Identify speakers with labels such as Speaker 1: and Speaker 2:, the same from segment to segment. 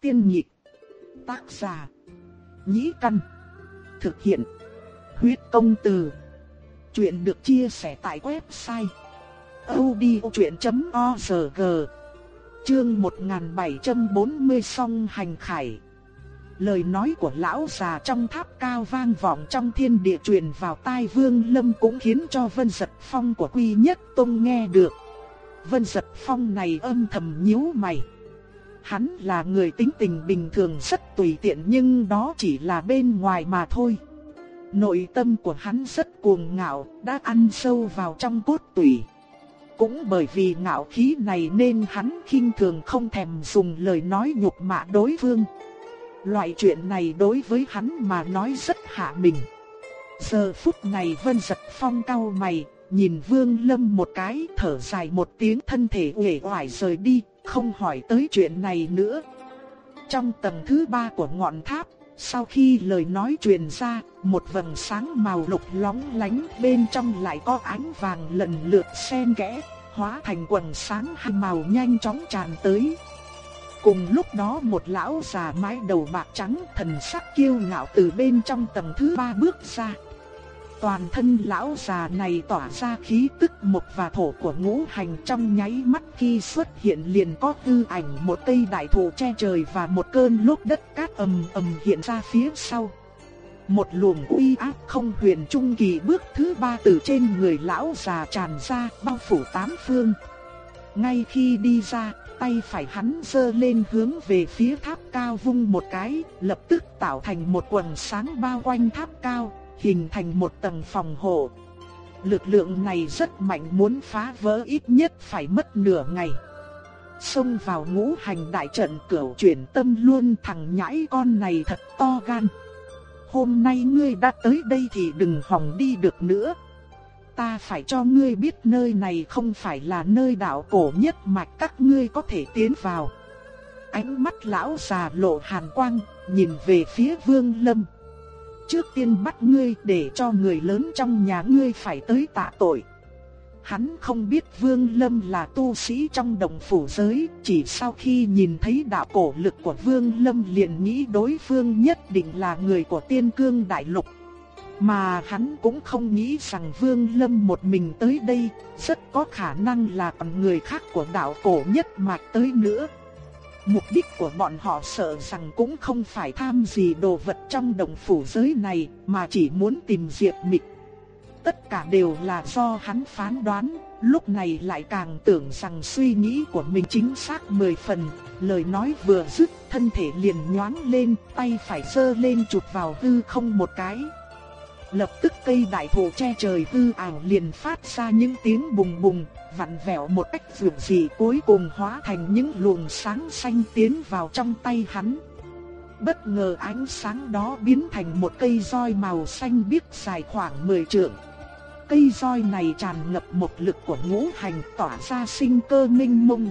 Speaker 1: Tiên nhị Tác giả. Nhĩ căn. Thực hiện. Huyết công từ. Chuyện được chia sẻ tại website. odchuyện.org Chương 1740 song hành khải. Lời nói của lão già trong tháp cao vang vọng trong thiên địa truyền vào tai Vương Lâm cũng khiến cho Vân Giật Phong của Quy Nhất Tông nghe được. Vân Giật Phong này âm thầm nhíu mày. Hắn là người tính tình bình thường rất tùy tiện nhưng đó chỉ là bên ngoài mà thôi. Nội tâm của hắn rất cuồng ngạo, đã ăn sâu vào trong cốt tủy. Cũng bởi vì ngạo khí này nên hắn khinh thường không thèm dùng lời nói nhục mạ đối phương. Loại chuyện này đối với hắn mà nói rất hạ mình. Giờ phút này Vân Giật Phong cau mày, nhìn Vương Lâm một cái thở dài một tiếng thân thể uể oải rời đi, không hỏi tới chuyện này nữa. Trong tầng thứ ba của ngọn tháp, sau khi lời nói truyền ra, một vầng sáng màu lục lóng lánh bên trong lại có ánh vàng lần lượt xen kẽ, hóa thành quần sáng hai màu nhanh chóng tràn tới. Cùng lúc đó một lão già mái đầu bạc trắng thần sắc kiêu ngạo từ bên trong tầng thứ ba bước ra. Toàn thân lão già này tỏa ra khí tức một và thổ của ngũ hành trong nháy mắt khi xuất hiện liền có tư ảnh một cây đại thụ che trời và một cơn lốc đất cát ầm ầm hiện ra phía sau. Một luồng uy áp không huyền trung kỳ bước thứ ba từ trên người lão già tràn ra bao phủ tám phương. Ngay khi đi ra, tay phải hắn giơ lên hướng về phía tháp cao vung một cái, lập tức tạo thành một quần sáng bao quanh tháp cao, hình thành một tầng phòng hộ. Lực lượng này rất mạnh muốn phá vỡ ít nhất phải mất nửa ngày. Xông vào ngũ hành đại trận cửu chuyển tâm luôn thằng nhãi con này thật to gan. Hôm nay ngươi đã tới đây thì đừng hòng đi được nữa. Ta phải cho ngươi biết nơi này không phải là nơi đạo cổ nhất mà các ngươi có thể tiến vào. Ánh mắt lão già lộ hàn quang, nhìn về phía vương lâm trước tiên bắt ngươi để cho người lớn trong nhà ngươi phải tới tạ tội. Hắn không biết Vương Lâm là tu sĩ trong đồng phủ giới, chỉ sau khi nhìn thấy đạo cổ lực của Vương Lâm liền nghĩ đối phương nhất định là người của tiên cương đại lục. Mà hắn cũng không nghĩ rằng Vương Lâm một mình tới đây, rất có khả năng là còn người khác của đạo cổ nhất mạch tới nữa. Mục đích của bọn họ sợ rằng cũng không phải tham gì đồ vật trong đồng phủ giới này, mà chỉ muốn tìm Diệp Mịch. Tất cả đều là do hắn phán đoán, lúc này lại càng tưởng rằng suy nghĩ của mình chính xác mười phần, lời nói vừa dứt, thân thể liền nhoáng lên, tay phải sơ lên chụp vào hư không một cái. Lập tức cây đại thụ che trời hư ảo liền phát ra những tiếng bùng bùng, vặn vẹo một cách dường dị cuối cùng hóa thành những luồng sáng xanh tiến vào trong tay hắn. Bất ngờ ánh sáng đó biến thành một cây roi màu xanh biếc dài khoảng 10 trượng. Cây roi này tràn ngập một lực của ngũ hành tỏa ra sinh cơ minh mông.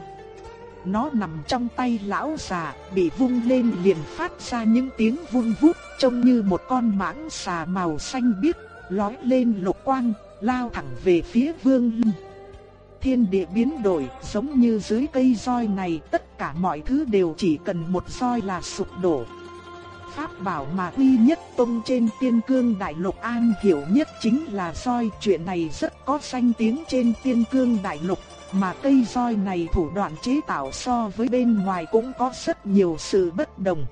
Speaker 1: Nó nằm trong tay lão già, bị vung lên liền phát ra những tiếng vun vút, trông như một con mãng xà màu xanh biếc, lói lên lục quang, lao thẳng về phía Vương lưng thiên địa biến đổi, giống như dưới cây roi này tất cả mọi thứ đều chỉ cần một roi là sụp đổ. Pháp bảo mà uy nhất tông trên tiên cương đại lục an hiểu nhất chính là roi, chuyện này rất có danh tiếng trên tiên cương đại lục, mà cây roi này thủ đoạn chế tạo so với bên ngoài cũng có rất nhiều sự bất đồng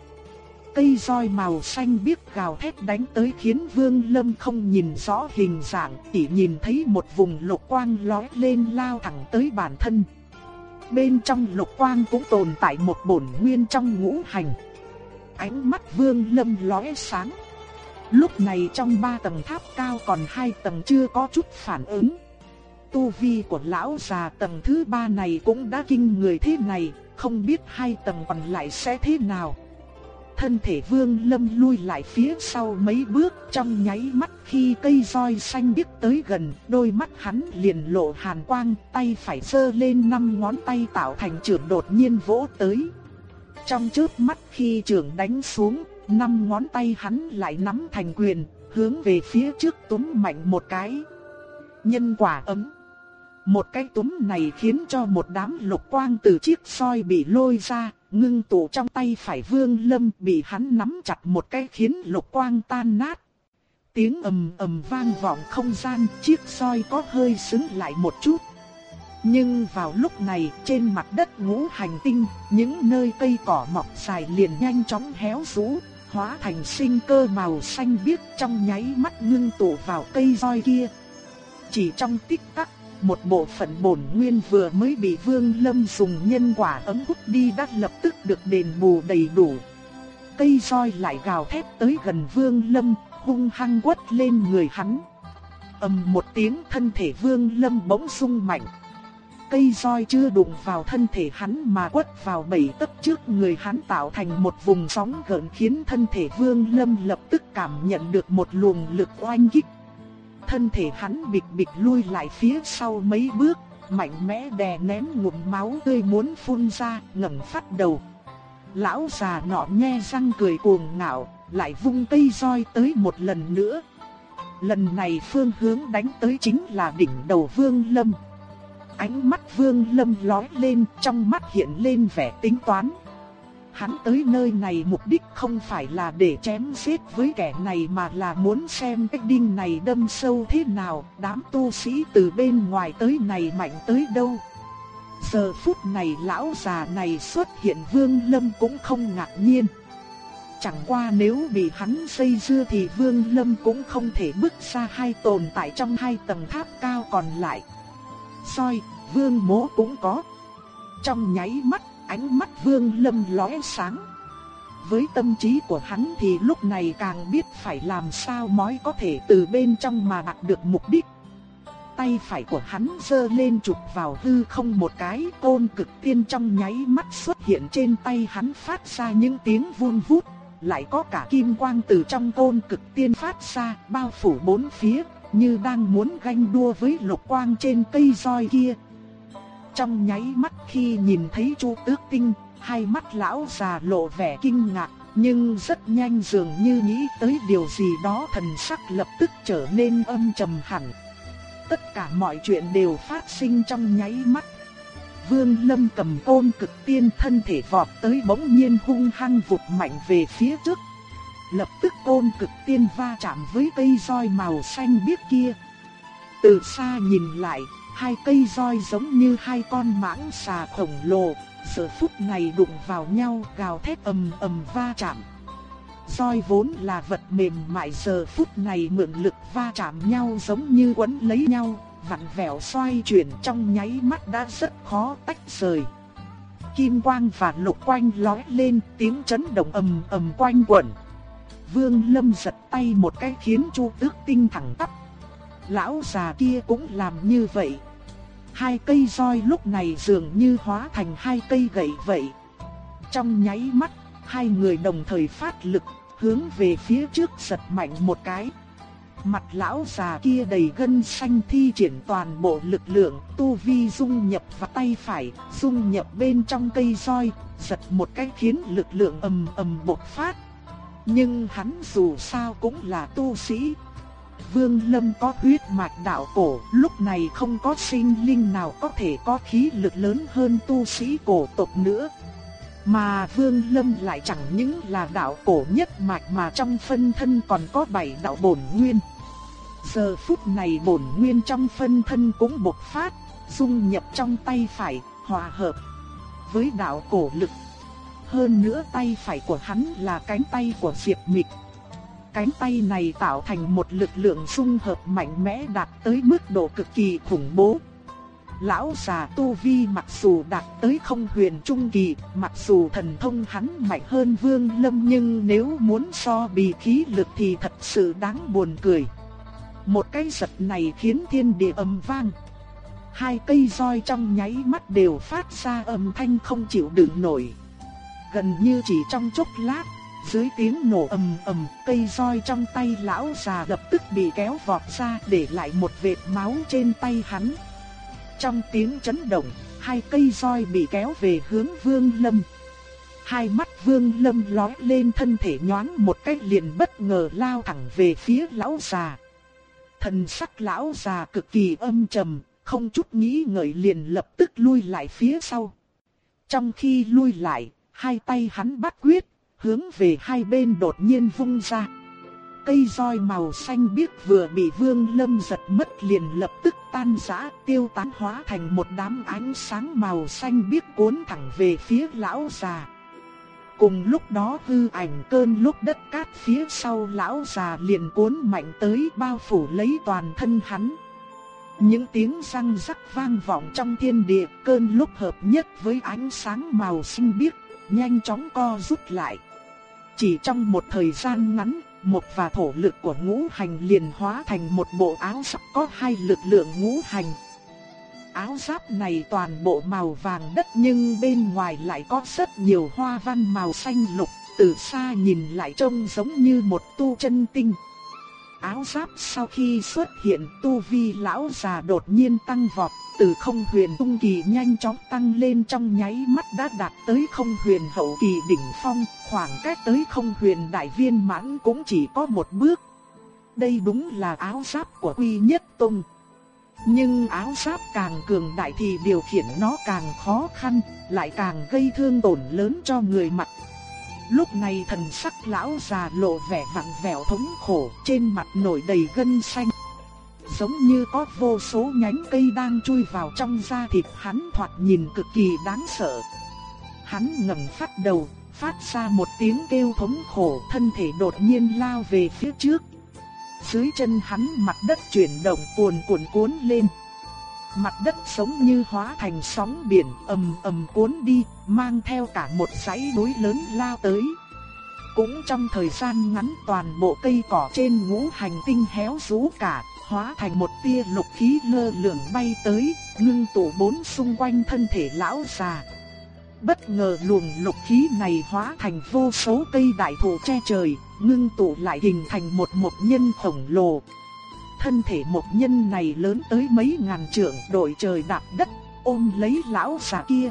Speaker 1: cây roi màu xanh biếc gào thét đánh tới khiến Vương Lâm không nhìn rõ hình dạng, chỉ nhìn thấy một vùng lục quang lóe lên lao thẳng tới bản thân. Bên trong lục quang cũng tồn tại một bổn nguyên trong ngũ hành. Ánh mắt Vương Lâm lóe sáng. Lúc này trong ba tầng tháp cao còn hai tầng chưa có chút phản ứng. Tu vi của lão già tầng thứ ba này cũng đã kinh người thế này, không biết hai tầng còn lại sẽ thế nào. Thân thể vương lâm lui lại phía sau mấy bước trong nháy mắt khi cây roi xanh biếc tới gần, đôi mắt hắn liền lộ hàn quang, tay phải sơ lên năm ngón tay tạo thành trường đột nhiên vỗ tới. Trong trước mắt khi trường đánh xuống, năm ngón tay hắn lại nắm thành quyền, hướng về phía trước túm mạnh một cái. Nhân quả ấm. Một cái túm này khiến cho một đám lục quang từ chiếc soi bị lôi ra, ngưng tụ trong tay phải vương lâm bị hắn nắm chặt một cái khiến lục quang tan nát. Tiếng ầm ầm vang vọng không gian, chiếc soi có hơi xứng lại một chút. Nhưng vào lúc này, trên mặt đất ngũ hành tinh, những nơi cây cỏ mọc dài liền nhanh chóng héo rũ, hóa thành sinh cơ màu xanh biếc trong nháy mắt ngưng tụ vào cây roi kia. Chỉ trong tích tắc, một bộ phận bổn nguyên vừa mới bị Vương Lâm dùng nhân quả ấm hút đi đã lập tức được đền bù đầy đủ. Cây roi lại gào thét tới gần Vương Lâm, hung hăng quất lên người hắn. ầm một tiếng thân thể Vương Lâm bỗng rung mạnh. Cây roi chưa đụng vào thân thể hắn mà quất vào bảy tấc trước người hắn tạo thành một vùng sóng gợn khiến thân thể Vương Lâm lập tức cảm nhận được một luồng lực oanh kích. Thân thể hắn bịch bịch lui lại phía sau mấy bước, mạnh mẽ đè nén ngụm máu tươi muốn phun ra, ngẩng phát đầu. Lão già nọ nhe răng cười cuồng ngạo, lại vung cây roi tới một lần nữa. Lần này phương hướng đánh tới chính là đỉnh đầu Vương Lâm. Ánh mắt Vương Lâm lóe lên, trong mắt hiện lên vẻ tính toán. Hắn tới nơi này mục đích không phải là để chém giết với kẻ này mà là muốn xem cái đinh này đâm sâu thế nào, đám tu sĩ từ bên ngoài tới này mạnh tới đâu. Giờ phút này lão già này xuất hiện Vương Lâm cũng không ngạc nhiên. Chẳng qua nếu bị hắn xây dưa thì Vương Lâm cũng không thể bước ra hai tồn tại trong hai tầng tháp cao còn lại. Soi, Vương Mỗ cũng có. Trong nháy mắt, ánh mắt Vương Lâm lóe sáng. Với tâm trí của hắn thì lúc này càng biết phải làm sao mới có thể từ bên trong mà đạt được mục đích. Tay phải của hắn giơ lên chụp vào hư không một cái, côn cực tiên trong nháy mắt xuất hiện trên tay hắn phát ra những tiếng vun vút lại có cả kim quang từ trong côn cực tiên phát ra, bao phủ bốn phía, như đang muốn ganh đua với lục quang trên cây roi kia. Trong nháy mắt khi nhìn thấy Chu Tước Tinh, hai mắt lão già lộ vẻ kinh ngạc, nhưng rất nhanh dường như nghĩ tới điều gì đó thần sắc lập tức trở nên âm trầm hẳn. Tất cả mọi chuyện đều phát sinh trong nháy mắt. Vương Lâm cầm côn cực tiên thân thể vọt tới bỗng nhiên hung hăng vụt mạnh về phía trước. Lập tức côn cực tiên va chạm với cây roi màu xanh biếc kia. Từ xa nhìn lại, hai cây roi giống như hai con mãng xà khổng lồ, giờ phút này đụng vào nhau gào thét ầm ầm va chạm. Roi vốn là vật mềm mại giờ phút này mượn lực va chạm nhau giống như quấn lấy nhau, vặn vẹo xoay chuyển trong nháy mắt đã rất khó tách rời. Kim quang và lục quanh lóe lên tiếng chấn động ầm ầm quanh quẩn. Vương Lâm giật tay một cái khiến Chu Tước Tinh thẳng tắp. Lão già kia cũng làm như vậy. Hai cây roi lúc này dường như hóa thành hai cây gậy vậy. Trong nháy mắt, hai người đồng thời phát lực, hướng về phía trước giật mạnh một cái. Mặt lão già kia đầy gân xanh thi triển toàn bộ lực lượng, tu vi dung nhập vào tay phải, dung nhập bên trong cây roi, giật một cái khiến lực lượng ầm ầm bộc phát. Nhưng hắn dù sao cũng là tu sĩ. Vương Lâm có huyết mạch đạo cổ, lúc này không có sinh linh nào có thể có khí lực lớn hơn tu sĩ cổ tộc nữa. Mà Vương Lâm lại chẳng những là đạo cổ nhất mạch mà trong phân thân còn có bảy đạo bổn nguyên. Giờ phút này bổn nguyên trong phân thân cũng bộc phát, dung nhập trong tay phải, hòa hợp với đạo cổ lực. Hơn nữa tay phải của hắn là cánh tay của Diệp Mịch. Cánh tay này tạo thành một lực lượng dung hợp mạnh mẽ đạt tới mức độ cực kỳ khủng bố. Lão già Tu Vi mặc dù đạt tới không huyền trung kỳ, mặc dù thần thông hắn mạnh hơn Vương Lâm nhưng nếu muốn so bì khí lực thì thật sự đáng buồn cười. Một cái giật này khiến thiên địa âm vang. Hai cây roi trong nháy mắt đều phát ra âm thanh không chịu đựng nổi. Gần như chỉ trong chốc lát, dưới tiếng nổ ầm ầm, cây roi trong tay lão già lập tức bị kéo vọt ra để lại một vệt máu trên tay hắn. Trong tiếng chấn động, hai cây roi bị kéo về hướng Vương Lâm. Hai mắt Vương Lâm lóe lên thân thể nhoáng một cách liền bất ngờ lao thẳng về phía lão già. Thần sắc lão già cực kỳ âm trầm, không chút nghĩ ngợi liền lập tức lui lại phía sau. Trong khi lui lại, hai tay hắn bắt quyết, hướng về hai bên đột nhiên vung ra. Cây roi màu xanh biếc vừa bị Vương Lâm giật mất liền lập tức tan rã, tiêu tán hóa thành một đám ánh sáng màu xanh biếc cuốn thẳng về phía lão già. Cùng lúc đó hư ảnh cơn lúc đất cát phía sau lão già liền cuốn mạnh tới bao phủ lấy toàn thân hắn. Những tiếng răng rắc vang vọng trong thiên địa cơn lúc hợp nhất với ánh sáng màu xanh biếc, nhanh chóng co rút lại. Chỉ trong một thời gian ngắn, một và thổ lực của ngũ hành liền hóa thành một bộ áo giáp có hai lực lượng ngũ hành. Áo giáp này toàn bộ màu vàng đất nhưng bên ngoài lại có rất nhiều hoa văn màu xanh lục, từ xa nhìn lại trông giống như một tu chân tinh. Áo giáp sau khi xuất hiện tu vi lão già đột nhiên tăng vọt, từ không huyền tung kỳ nhanh chóng tăng lên trong nháy mắt đã đạt tới không huyền hậu kỳ đỉnh phong, khoảng cách tới không huyền đại viên mãn cũng chỉ có một bước. Đây đúng là áo giáp của Quy Nhất Tông. Nhưng áo giáp càng cường đại thì điều khiển nó càng khó khăn, lại càng gây thương tổn lớn cho người mặc. Lúc này thần sắc lão già lộ vẻ vặn vẹo thống khổ, trên mặt nổi đầy gân xanh. Giống như có vô số nhánh cây đang chui vào trong da thịt hắn thoạt nhìn cực kỳ đáng sợ. Hắn ngẩng phát đầu, phát ra một tiếng kêu thống khổ, thân thể đột nhiên lao về phía trước. Dưới chân hắn mặt đất chuyển động cuồn cuộn cuốn lên. Mặt đất giống như hóa thành sóng biển ầm ầm cuốn đi, mang theo cả một dãy núi lớn lao tới. Cũng trong thời gian ngắn toàn bộ cây cỏ trên ngũ hành tinh héo rũ cả, hóa thành một tia lục khí lơ lửng bay tới, ngưng tụ bốn xung quanh thân thể lão già. Bất ngờ luồng lục khí này hóa thành vô số cây đại thụ che trời, ngưng tụ lại hình thành một một nhân khổng lồ. Thân thể một nhân này lớn tới mấy ngàn trượng đội trời đạp đất, ôm lấy lão già kia.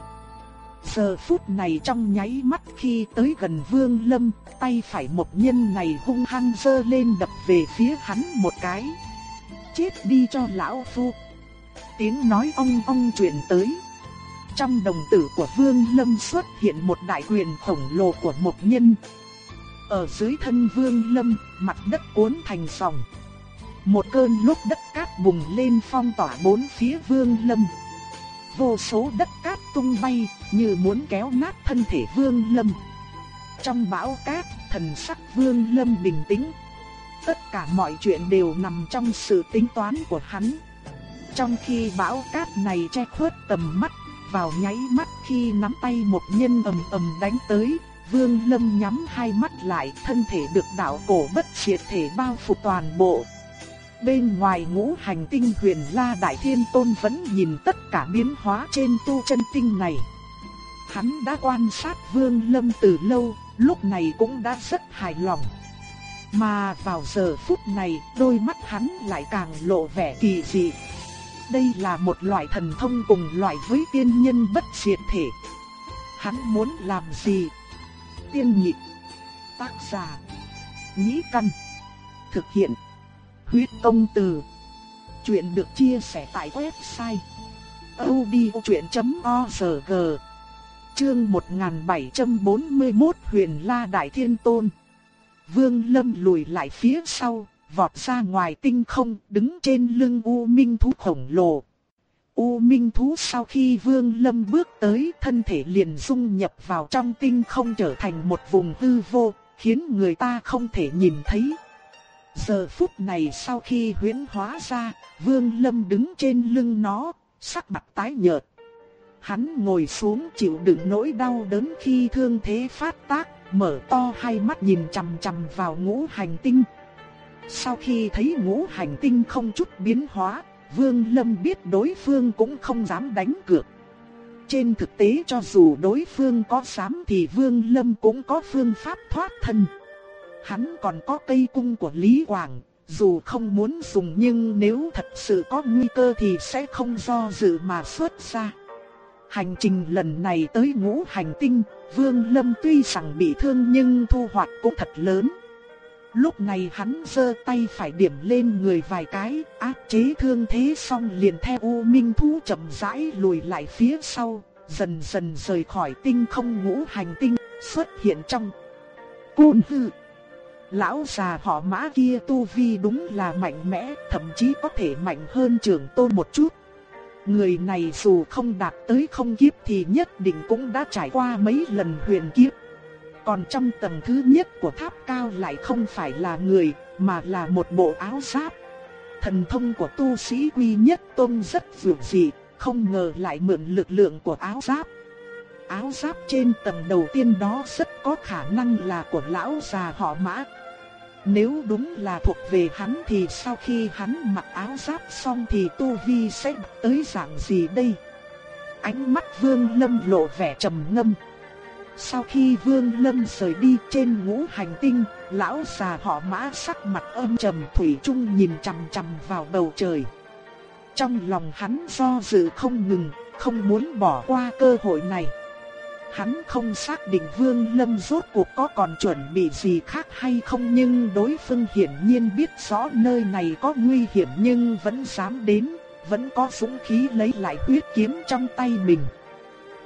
Speaker 1: Giờ phút này trong nháy mắt khi tới gần vương lâm, tay phải một nhân này hung hăng dơ lên đập về phía hắn một cái. Chết đi cho lão phu. Tiếng nói ong ong truyền tới. Trong đồng tử của Vương Lâm xuất hiện một đại quyền khổng lồ của một nhân. Ở dưới thân Vương Lâm, mặt đất cuốn thành sòng. Một cơn lúc đất cát bùng lên phong tỏa bốn phía Vương Lâm. Vô số đất cát tung bay, như muốn kéo nát thân thể Vương Lâm. Trong bão cát, thần sắc Vương Lâm bình tĩnh. Tất cả mọi chuyện đều nằm trong sự tính toán của hắn. Trong khi bão cát này che khuất tầm mắt vào nháy mắt khi nắm tay một nhân ầm ầm đánh tới, Vương Lâm nhắm hai mắt lại, thân thể được đạo cổ bất diệt thể bao phủ toàn bộ. Bên ngoài ngũ hành tinh huyền La Đại Thiên Tôn vẫn nhìn tất cả biến hóa trên tu chân tinh này. Hắn đã quan sát Vương Lâm từ lâu, lúc này cũng đã rất hài lòng. Mà vào giờ phút này, đôi mắt hắn lại càng lộ vẻ kỳ dị. Đây là một loại thần thông cùng loại với tiên nhân bất diệt thể. Hắn muốn làm gì? Tiên nhị Tác giả. Nhĩ căn. Thực hiện. Huyết công từ. Chuyện được chia sẻ tại website. odchuyện.org Chương 1741 Huyền La Đại Thiên Tôn Vương Lâm lùi lại phía sau, vọt ra ngoài tinh không, đứng trên lưng U Minh thú khổng lồ. U Minh thú sau khi Vương Lâm bước tới, thân thể liền dung nhập vào trong tinh không trở thành một vùng hư vô, khiến người ta không thể nhìn thấy. Giờ phút này sau khi huyễn hóa ra, Vương Lâm đứng trên lưng nó, sắc mặt tái nhợt. Hắn ngồi xuống chịu đựng nỗi đau đớn khi thương thế phát tác, mở to hai mắt nhìn chằm chằm vào ngũ hành tinh. Sau khi thấy ngũ hành tinh không chút biến hóa, Vương Lâm biết đối phương cũng không dám đánh cược. Trên thực tế cho dù đối phương có dám thì Vương Lâm cũng có phương pháp thoát thân. Hắn còn có cây cung của Lý Quảng, dù không muốn dùng nhưng nếu thật sự có nguy cơ thì sẽ không do dự mà xuất ra. Hành trình lần này tới ngũ hành tinh, Vương Lâm tuy rằng bị thương nhưng thu hoạch cũng thật lớn. Lúc này hắn giơ tay phải điểm lên người vài cái, áp chế thương thế xong liền theo U Minh Thú chậm rãi lùi lại phía sau, dần dần rời khỏi tinh không ngũ hành tinh, xuất hiện trong côn hư. Lão già họ mã kia tu vi đúng là mạnh mẽ, thậm chí có thể mạnh hơn trưởng tôn một chút. Người này dù không đạt tới không kiếp thì nhất định cũng đã trải qua mấy lần huyền kiếp. Còn trong tầng thứ nhất của tháp cao lại không phải là người, mà là một bộ áo giáp. Thần thông của tu sĩ quy nhất tôn rất vượt dị, không ngờ lại mượn lực lượng của áo giáp. Áo giáp trên tầng đầu tiên đó rất có khả năng là của lão già họ mã. Nếu đúng là thuộc về hắn thì sau khi hắn mặc áo giáp xong thì tu vi sẽ tới dạng gì đây? Ánh mắt vương lâm lộ vẻ trầm ngâm. Sau khi Vương Lâm rời đi trên ngũ hành tinh, lão già họ mã sắc mặt âm trầm thủy chung nhìn chằm chằm vào bầu trời. Trong lòng hắn do dự không ngừng, không muốn bỏ qua cơ hội này. Hắn không xác định Vương Lâm rốt cuộc có còn chuẩn bị gì khác hay không nhưng đối phương hiển nhiên biết rõ nơi này có nguy hiểm nhưng vẫn dám đến, vẫn có dũng khí lấy lại huyết kiếm trong tay mình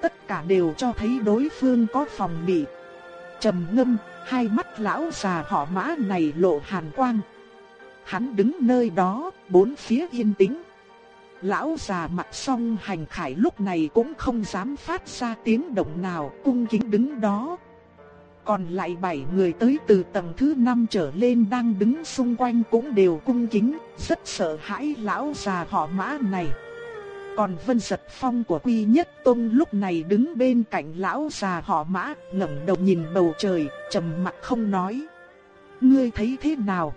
Speaker 1: tất cả đều cho thấy đối phương có phòng bị. Trầm ngâm, hai mắt lão già họ mã này lộ hàn quang. Hắn đứng nơi đó, bốn phía yên tĩnh. Lão già mặt song hành khải lúc này cũng không dám phát ra tiếng động nào, cung kính đứng đó. Còn lại bảy người tới từ tầng thứ năm trở lên đang đứng xung quanh cũng đều cung kính, rất sợ hãi lão già họ mã này. Còn Vân Giật Phong của Quy Nhất Tông lúc này đứng bên cạnh lão già họ mã, ngẩng đầu nhìn bầu trời, trầm mặc không nói. Ngươi thấy thế nào?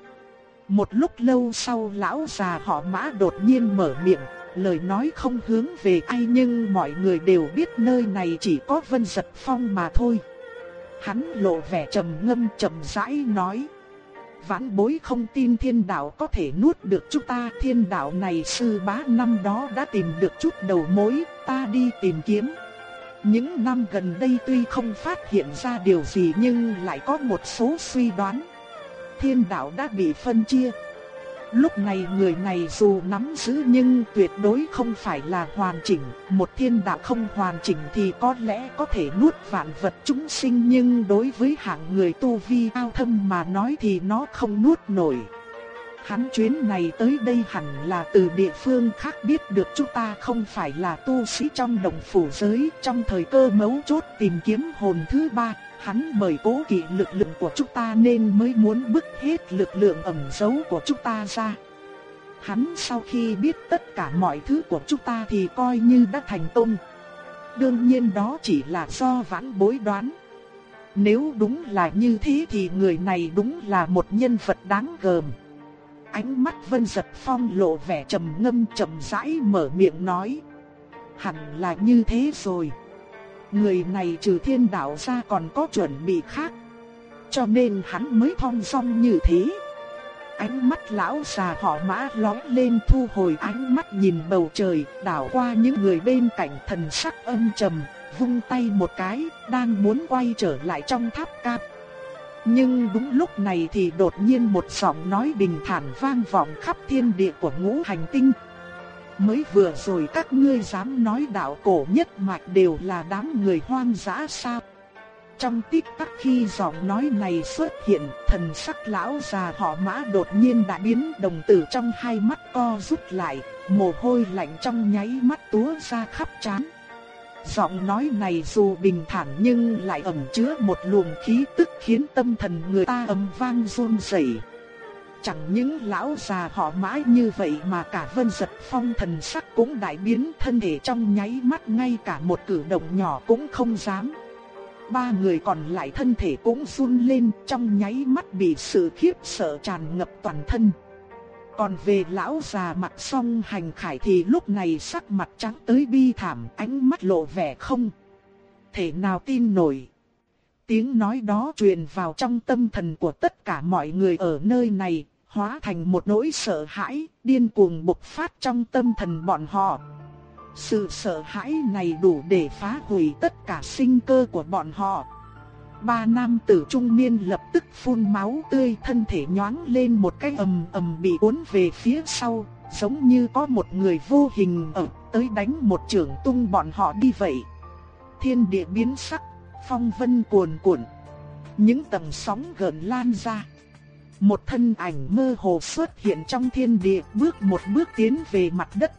Speaker 1: Một lúc lâu sau lão già họ mã đột nhiên mở miệng, lời nói không hướng về ai nhưng mọi người đều biết nơi này chỉ có Vân Giật Phong mà thôi. Hắn lộ vẻ trầm ngâm trầm rãi nói vãn bối không tin thiên đạo có thể nuốt được chúng ta. Thiên đạo này sư bá năm đó đã tìm được chút đầu mối, ta đi tìm kiếm. Những năm gần đây tuy không phát hiện ra điều gì nhưng lại có một số suy đoán. Thiên đạo đã bị phân chia. Lúc này người này dù nắm giữ nhưng tuyệt đối không phải là hoàn chỉnh, một thiên đạo không hoàn chỉnh thì có lẽ có thể nuốt vạn vật chúng sinh nhưng đối với hạng người tu vi cao thâm mà nói thì nó không nuốt nổi. Hắn chuyến này tới đây hẳn là từ địa phương khác biết được chúng ta không phải là tu sĩ trong đồng phủ giới trong thời cơ mấu chốt tìm kiếm hồn thứ ba, hắn mời cố kỵ lực lượng của chúng ta nên mới muốn bức hết lực lượng ẩn giấu của chúng ta ra. Hắn sau khi biết tất cả mọi thứ của chúng ta thì coi như đã thành công. Đương nhiên đó chỉ là do vãn bối đoán. Nếu đúng là như thế thì người này đúng là một nhân vật đáng gờm. Ánh mắt Vân Giật Phong lộ vẻ trầm ngâm trầm rãi mở miệng nói. Hẳn là như thế rồi người này trừ thiên đạo ra còn có chuẩn bị khác. Cho nên hắn mới thong song như thế. Ánh mắt lão già họ mã lóe lên thu hồi ánh mắt nhìn bầu trời, đảo qua những người bên cạnh thần sắc âm trầm, vung tay một cái, đang muốn quay trở lại trong tháp cát. Nhưng đúng lúc này thì đột nhiên một giọng nói bình thản vang vọng khắp thiên địa của ngũ hành tinh, Mới vừa rồi các ngươi dám nói đạo cổ nhất mạch đều là đám người hoang dã sao? Trong tích tắc khi giọng nói này xuất hiện, thần sắc lão già họ mã đột nhiên đã biến đồng tử trong hai mắt co rút lại, mồ hôi lạnh trong nháy mắt túa ra khắp trán. Giọng nói này dù bình thản nhưng lại ẩn chứa một luồng khí tức khiến tâm thần người ta ầm vang run rẩy. Chẳng những lão già họ mãi như vậy mà cả vân giật phong thần sắc cũng đại biến thân thể trong nháy mắt ngay cả một cử động nhỏ cũng không dám. Ba người còn lại thân thể cũng run lên trong nháy mắt bị sự khiếp sợ tràn ngập toàn thân. Còn về lão già mặt song hành khải thì lúc này sắc mặt trắng tới bi thảm ánh mắt lộ vẻ không. Thể nào tin nổi. Tiếng nói đó truyền vào trong tâm thần của tất cả mọi người ở nơi này, hóa thành một nỗi sợ hãi, điên cuồng bộc phát trong tâm thần bọn họ. Sự sợ hãi này đủ để phá hủy tất cả sinh cơ của bọn họ. ba nam tử trung niên lập tức phun máu tươi thân thể nhoáng lên một cái ầm ầm bị cuốn về phía sau, giống như có một người vô hình ập tới đánh một trường tung bọn họ đi vậy. Thiên địa biến sắc, phong vân cuồn cuộn, những tầng sóng gợn lan ra. Một thân ảnh mơ hồ xuất hiện trong thiên địa bước một bước tiến về mặt đất.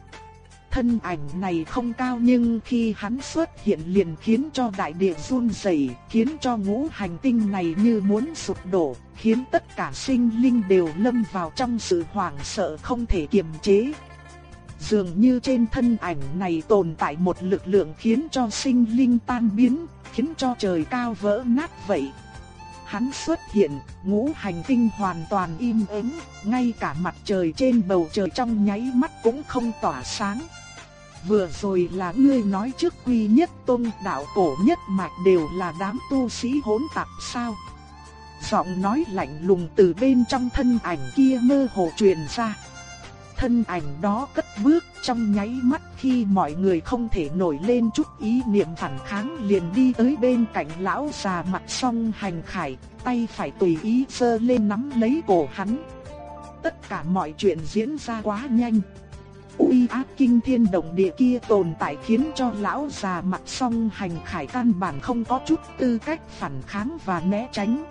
Speaker 1: Thân ảnh này không cao nhưng khi hắn xuất hiện liền khiến cho đại địa run rẩy, khiến cho ngũ hành tinh này như muốn sụp đổ, khiến tất cả sinh linh đều lâm vào trong sự hoảng sợ không thể kiềm chế. Dường như trên thân ảnh này tồn tại một lực lượng khiến cho sinh linh tan biến, khiến cho trời cao vỡ nát vậy. Hắn xuất hiện, ngũ hành tinh hoàn toàn im ắng, ngay cả mặt trời trên bầu trời trong nháy mắt cũng không tỏa sáng. Vừa rồi là ngươi nói trước quy nhất tôn đạo cổ nhất mạch đều là đám tu sĩ hỗn tạp sao? Giọng nói lạnh lùng từ bên trong thân ảnh kia mơ hồ truyền ra. Thân ảnh đó cất bước trong nháy mắt khi mọi người không thể nổi lên chút ý niệm phản kháng liền đi tới bên cạnh lão già mặt song hành khải, tay phải tùy ý sơ lên nắm lấy cổ hắn. Tất cả mọi chuyện diễn ra quá nhanh uy áp kinh thiên động địa kia tồn tại khiến cho lão già mặt song hành khải căn bản không có chút tư cách phản kháng và né tránh.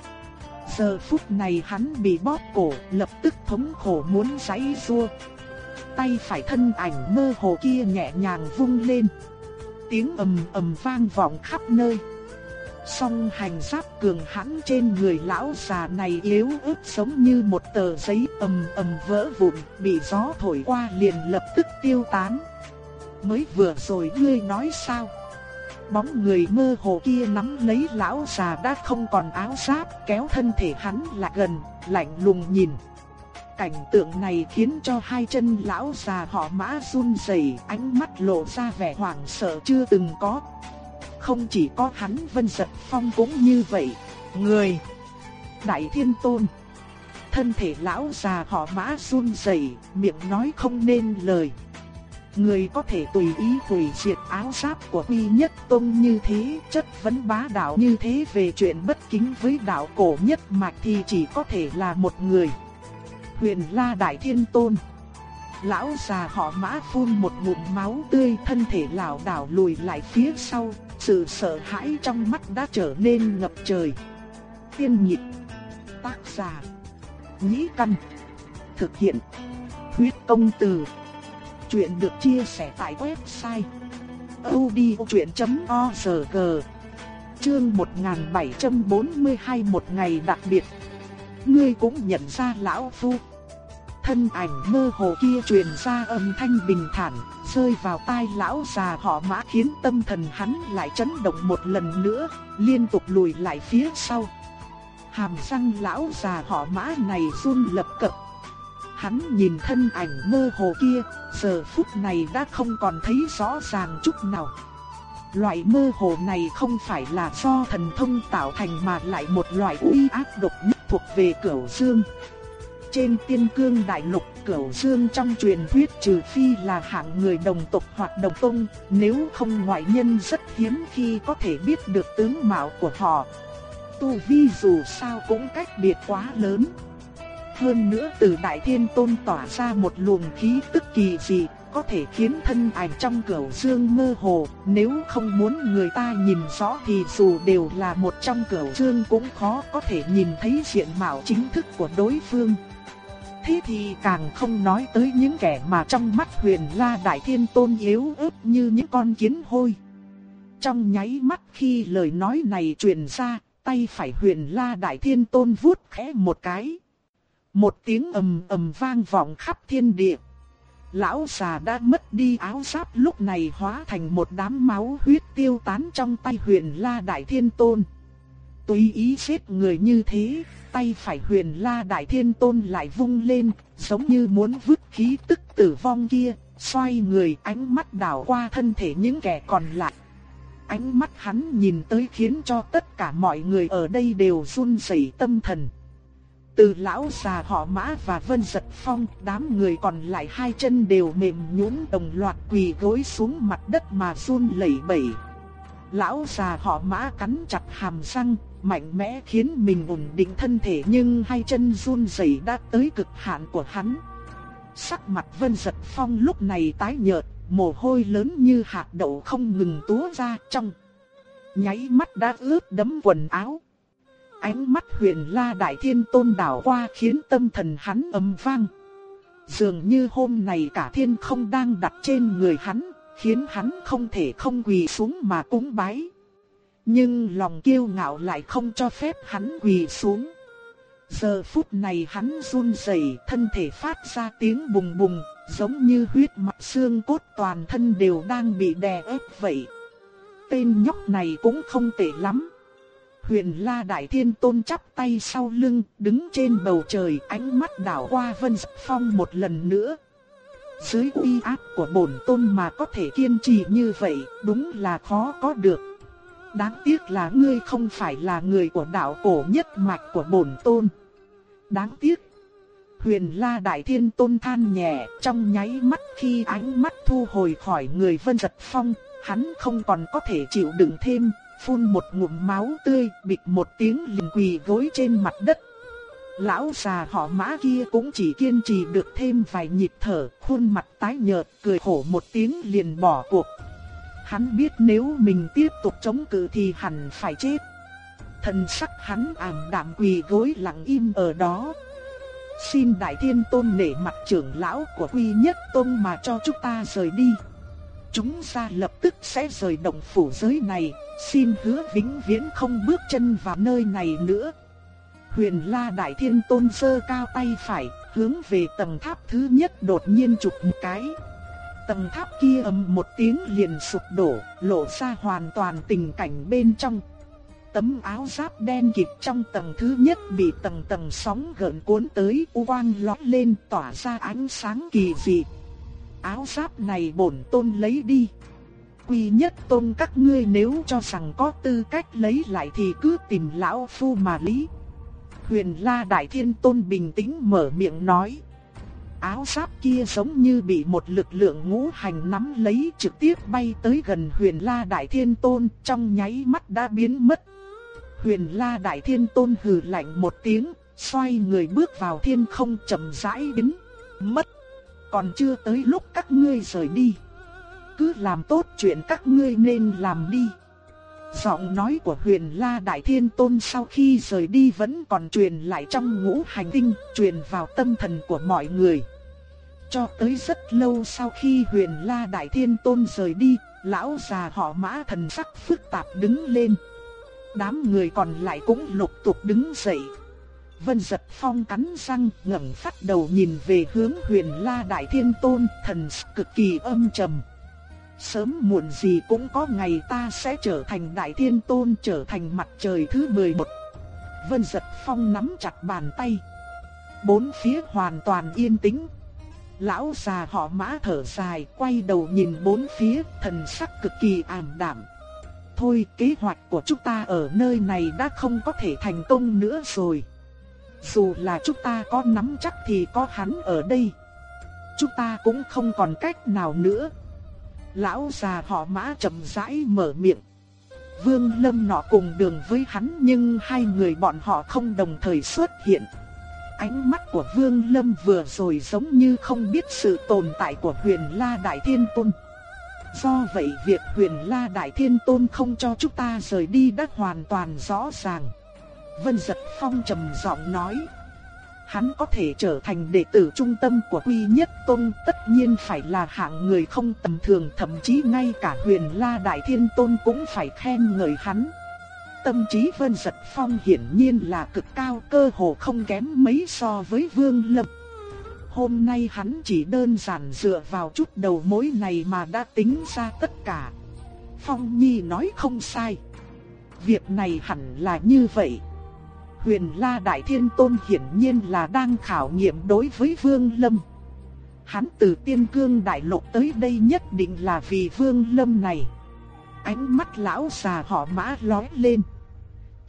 Speaker 1: Giờ phút này hắn bị bóp cổ, lập tức thống khổ muốn giãy giụa. Tay phải thân ảnh mơ hồ kia nhẹ nhàng vung lên. Tiếng ầm ầm vang vọng khắp nơi. Song hành giáp cường hãn trên người lão già này yếu ớt giống như một tờ giấy ầm ầm vỡ vụn, bị gió thổi qua liền lập tức tiêu tán. Mới vừa rồi ngươi nói sao? Bóng người mơ hồ kia nắm lấy lão già đã không còn áo giáp, kéo thân thể hắn lại gần, lạnh lùng nhìn. Cảnh tượng này khiến cho hai chân lão già họ mã run rẩy, ánh mắt lộ ra vẻ hoảng sợ chưa từng có, không chỉ có hắn Vân Giật Phong cũng như vậy. Người Đại Thiên Tôn Thân thể lão già họ mã run rẩy, miệng nói không nên lời. Người có thể tùy ý hủy diệt áo giáp của uy Nhất Tông như thế, chất vấn bá đạo như thế về chuyện bất kính với đạo cổ nhất mạch thì chỉ có thể là một người. Huyền La Đại Thiên Tôn Lão già họ mã phun một ngụm máu tươi thân thể lảo đảo lùi lại phía sau, sự sợ hãi trong mắt đã trở nên ngập trời. Tiên nhịp, tác giả, nhĩ căn, thực hiện, huyết công từ. Chuyện được chia sẻ tại website odchuyện.org Chương 1742 một ngày đặc biệt Ngươi cũng nhận ra lão phu Thân ảnh mơ hồ kia truyền ra âm thanh bình thản, rơi vào tai lão già họ mã khiến tâm thần hắn lại chấn động một lần nữa, liên tục lùi lại phía sau. Hàm răng lão già họ mã này run lập cập. Hắn nhìn thân ảnh mơ hồ kia, giờ phút này đã không còn thấy rõ ràng chút nào. Loại mơ hồ này không phải là do thần thông tạo thành mà lại một loại uy áp độc nhất thuộc về cửu dương. Trên tiên cương đại lục cửu dương trong truyền thuyết trừ phi là hạng người đồng tộc hoặc đồng tông, nếu không ngoại nhân rất hiếm khi có thể biết được tướng mạo của họ. Tu vi dù sao cũng cách biệt quá lớn. Hơn nữa từ đại thiên tôn tỏa ra một luồng khí tức kỳ dị, có thể khiến thân ảnh trong cửu dương mơ hồ, nếu không muốn người ta nhìn rõ thì dù đều là một trong cửu dương cũng khó có thể nhìn thấy diện mạo chính thức của đối phương. Thế thì càng không nói tới những kẻ mà trong mắt huyền la đại thiên tôn yếu ớt như những con kiến hôi. Trong nháy mắt khi lời nói này truyền ra, tay phải huyền la đại thiên tôn vuốt khẽ một cái. Một tiếng ầm ầm vang vọng khắp thiên địa. Lão già đã mất đi áo giáp lúc này hóa thành một đám máu huyết tiêu tán trong tay huyền la đại thiên tôn. Tùy ý giết người như thế, tay phải huyền la đại thiên tôn lại vung lên, giống như muốn vứt khí tức tử vong kia, xoay người ánh mắt đảo qua thân thể những kẻ còn lại. Ánh mắt hắn nhìn tới khiến cho tất cả mọi người ở đây đều run rẩy tâm thần. Từ lão già họ mã và vân giật phong, đám người còn lại hai chân đều mềm nhũn đồng loạt quỳ gối xuống mặt đất mà run lẩy bẩy. Lão già họ mã cắn chặt hàm răng, mạnh mẽ khiến mình ổn định thân thể nhưng hai chân run rẩy đã tới cực hạn của hắn. Sắc mặt Vân Giật Phong lúc này tái nhợt, mồ hôi lớn như hạt đậu không ngừng túa ra trong. Nháy mắt đã ướt đẫm quần áo. Ánh mắt huyền la đại thiên tôn đảo qua khiến tâm thần hắn ầm vang. Dường như hôm nay cả thiên không đang đặt trên người hắn, khiến hắn không thể không quỳ xuống mà cúng bái. Nhưng lòng kiêu ngạo lại không cho phép hắn quỳ xuống. Giờ phút này hắn run rẩy, thân thể phát ra tiếng bùng bùng, giống như huyết mạch xương cốt toàn thân đều đang bị đè ép vậy. Tên nhóc này cũng không tệ lắm. Huyền La Đại Thiên Tôn chắp tay sau lưng, đứng trên bầu trời, ánh mắt đảo qua Vân Phong một lần nữa. Dưới uy áp của bổn tôn mà có thể kiên trì như vậy, đúng là khó có được. Đáng tiếc là ngươi không phải là người của đạo cổ nhất mạch của bổn tôn. Đáng tiếc. Huyền La Đại Thiên Tôn than nhẹ, trong nháy mắt khi ánh mắt thu hồi khỏi người Vân Giật Phong, hắn không còn có thể chịu đựng thêm, phun một ngụm máu tươi, bịch một tiếng liền quỳ gối trên mặt đất. Lão già họ mã kia cũng chỉ kiên trì được thêm vài nhịp thở, khuôn mặt tái nhợt, cười khổ một tiếng liền bỏ cuộc. Hắn biết nếu mình tiếp tục chống cự thì hẳn phải chết. Thần sắc hắn ảm đạm quỳ gối lặng im ở đó. Xin Đại Thiên Tôn nể mặt trưởng lão của Quy Nhất Tôn mà cho chúng ta rời đi. Chúng ta lập tức sẽ rời động phủ giới này, xin hứa vĩnh viễn không bước chân vào nơi này nữa. Huyền La Đại Thiên Tôn sơ cao tay phải, hướng về tầng tháp thứ nhất đột nhiên chụp một cái. Tầng tháp kia ầm một tiếng liền sụp đổ, lộ ra hoàn toàn tình cảnh bên trong. Tấm áo giáp đen kịt trong tầng thứ nhất bị tầng tầng sóng gợn cuốn tới, u quang lóe lên tỏa ra ánh sáng kỳ dị. Áo giáp này bổn tôn lấy đi. Quy nhất tôn các ngươi nếu cho rằng có tư cách lấy lại thì cứ tìm lão phu mà lý. Huyền La Đại Thiên Tôn bình tĩnh mở miệng nói. Áo giáp kia giống như bị một lực lượng ngũ hành nắm lấy trực tiếp bay tới gần huyền La Đại Thiên Tôn trong nháy mắt đã biến mất. Huyền La Đại Thiên Tôn hừ lạnh một tiếng, xoay người bước vào thiên không chậm rãi đứng. mất. Còn chưa tới lúc các ngươi rời đi. Cứ làm tốt chuyện các ngươi nên làm đi. Giọng nói của huyền La Đại Thiên Tôn sau khi rời đi vẫn còn truyền lại trong ngũ hành tinh, truyền vào tâm thần của mọi người. Cho tới rất lâu sau khi huyền La Đại Thiên Tôn rời đi, lão già họ mã thần sắc phức tạp đứng lên. Đám người còn lại cũng lục tục đứng dậy. Vân giật phong cắn răng ngẩng phát đầu nhìn về hướng huyền La Đại Thiên Tôn, thần cực kỳ âm trầm. Sớm muộn gì cũng có ngày ta sẽ trở thành Đại Thiên Tôn trở thành mặt trời thứ 11. Vân giật phong nắm chặt bàn tay. Bốn phía hoàn toàn yên tĩnh. Lão già họ mã thở dài, quay đầu nhìn bốn phía, thần sắc cực kỳ ảm đạm. Thôi, kế hoạch của chúng ta ở nơi này đã không có thể thành công nữa rồi. Dù là chúng ta có nắm chắc thì có hắn ở đây. Chúng ta cũng không còn cách nào nữa. Lão già họ mã chậm rãi mở miệng. Vương Lâm nọ cùng đường với hắn nhưng hai người bọn họ không đồng thời xuất hiện. Ánh mắt của Vương Lâm vừa rồi giống như không biết sự tồn tại của huyền La Đại Thiên Tôn. Do vậy việc huyền La Đại Thiên Tôn không cho chúng ta rời đi đã hoàn toàn rõ ràng. Vân Giật Phong trầm giọng nói. Hắn có thể trở thành đệ tử trung tâm của Quy Nhất Tôn, tất nhiên phải là hạng người không tầm thường, thậm chí ngay cả huyền La Đại Thiên Tôn cũng phải khen ngợi hắn. Tâm trí Vân Giật Phong hiển nhiên là cực cao cơ hồ không kém mấy so với Vương Lập. Hôm nay hắn chỉ đơn giản dựa vào chút đầu mối này mà đã tính ra tất cả. Phong Nhi nói không sai. Việc này hẳn là như vậy. Huyền La Đại Thiên Tôn hiển nhiên là đang khảo nghiệm đối với Vương Lâm. Hắn từ Tiên Cương Đại Lục tới đây nhất định là vì Vương Lâm này. Ánh mắt lão già họ mã lóe lên.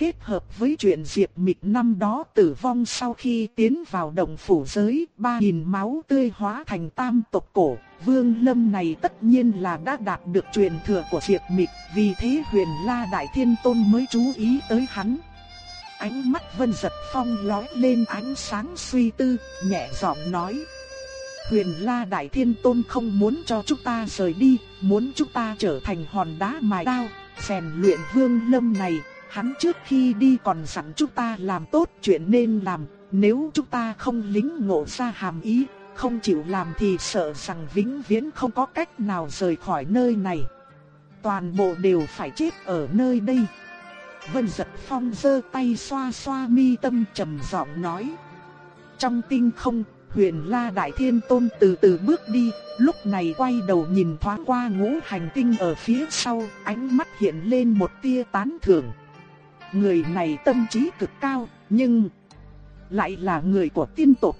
Speaker 1: Kết hợp với chuyện Diệp Mịch năm đó tử vong sau khi tiến vào đồng phủ giới, ba nghìn máu tươi hóa thành tam tộc cổ, Vương Lâm này tất nhiên là đã đạt được truyền thừa của Diệp Mịch, vì thế huyền La Đại Thiên Tôn mới chú ý tới hắn. ánh mắt Vân Giật Phong lóe lên ánh sáng suy tư, nhẹ giọng nói. Huyền La Đại Thiên Tôn không muốn cho chúng ta rời đi, muốn chúng ta trở thành hòn đá mài đao, rèn luyện vương lâm này. Hắn trước khi đi còn dặn chúng ta làm tốt chuyện nên làm, nếu chúng ta không lính ngộ ra hàm ý, không chịu làm thì sợ rằng vĩnh viễn không có cách nào rời khỏi nơi này. Toàn bộ đều phải chết ở nơi đây. Vân giật phong giơ tay xoa xoa mi tâm trầm giọng nói. Trong tinh không, huyền la đại thiên tôn từ từ bước đi, lúc này quay đầu nhìn thoáng qua ngũ hành tinh ở phía sau, ánh mắt hiện lên một tia tán thưởng. Người này tâm trí cực cao, nhưng lại là người của tiên tộc.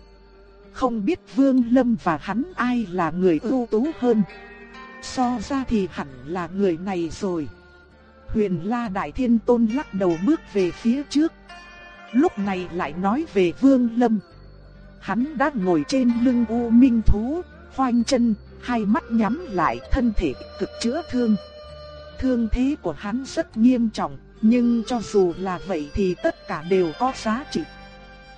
Speaker 1: Không biết Vương Lâm và hắn ai là người ưu tú hơn. So ra thì hẳn là người này rồi. Huyền La Đại Thiên Tôn lắc đầu bước về phía trước. Lúc này lại nói về Vương Lâm. Hắn đã ngồi trên lưng U Minh Thú, khoanh chân, hai mắt nhắm lại thân thể cực chữa thương. Thương thế của hắn rất nghiêm trọng, nhưng cho dù là vậy thì tất cả đều có giá trị.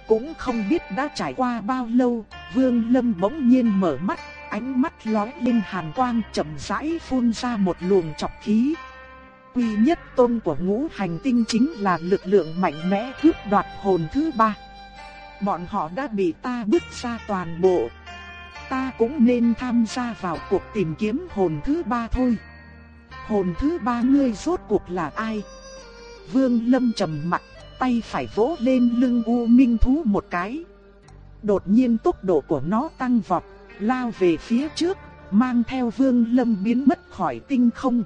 Speaker 1: Cũng không biết đã trải qua bao lâu, Vương Lâm bỗng nhiên mở mắt, ánh mắt lóe lên hàn quang chậm rãi phun ra một luồng chọc khí. Quy nhất tôn của ngũ hành tinh chính là lực lượng mạnh mẽ cướp đoạt hồn thứ ba. Bọn họ đã bị ta bức ra toàn bộ. Ta cũng nên tham gia vào cuộc tìm kiếm hồn thứ ba thôi. Hồn thứ ba ngươi rốt cuộc là ai? Vương Lâm trầm mặt tay phải vỗ lên lưng U Minh thú một cái. Đột nhiên tốc độ của nó tăng vọt, lao về phía trước, mang theo Vương Lâm biến mất khỏi tinh không.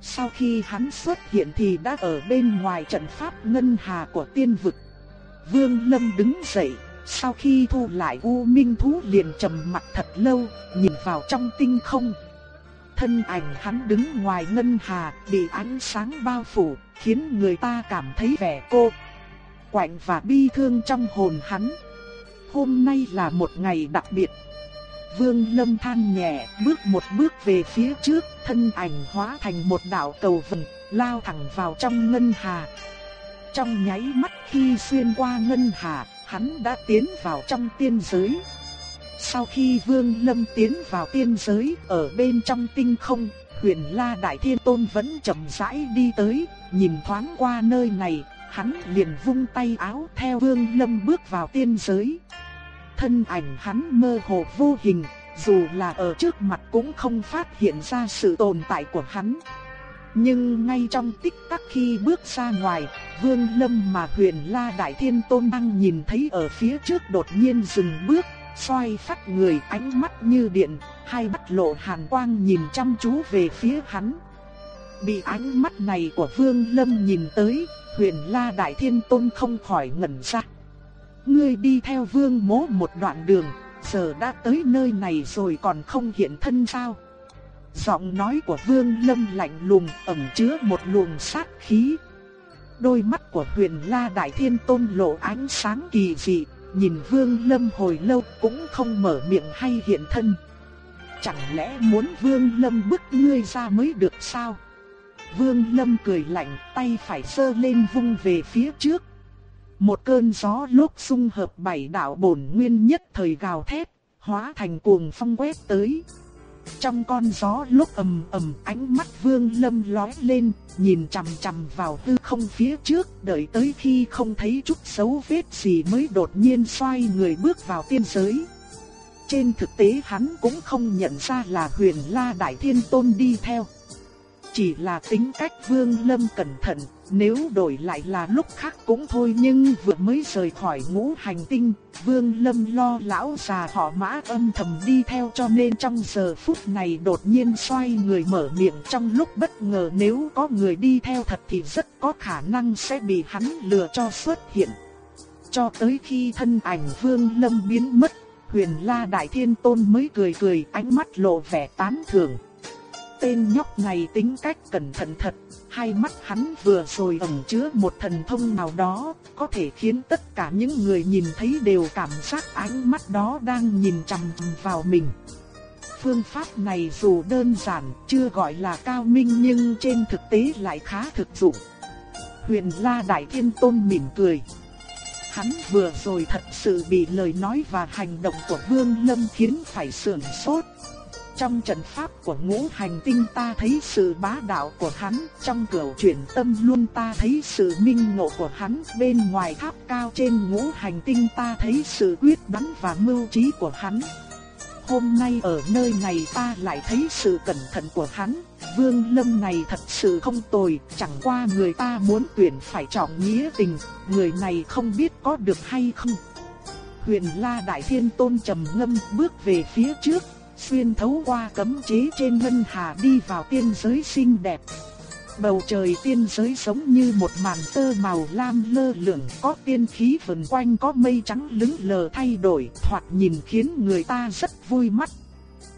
Speaker 1: Sau khi hắn xuất hiện thì đã ở bên ngoài trận pháp ngân hà của tiên vực. Vương Lâm đứng dậy, sau khi thu lại U Minh thú liền trầm mặt thật lâu, nhìn vào trong tinh không. Thân ảnh hắn đứng ngoài ngân hà, bị ánh sáng bao phủ, khiến người ta cảm thấy vẻ cô quạnh và bi thương trong hồn hắn. Hôm nay là một ngày đặc biệt. Vương Lâm than nhẹ, bước một bước về phía trước, thân ảnh hóa thành một đạo cầu vồng, lao thẳng vào trong ngân hà. Trong nháy mắt khi xuyên qua ngân hà, hắn đã tiến vào trong tiên giới. Sau khi Vương Lâm tiến vào tiên giới, ở bên trong tinh không, Huyền La Đại Thiên Tôn vẫn chậm rãi đi tới, nhìn thoáng qua nơi này, hắn liền vung tay áo theo Vương Lâm bước vào tiên giới. Thân ảnh hắn mơ hồ vô hình, dù là ở trước mặt cũng không phát hiện ra sự tồn tại của hắn. Nhưng ngay trong tích tắc khi bước ra ngoài, Vương Lâm mà Huyền La Đại Thiên Tôn đang nhìn thấy ở phía trước đột nhiên dừng bước, xoay phát người ánh mắt như điện, hai mắt lộ hàn quang nhìn chăm chú về phía hắn. Bị ánh mắt này của Vương Lâm nhìn tới, Huyền La Đại Thiên Tôn không khỏi ngẩn ra. Ngươi đi theo Vương Mỗ một đoạn đường, giờ đã tới nơi này rồi còn không hiện thân sao? Giọng nói của Vương Lâm lạnh lùng, ẩn chứa một luồng sát khí. Đôi mắt của Huyền La Đại Thiên Tôn lộ ánh sáng kỳ dị, nhìn Vương Lâm hồi lâu cũng không mở miệng hay hiện thân. Chẳng lẽ muốn Vương Lâm bức ngươi ra mới được sao? Vương Lâm cười lạnh, tay phải sơ lên vung về phía trước. Một cơn gió lốc xung hợp bảy đạo bổn nguyên nhất thời gào thét, hóa thành cuồng phong quét tới. Trong con gió lúc ầm ầm ánh mắt Vương Lâm lóe lên, nhìn chằm chằm vào hư không phía trước, đợi tới khi không thấy chút xấu vết gì mới đột nhiên xoay người bước vào tiên giới. Trên thực tế hắn cũng không nhận ra là Huyền La Đại Thiên Tôn đi theo. Chỉ là tính cách Vương Lâm cẩn thận, nếu đổi lại là lúc khác cũng thôi nhưng vừa mới rời khỏi ngũ hành tinh, Vương Lâm lo lão già họ mã âm thầm đi theo cho nên trong giờ phút này đột nhiên xoay người mở miệng trong lúc bất ngờ nếu có người đi theo thật thì rất có khả năng sẽ bị hắn lừa cho xuất hiện. Cho tới khi thân ảnh Vương Lâm biến mất, huyền la đại thiên tôn mới cười cười ánh mắt lộ vẻ tán thưởng tên nhóc này tính cách cẩn thận thật, hai mắt hắn vừa rồi ẩn chứa một thần thông nào đó, có thể khiến tất cả những người nhìn thấy đều cảm giác ánh mắt đó đang nhìn chằm chằm vào mình. Phương pháp này dù đơn giản, chưa gọi là cao minh nhưng trên thực tế lại khá thực dụng. Huyền La Đại Thiên Tôn mỉm cười. Hắn vừa rồi thật sự bị lời nói và hành động của Vương Lâm khiến phải sườn sốt. Trong trận pháp của ngũ hành tinh ta thấy sự bá đạo của hắn, trong cửu chuyển tâm luôn ta thấy sự minh ngộ của hắn, bên ngoài tháp cao trên ngũ hành tinh ta thấy sự quyết đoán và mưu trí của hắn. Hôm nay ở nơi này ta lại thấy sự cẩn thận của hắn, Vương Lâm này thật sự không tồi, chẳng qua người ta muốn tuyển phải trọng nghĩa tình, người này không biết có được hay không. Huyền La Đại Thiên Tôn trầm ngâm bước về phía trước, xuyên thấu qua cấm chế trên ngân hà đi vào tiên giới xinh đẹp. Bầu trời tiên giới giống như một màn tơ màu lam lơ lửng, có tiên khí vần quanh có mây trắng lững lờ thay đổi, thoạt nhìn khiến người ta rất vui mắt.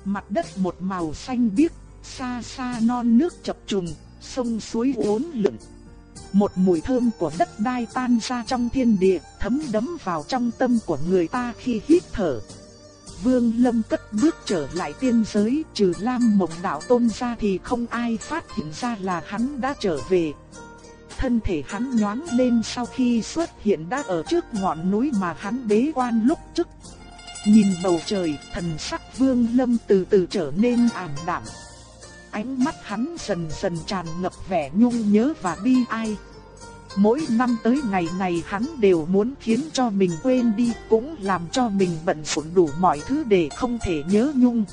Speaker 1: Mặt đất một màu xanh biếc, xa xa non nước chập trùng, sông suối uốn lượn. Một mùi thơm của đất đai tan ra trong thiên địa, thấm đẫm vào trong tâm của người ta khi hít thở. Vương Lâm cất bước trở lại tiên giới, trừ Lam Mộng Đạo Tôn ra thì không ai phát hiện ra là hắn đã trở về. Thân thể hắn nhoáng lên sau khi xuất hiện đã ở trước ngọn núi mà hắn bế quan lúc trước. Nhìn bầu trời, thần sắc Vương Lâm từ từ trở nên ảm đạm. Ánh mắt hắn dần dần tràn ngập vẻ nhung nhớ và bi ai. Mỗi năm tới ngày này hắn đều muốn khiến cho mình quên đi, cũng làm cho mình bận rộn đủ mọi thứ để không thể nhớ nhung.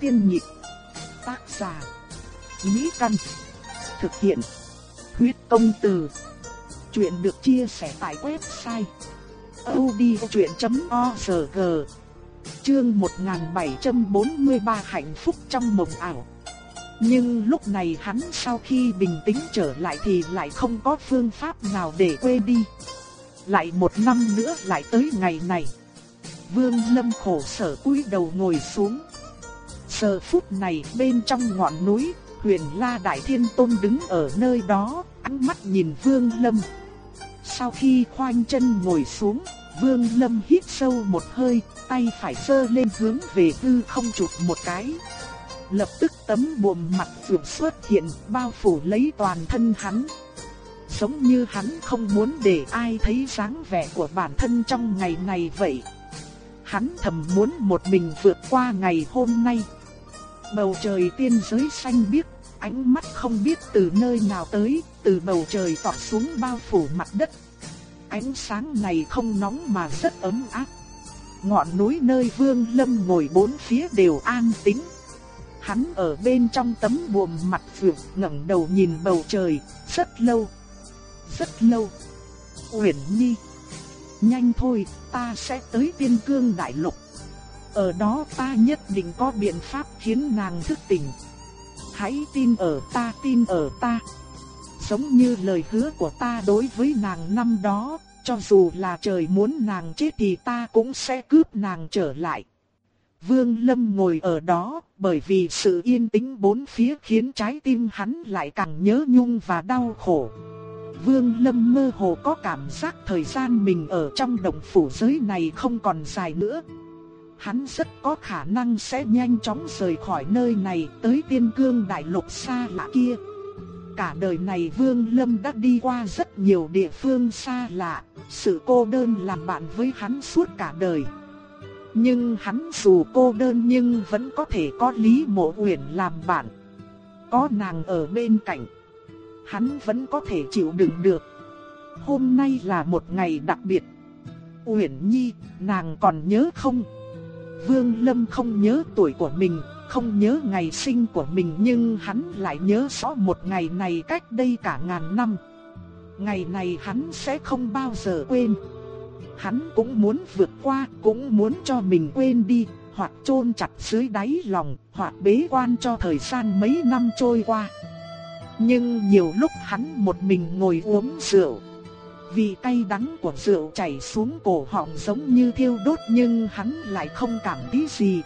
Speaker 1: Tiên nhịp, tác giả, Mỹ Căn, thực hiện, huyết công từ. Chuyện được chia sẻ tại website odchuyện.org Chương 1743 hạnh phúc trong mộng ảo nhưng lúc này hắn sau khi bình tĩnh trở lại thì lại không có phương pháp nào để quên đi. Lại một năm nữa lại tới ngày này. Vương Lâm khổ sở cúi đầu ngồi xuống. Giờ phút này bên trong ngọn núi, huyền La Đại Thiên Tôn đứng ở nơi đó, ánh mắt nhìn Vương Lâm. Sau khi khoanh chân ngồi xuống, Vương Lâm hít sâu một hơi, tay phải sơ lên hướng về hư không chụp một cái lập tức tấm buồm mặt phượng xuất hiện bao phủ lấy toàn thân hắn. Giống như hắn không muốn để ai thấy dáng vẻ của bản thân trong ngày này vậy. Hắn thầm muốn một mình vượt qua ngày hôm nay. Bầu trời tiên giới xanh biếc, ánh mắt không biết từ nơi nào tới, từ bầu trời tỏa xuống bao phủ mặt đất. Ánh sáng này không nóng mà rất ấm áp. Ngọn núi nơi Vương Lâm ngồi bốn phía đều an tĩnh. Hắn ở bên trong tấm buồm mặt phượng ngẩng đầu nhìn bầu trời, rất lâu, rất lâu. Uyển Nhi, nhanh thôi, ta sẽ tới tiên cương đại lục. Ở đó ta nhất định có biện pháp khiến nàng thức tỉnh. Hãy tin ở ta, tin ở ta. Giống như lời hứa của ta đối với nàng năm đó, cho dù là trời muốn nàng chết thì ta cũng sẽ cướp nàng trở lại. Vương Lâm ngồi ở đó, bởi vì sự yên tĩnh bốn phía khiến trái tim hắn lại càng nhớ nhung và đau khổ. Vương Lâm mơ hồ có cảm giác thời gian mình ở trong động phủ giới này không còn dài nữa. Hắn rất có khả năng sẽ nhanh chóng rời khỏi nơi này tới tiên cương đại lục xa lạ kia. Cả đời này Vương Lâm đã đi qua rất nhiều địa phương xa lạ, sự cô đơn làm bạn với hắn suốt cả đời. Nhưng hắn dù cô đơn nhưng vẫn có thể có Lý Mộ Uyển làm bạn. Có nàng ở bên cạnh, hắn vẫn có thể chịu đựng được. Hôm nay là một ngày đặc biệt. Uyển Nhi, nàng còn nhớ không? Vương Lâm không nhớ tuổi của mình, không nhớ ngày sinh của mình nhưng hắn lại nhớ rõ một ngày này cách đây cả ngàn năm. Ngày này hắn sẽ không bao giờ quên. Hắn cũng muốn vượt qua, cũng muốn cho mình quên đi, hoặc chôn chặt dưới đáy lòng, hoặc bế quan cho thời gian mấy năm trôi qua. Nhưng nhiều lúc hắn một mình ngồi uống rượu. Vì cay đắng của rượu chảy xuống cổ họng giống như thiêu đốt nhưng hắn lại không cảm thấy gì.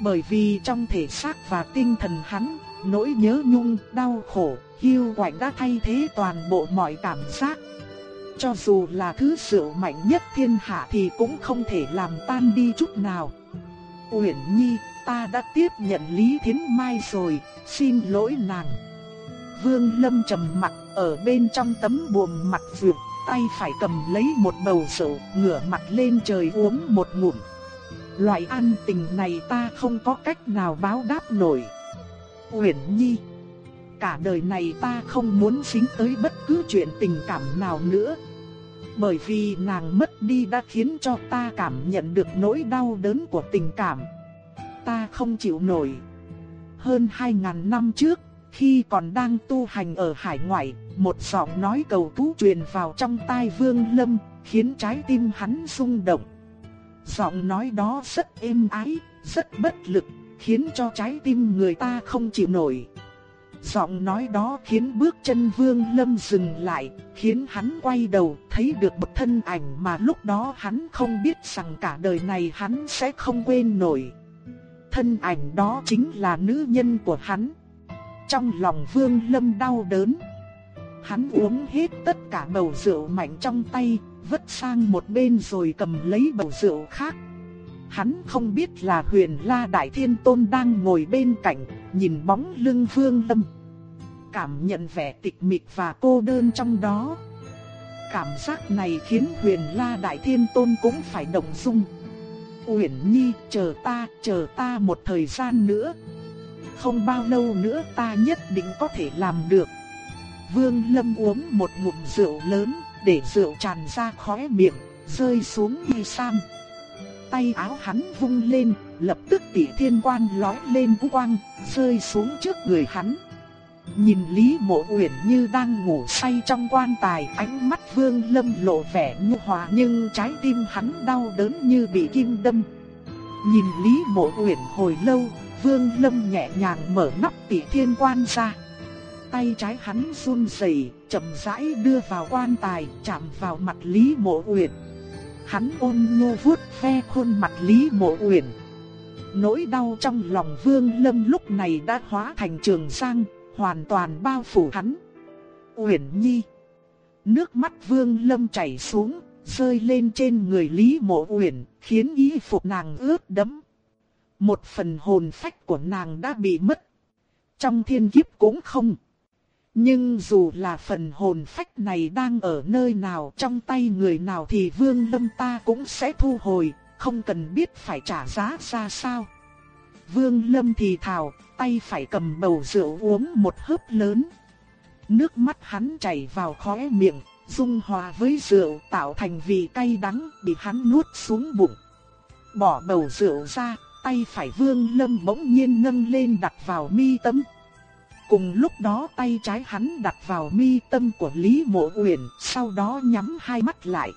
Speaker 1: Bởi vì trong thể xác và tinh thần hắn, nỗi nhớ nhung, đau khổ, hiu quạnh đã thay thế toàn bộ mọi cảm giác. Cho dù là thứ rượu mạnh nhất thiên hạ thì cũng không thể làm tan đi chút nào. Uyển Nhi, ta đã tiếp nhận Lý Thiến Mai rồi, xin lỗi nàng. Vương Lâm trầm mặt, ở bên trong tấm buồm mặt vượt, tay phải cầm lấy một bầu rượu, ngửa mặt lên trời uống một ngụm. Loại an tình này ta không có cách nào báo đáp nổi. Uyển Nhi Cả đời này ta không muốn dính tới bất cứ chuyện tình cảm nào nữa. Bởi vì nàng mất đi đã khiến cho ta cảm nhận được nỗi đau đớn của tình cảm. Ta không chịu nổi. Hơn 2.000 năm trước, khi còn đang tu hành ở hải ngoại, một giọng nói cầu cứu truyền vào trong tai Vương Lâm, khiến trái tim hắn rung động. Giọng nói đó rất êm ái, rất bất lực, khiến cho trái tim người ta không chịu nổi. Giọng nói đó khiến bước chân Vương Lâm dừng lại, khiến hắn quay đầu thấy được một thân ảnh mà lúc đó hắn không biết rằng cả đời này hắn sẽ không quên nổi. Thân ảnh đó chính là nữ nhân của hắn. Trong lòng Vương Lâm đau đớn. Hắn uống hết tất cả bầu rượu mạnh trong tay, vứt sang một bên rồi cầm lấy bầu rượu khác. Hắn không biết là huyền La Đại Thiên Tôn đang ngồi bên cạnh, nhìn bóng lưng Vương Lâm. Cảm nhận vẻ tịch mịch và cô đơn trong đó. Cảm giác này khiến huyền La Đại Thiên Tôn cũng phải động dung. Uyển Nhi, chờ ta, chờ ta một thời gian nữa. Không bao lâu nữa ta nhất định có thể làm được. Vương Lâm uống một ngụm rượu lớn, để rượu tràn ra khóe miệng, rơi xuống y sam. Tay áo hắn vung lên, lập tức tỷ thiên quan lói lên vũ quang, rơi xuống trước người hắn. Nhìn Lý Mộ Uyển như đang ngủ say trong quan tài, ánh mắt Vương Lâm lộ vẻ nhu hòa nhưng trái tim hắn đau đớn như bị kim đâm. Nhìn Lý Mộ Uyển hồi lâu, Vương Lâm nhẹ nhàng mở nắp tỷ thiên quan ra. Tay trái hắn run rẩy, chậm rãi đưa vào quan tài, chạm vào mặt Lý Mộ Uyển. Hắn ôn nhu vuốt ve khuôn mặt Lý Mộ Uyển. Nỗi đau trong lòng Vương Lâm lúc này đã hóa thành trường sang, hoàn toàn bao phủ hắn. Uyển Nhi. Nước mắt Vương Lâm chảy xuống, rơi lên trên người Lý Mộ Uyển, khiến y phục nàng ướt đẫm. Một phần hồn phách của nàng đã bị mất. Trong thiên kiếp cũng không. Nhưng dù là phần hồn phách này đang ở nơi nào trong tay người nào thì Vương Lâm ta cũng sẽ thu hồi, không cần biết phải trả giá ra sao. Vương Lâm thì thào, tay phải cầm bầu rượu uống một hớp lớn. Nước mắt hắn chảy vào khóe miệng, dung hòa với rượu tạo thành vị cay đắng bị hắn nuốt xuống bụng. Bỏ bầu rượu ra, tay phải Vương Lâm bỗng nhiên nâng lên đặt vào mi tấm Cùng lúc đó tay trái hắn đặt vào mi tâm của Lý Mộ Uyển, sau đó nhắm hai mắt lại.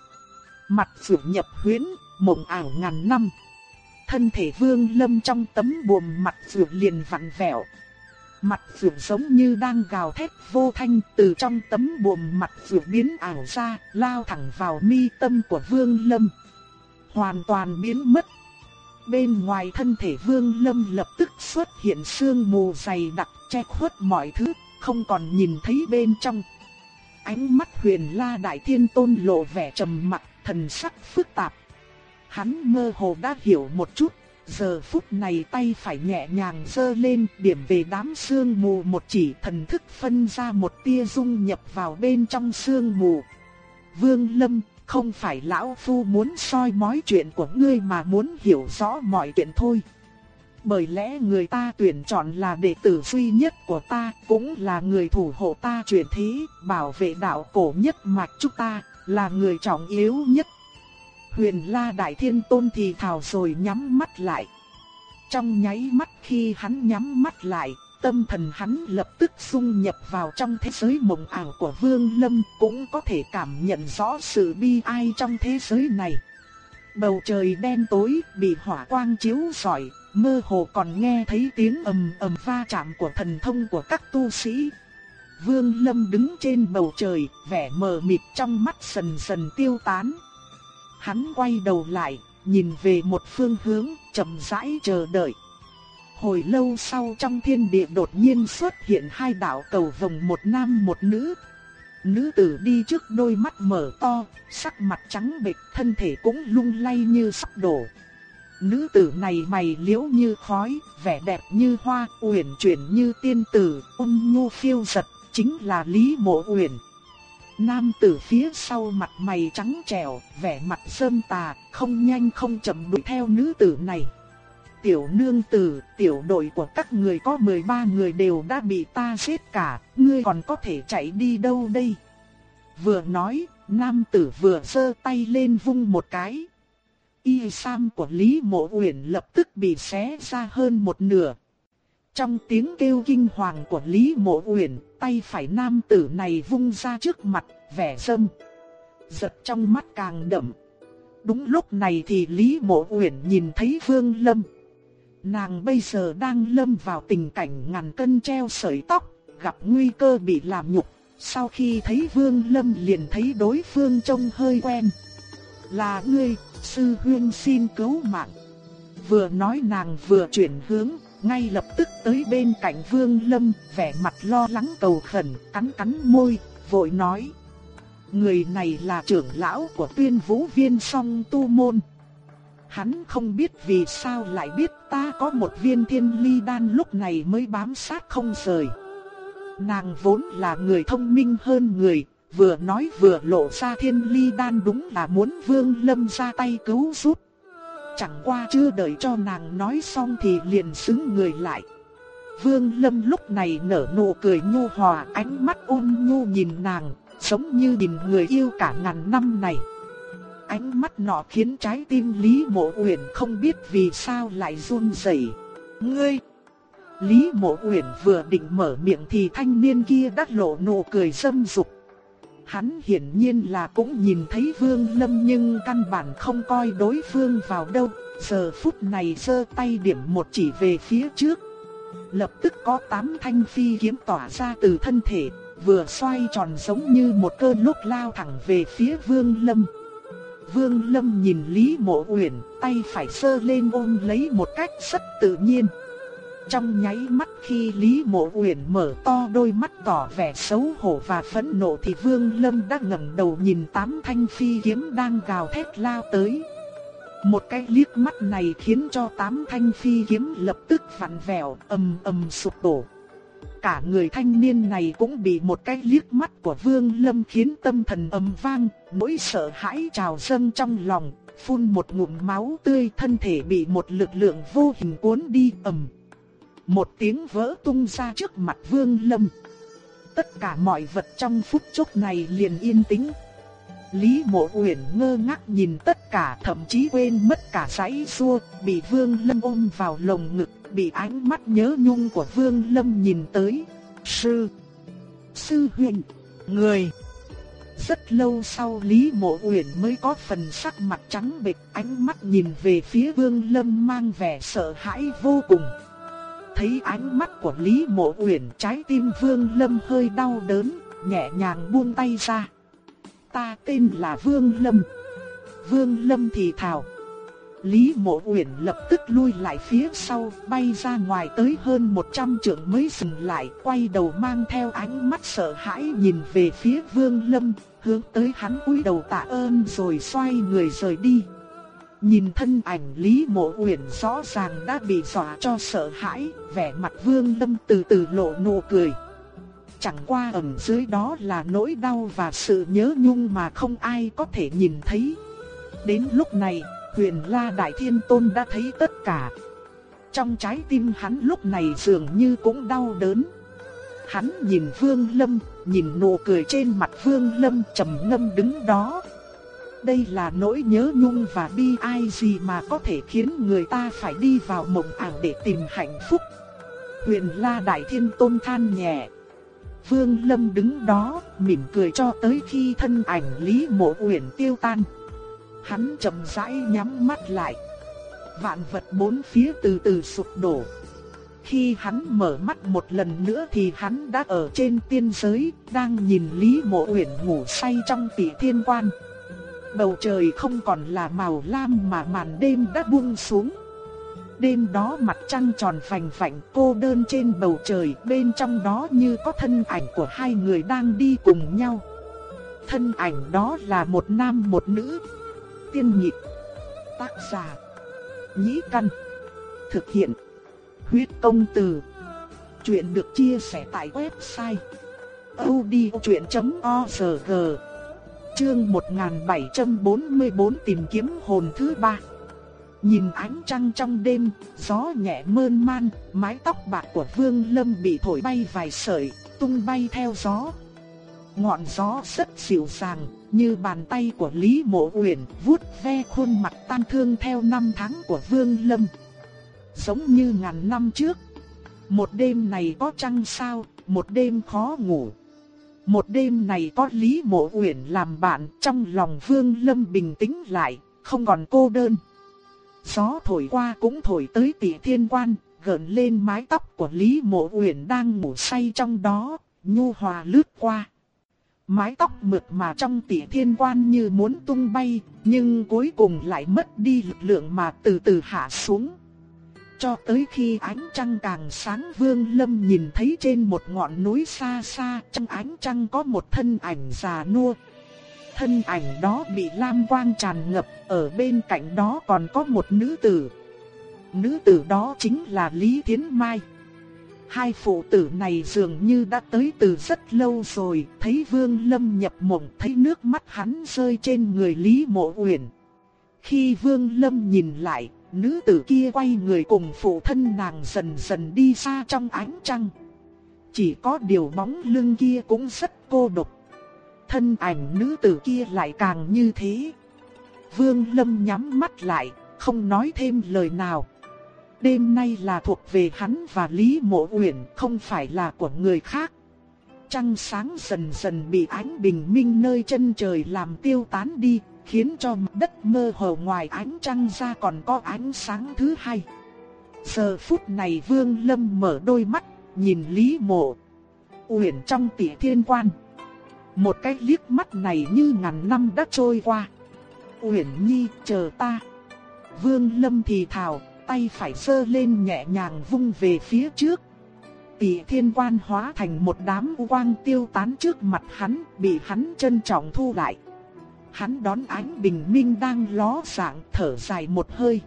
Speaker 1: Mặt phượng nhập huyễn, mộng ảo ngàn năm. Thân thể Vương Lâm trong tấm buồm mặt phượng liền vặn vẹo. Mặt phượng giống như đang gào thét vô thanh từ trong tấm buồm mặt phượng biến ảo ra, lao thẳng vào mi tâm của Vương Lâm. Hoàn toàn biến mất. Bên ngoài thân thể Vương Lâm lập tức xuất hiện sương mù dày đặc che khuất mọi thứ, không còn nhìn thấy bên trong. Ánh mắt huyền la đại thiên tôn lộ vẻ trầm mặc, thần sắc phức tạp. Hắn mơ hồ đã hiểu một chút, giờ phút này tay phải nhẹ nhàng giơ lên điểm về đám sương mù một chỉ thần thức phân ra một tia dung nhập vào bên trong sương mù. Vương Lâm, không phải lão phu muốn soi mói chuyện của ngươi mà muốn hiểu rõ mọi chuyện thôi bởi lẽ người ta tuyển chọn là đệ tử duy nhất của ta, cũng là người thủ hộ ta truyền thế, bảo vệ đạo cổ nhất mạch chúng ta, là người trọng yếu nhất. Huyền La Đại Thiên Tôn thì thào rồi nhắm mắt lại. Trong nháy mắt khi hắn nhắm mắt lại, tâm thần hắn lập tức xung nhập vào trong thế giới mộng ảo của Vương Lâm, cũng có thể cảm nhận rõ sự bi ai trong thế giới này. Bầu trời đen tối bị hỏa quang chiếu rọi, mơ hồ còn nghe thấy tiếng ầm ầm va chạm của thần thông của các tu sĩ. Vương Lâm đứng trên bầu trời, vẻ mờ mịt trong mắt sần sần tiêu tán. Hắn quay đầu lại, nhìn về một phương hướng, chậm rãi chờ đợi. Hồi lâu sau trong thiên địa đột nhiên xuất hiện hai đạo cầu vồng một nam một nữ. Nữ tử đi trước đôi mắt mở to, sắc mặt trắng bệch, thân thể cũng lung lay như sắp đổ. Nữ tử này mày liễu như khói, vẻ đẹp như hoa, uyển chuyển như tiên tử, ôn nhu phiêu giật, chính là Lý Mộ Uyển. Nam tử phía sau mặt mày trắng trẻo, vẻ mặt sơn tà, không nhanh không chậm đuổi theo nữ tử này. Tiểu nương tử, tiểu đội của các người có 13 người đều đã bị ta giết cả, ngươi còn có thể chạy đi đâu đây? Vừa nói, nam tử vừa giơ tay lên vung một cái. Y sam của Lý Mộ Uyển lập tức bị xé ra hơn một nửa. Trong tiếng kêu kinh hoàng của Lý Mộ Uyển, tay phải nam tử này vung ra trước mặt, vẻ dâm. Giật trong mắt càng đậm. Đúng lúc này thì Lý Mộ Uyển nhìn thấy Vương Lâm. Nàng bây giờ đang lâm vào tình cảnh ngàn cân treo sợi tóc, gặp nguy cơ bị làm nhục. Sau khi thấy Vương Lâm liền thấy đối phương trông hơi quen. Là ngươi, sư huyên xin cứu mạng. Vừa nói nàng vừa chuyển hướng, ngay lập tức tới bên cạnh Vương Lâm, vẻ mặt lo lắng cầu khẩn, cắn cắn môi, vội nói. Người này là trưởng lão của tuyên vũ viên song tu môn. Hắn không biết vì sao lại biết ta có một viên thiên ly đan lúc này mới bám sát không rời. Nàng vốn là người thông minh hơn người, vừa nói vừa lộ ra thiên ly đan đúng là muốn vương lâm ra tay cứu giúp. Chẳng qua chưa đợi cho nàng nói xong thì liền xứng người lại. Vương Lâm lúc này nở nụ cười nhu hòa ánh mắt ôn nhu nhìn nàng, giống như nhìn người yêu cả ngàn năm này. Ánh mắt nọ khiến trái tim Lý Mộ Uyển không biết vì sao lại run rẩy. Ngươi! Lý Mộ Uyển vừa định mở miệng thì thanh niên kia đã lộ nụ cười sâm dục. Hắn hiển nhiên là cũng nhìn thấy Vương Lâm nhưng căn bản không coi đối phương vào đâu. Giờ phút này giơ tay điểm một chỉ về phía trước. Lập tức có tám thanh phi kiếm tỏa ra từ thân thể, vừa xoay tròn giống như một cơn lốc lao thẳng về phía Vương Lâm. Vương Lâm nhìn Lý Mộ Uyển, tay phải sơ lên ôm lấy một cách rất tự nhiên. Trong nháy mắt khi Lý Mộ Uyển mở to đôi mắt tỏ vẻ xấu hổ và phẫn nộ thì Vương Lâm đã ngẩng đầu nhìn tám thanh phi kiếm đang gào thét lao tới. Một cái liếc mắt này khiến cho tám thanh phi kiếm lập tức vặn vẹo, ầm ầm sụp đổ. Cả người thanh niên này cũng bị một cái liếc mắt của Vương Lâm khiến tâm thần ầm vang, nỗi sợ hãi trào dâng trong lòng, phun một ngụm máu tươi thân thể bị một lực lượng vô hình cuốn đi ầm. Một tiếng vỡ tung ra trước mặt Vương Lâm. Tất cả mọi vật trong phút chốc này liền yên tĩnh. Lý Mộ Uyển ngơ ngác nhìn tất cả thậm chí quên mất cả giấy xua, bị Vương Lâm ôm vào lồng ngực, bị ánh mắt nhớ nhung của Vương Lâm nhìn tới. Sư, sư huyền, người. Rất lâu sau Lý Mộ Uyển mới có phần sắc mặt trắng bệch, ánh mắt nhìn về phía Vương Lâm mang vẻ sợ hãi vô cùng. Thấy ánh mắt của Lý Mộ Uyển, trái tim Vương Lâm hơi đau đớn, nhẹ nhàng buông tay ra. Ta tên là Vương Lâm. Vương Lâm thì thào. Lý Mộ Uyển lập tức lui lại phía sau, bay ra ngoài tới hơn 100 trượng mới dừng lại, quay đầu mang theo ánh mắt sợ hãi nhìn về phía Vương Lâm, hướng tới hắn cúi đầu tạ ơn rồi xoay người rời đi. Nhìn thân ảnh Lý Mộ Uyển rõ ràng đã bị dọa cho sợ hãi, vẻ mặt Vương Lâm từ từ lộ nụ cười. Chẳng qua ẩn dưới đó là nỗi đau và sự nhớ nhung mà không ai có thể nhìn thấy. Đến lúc này, huyền la đại thiên tôn đã thấy tất cả. Trong trái tim hắn lúc này dường như cũng đau đớn. Hắn nhìn Vương Lâm, nhìn nụ cười trên mặt Vương Lâm trầm ngâm đứng đó. Đây là nỗi nhớ nhung và bi ai gì mà có thể khiến người ta phải đi vào mộng ảo để tìm hạnh phúc. Huyền La Đại Thiên Tôn than nhẹ. Vương Lâm đứng đó, mỉm cười cho tới khi thân ảnh Lý Mộ Uyển tiêu tan. Hắn chậm rãi nhắm mắt lại. Vạn vật bốn phía từ từ sụp đổ. Khi hắn mở mắt một lần nữa thì hắn đã ở trên tiên giới, đang nhìn Lý Mộ Uyển ngủ say trong tỷ thiên quan. Bầu trời không còn là màu lam mà màn đêm đã buông xuống. Đêm đó mặt trăng tròn vành vạnh cô đơn trên bầu trời, bên trong đó như có thân ảnh của hai người đang đi cùng nhau. Thân ảnh đó là một nam một nữ. Tiên nhịp, tác giả, nhĩ căn, thực hiện, huyết công từ. Chuyện được chia sẻ tại website odchuyện.org Chương 1744 tìm kiếm hồn thứ ba Nhìn ánh trăng trong đêm, gió nhẹ mơn man, mái tóc bạc của Vương Lâm bị thổi bay vài sợi, tung bay theo gió. Ngọn gió rất dịu dàng, như bàn tay của Lý Mộ Uyển vuốt ve khuôn mặt tan thương theo năm tháng của Vương Lâm. Giống như ngàn năm trước, một đêm này có trăng sao, một đêm khó ngủ. Một đêm này có Lý Mộ Uyển làm bạn, trong lòng Vương Lâm bình tĩnh lại, không còn cô đơn. Gió thổi qua cũng thổi tới tỷ thiên quan, gợn lên mái tóc của Lý Mộ Uyển đang ngủ say trong đó, nhu hòa lướt qua. Mái tóc mượt mà trong tỷ thiên quan như muốn tung bay, nhưng cuối cùng lại mất đi lực lượng mà từ từ hạ xuống. Cho tới khi ánh trăng càng sáng Vương Lâm nhìn thấy trên một ngọn núi xa xa trong ánh trăng có một thân ảnh già nua. Thân ảnh đó bị lam quang tràn ngập, ở bên cạnh đó còn có một nữ tử. Nữ tử đó chính là Lý Thiến Mai. Hai phụ tử này dường như đã tới từ rất lâu rồi, thấy Vương Lâm nhập mộng, thấy nước mắt hắn rơi trên người Lý Mộ Uyển. Khi Vương Lâm nhìn lại, nữ tử kia quay người cùng phụ thân nàng dần dần đi xa trong ánh trăng. Chỉ có điều bóng lưng kia cũng rất cô độc. Thân ảnh nữ tử kia lại càng như thế. Vương Lâm nhắm mắt lại, không nói thêm lời nào. Đêm nay là thuộc về hắn và Lý Mộ Uyển, không phải là của người khác. Trăng sáng dần dần bị ánh bình minh nơi chân trời làm tiêu tán đi, khiến cho mặt đất mơ hồ ngoài ánh trăng ra còn có ánh sáng thứ hai. Giờ phút này Vương Lâm mở đôi mắt, nhìn Lý Mộ Uyển trong tỷ thiên quan. Một cái liếc mắt này như ngàn năm đã trôi qua. Uyển Nhi chờ ta. Vương Lâm thì thào, tay phải sơ lên nhẹ nhàng vung về phía trước. Tỷ thiên quan hóa thành một đám quang tiêu tán trước mặt hắn, bị hắn trân trọng thu lại. Hắn đón ánh bình minh đang ló dạng thở dài một hơi.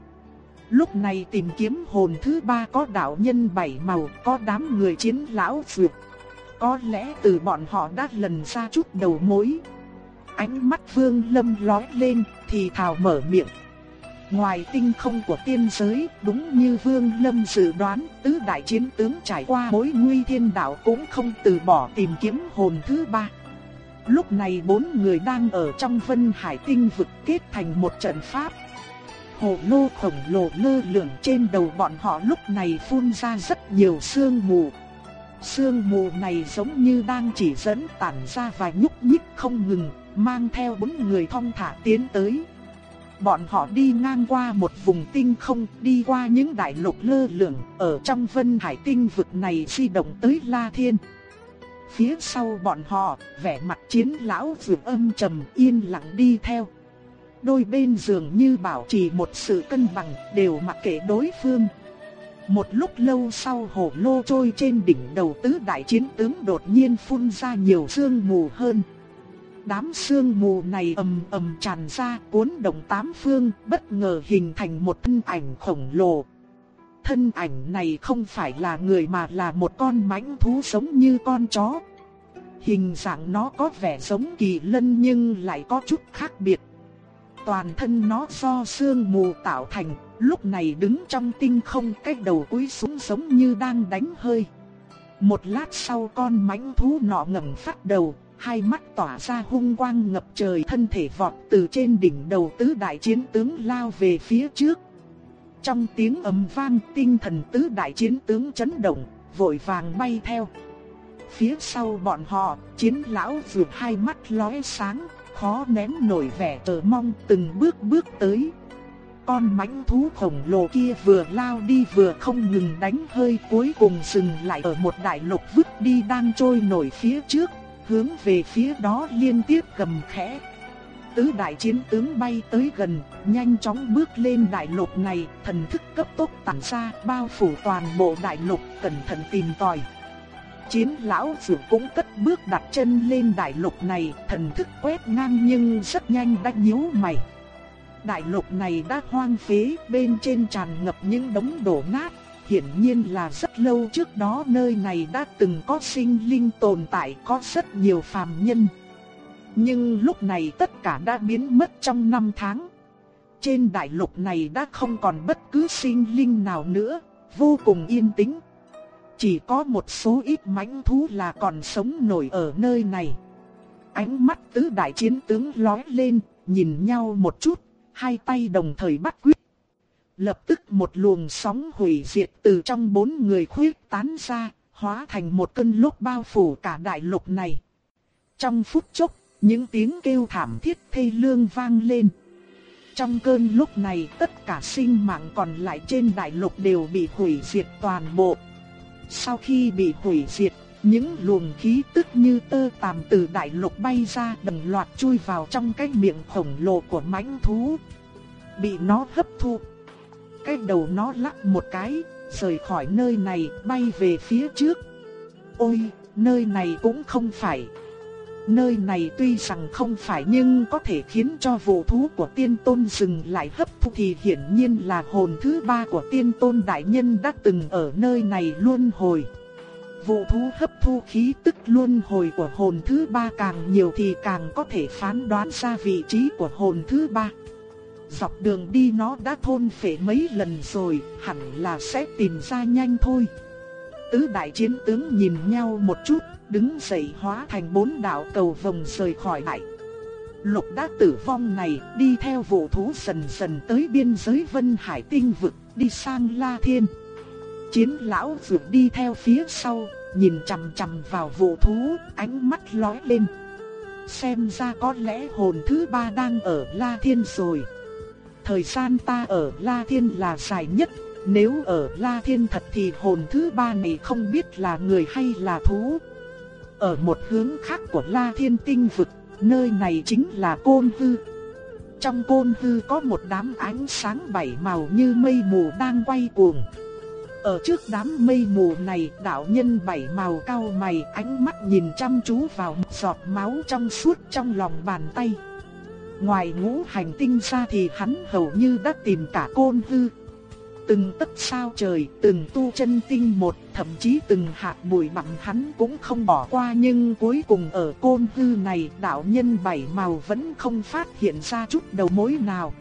Speaker 1: Lúc này tìm kiếm hồn thứ ba có đạo nhân bảy màu, có đám người chiến lão vượt. Có lẽ từ bọn họ đã lần ra chút đầu mối. Ánh mắt vương lâm lói lên, thì thào mở miệng. Ngoài tinh không của tiên giới, đúng như Vương Lâm dự đoán, tứ đại chiến tướng trải qua mối nguy thiên đạo cũng không từ bỏ tìm kiếm hồn thứ ba. Lúc này bốn người đang ở trong vân hải tinh vực kết thành một trận pháp. Hồ lô khổng lồ lơ lửng trên đầu bọn họ lúc này phun ra rất nhiều sương mù. Sương mù này giống như đang chỉ dẫn tản ra và nhúc nhích không ngừng, mang theo bốn người thong thả tiến tới. Bọn họ đi ngang qua một vùng tinh không, đi qua những đại lục lơ lửng, ở trong vân hải tinh vực này di động tới La Thiên. Phía sau bọn họ, vẻ mặt chiến lão vượt âm trầm yên lặng đi theo. Đôi bên dường như bảo trì một sự cân bằng, đều mặc kệ đối phương. Một lúc lâu sau hồ lô trôi trên đỉnh đầu tứ đại chiến tướng đột nhiên phun ra nhiều sương mù hơn. Đám sương mù này ầm ầm tràn ra cuốn động tám phương, bất ngờ hình thành một thân ảnh khổng lồ. Thân ảnh này không phải là người mà là một con mãnh thú sống như con chó. Hình dạng nó có vẻ giống kỳ lân nhưng lại có chút khác biệt. Toàn thân nó do sương mù tạo thành, lúc này đứng trong tinh không cách đầu cúi xuống giống như đang đánh hơi. Một lát sau con mãnh thú nọ ngẩng phát đầu, hai mắt tỏa ra hung quang ngập trời thân thể vọt từ trên đỉnh đầu tứ đại chiến tướng lao về phía trước. Trong tiếng ầm vang tinh thần tứ đại chiến tướng chấn động, vội vàng bay theo. Phía sau bọn họ, chiến lão vượt hai mắt lóe sáng, khó nén nổi vẻ tờ mong từng bước bước tới. Con mãnh thú khổng lồ kia vừa lao đi vừa không ngừng đánh hơi cuối cùng dừng lại ở một đại lục vứt đi đang trôi nổi phía trước, hướng về phía đó liên tiếp gầm khẽ. Tứ đại chiến tướng bay tới gần, nhanh chóng bước lên đại lục này, thần thức cấp tốc tản ra, bao phủ toàn bộ đại lục, cẩn thận tìm tòi. Chiến lão dược cũng cất bước đặt chân lên đại lục này, thần thức quét ngang nhưng rất nhanh đã nhíu mày. Đại lục này đã hoang phế, bên trên tràn ngập những đống đổ nát, hiển nhiên là rất lâu trước đó nơi này đã từng có sinh linh tồn tại có rất nhiều phàm nhân. Nhưng lúc này tất cả đã biến mất trong năm tháng. Trên đại lục này đã không còn bất cứ sinh linh nào nữa, vô cùng yên tĩnh. Chỉ có một số ít mãnh thú là còn sống nổi ở nơi này. Ánh mắt tứ đại chiến tướng lóe lên, nhìn nhau một chút, hai tay đồng thời bắt quyết. Lập tức một luồng sóng hủy diệt từ trong bốn người khuyết tán ra, hóa thành một cơn lốc bao phủ cả đại lục này. Trong phút chốc, những tiếng kêu thảm thiết thê lương vang lên. Trong cơn lúc này tất cả sinh mạng còn lại trên đại lục đều bị hủy diệt toàn bộ. Sau khi bị hủy diệt, những luồng khí tức như tơ tằm từ đại lục bay ra đồng loạt chui vào trong cái miệng khổng lồ của mãnh thú. Bị nó hấp thu. Cái đầu nó lắc một cái, rời khỏi nơi này bay về phía trước. Ôi, nơi này cũng không phải. Nơi này tuy rằng không phải nhưng có thể khiến cho vụ thú của tiên tôn dừng lại hấp thu thì hiển nhiên là hồn thứ ba của tiên tôn đại nhân đã từng ở nơi này luôn hồi. Vụ thú hấp thu khí tức luôn hồi của hồn thứ ba càng nhiều thì càng có thể phán đoán ra vị trí của hồn thứ ba. Dọc đường đi nó đã thôn phệ mấy lần rồi, hẳn là sẽ tìm ra nhanh thôi. Tứ đại chiến tướng nhìn nhau một chút, đứng dậy hóa thành bốn đạo cầu vòng rời khỏi lại. Lục đã tử vong này đi theo vụ thú dần dần tới biên giới Vân Hải tinh vực, đi sang La Thiên. Chiến lão vượt đi theo phía sau, nhìn chằm chằm vào vụ thú, ánh mắt lóe lên. Xem ra có lẽ hồn thứ ba đang ở La Thiên rồi. Thời gian ta ở La Thiên là dài nhất, nếu ở La Thiên thật thì hồn thứ ba này không biết là người hay là thú. Ở một hướng khác của La Thiên Tinh vực, nơi này chính là Côn Hư. Trong Côn Hư có một đám ánh sáng bảy màu như mây mù đang quay cuồng. Ở trước đám mây mù này, đạo nhân bảy màu cao mày, ánh mắt nhìn chăm chú vào một giọt máu trong suốt trong lòng bàn tay. Ngoài ngũ hành tinh ra thì hắn hầu như đã tìm cả Côn Hư từng tấc sao trời, từng tu chân tinh một, thậm chí từng hạt bụi bặm hắn cũng không bỏ qua nhưng cuối cùng ở côn hư này đạo nhân bảy màu vẫn không phát hiện ra chút đầu mối nào.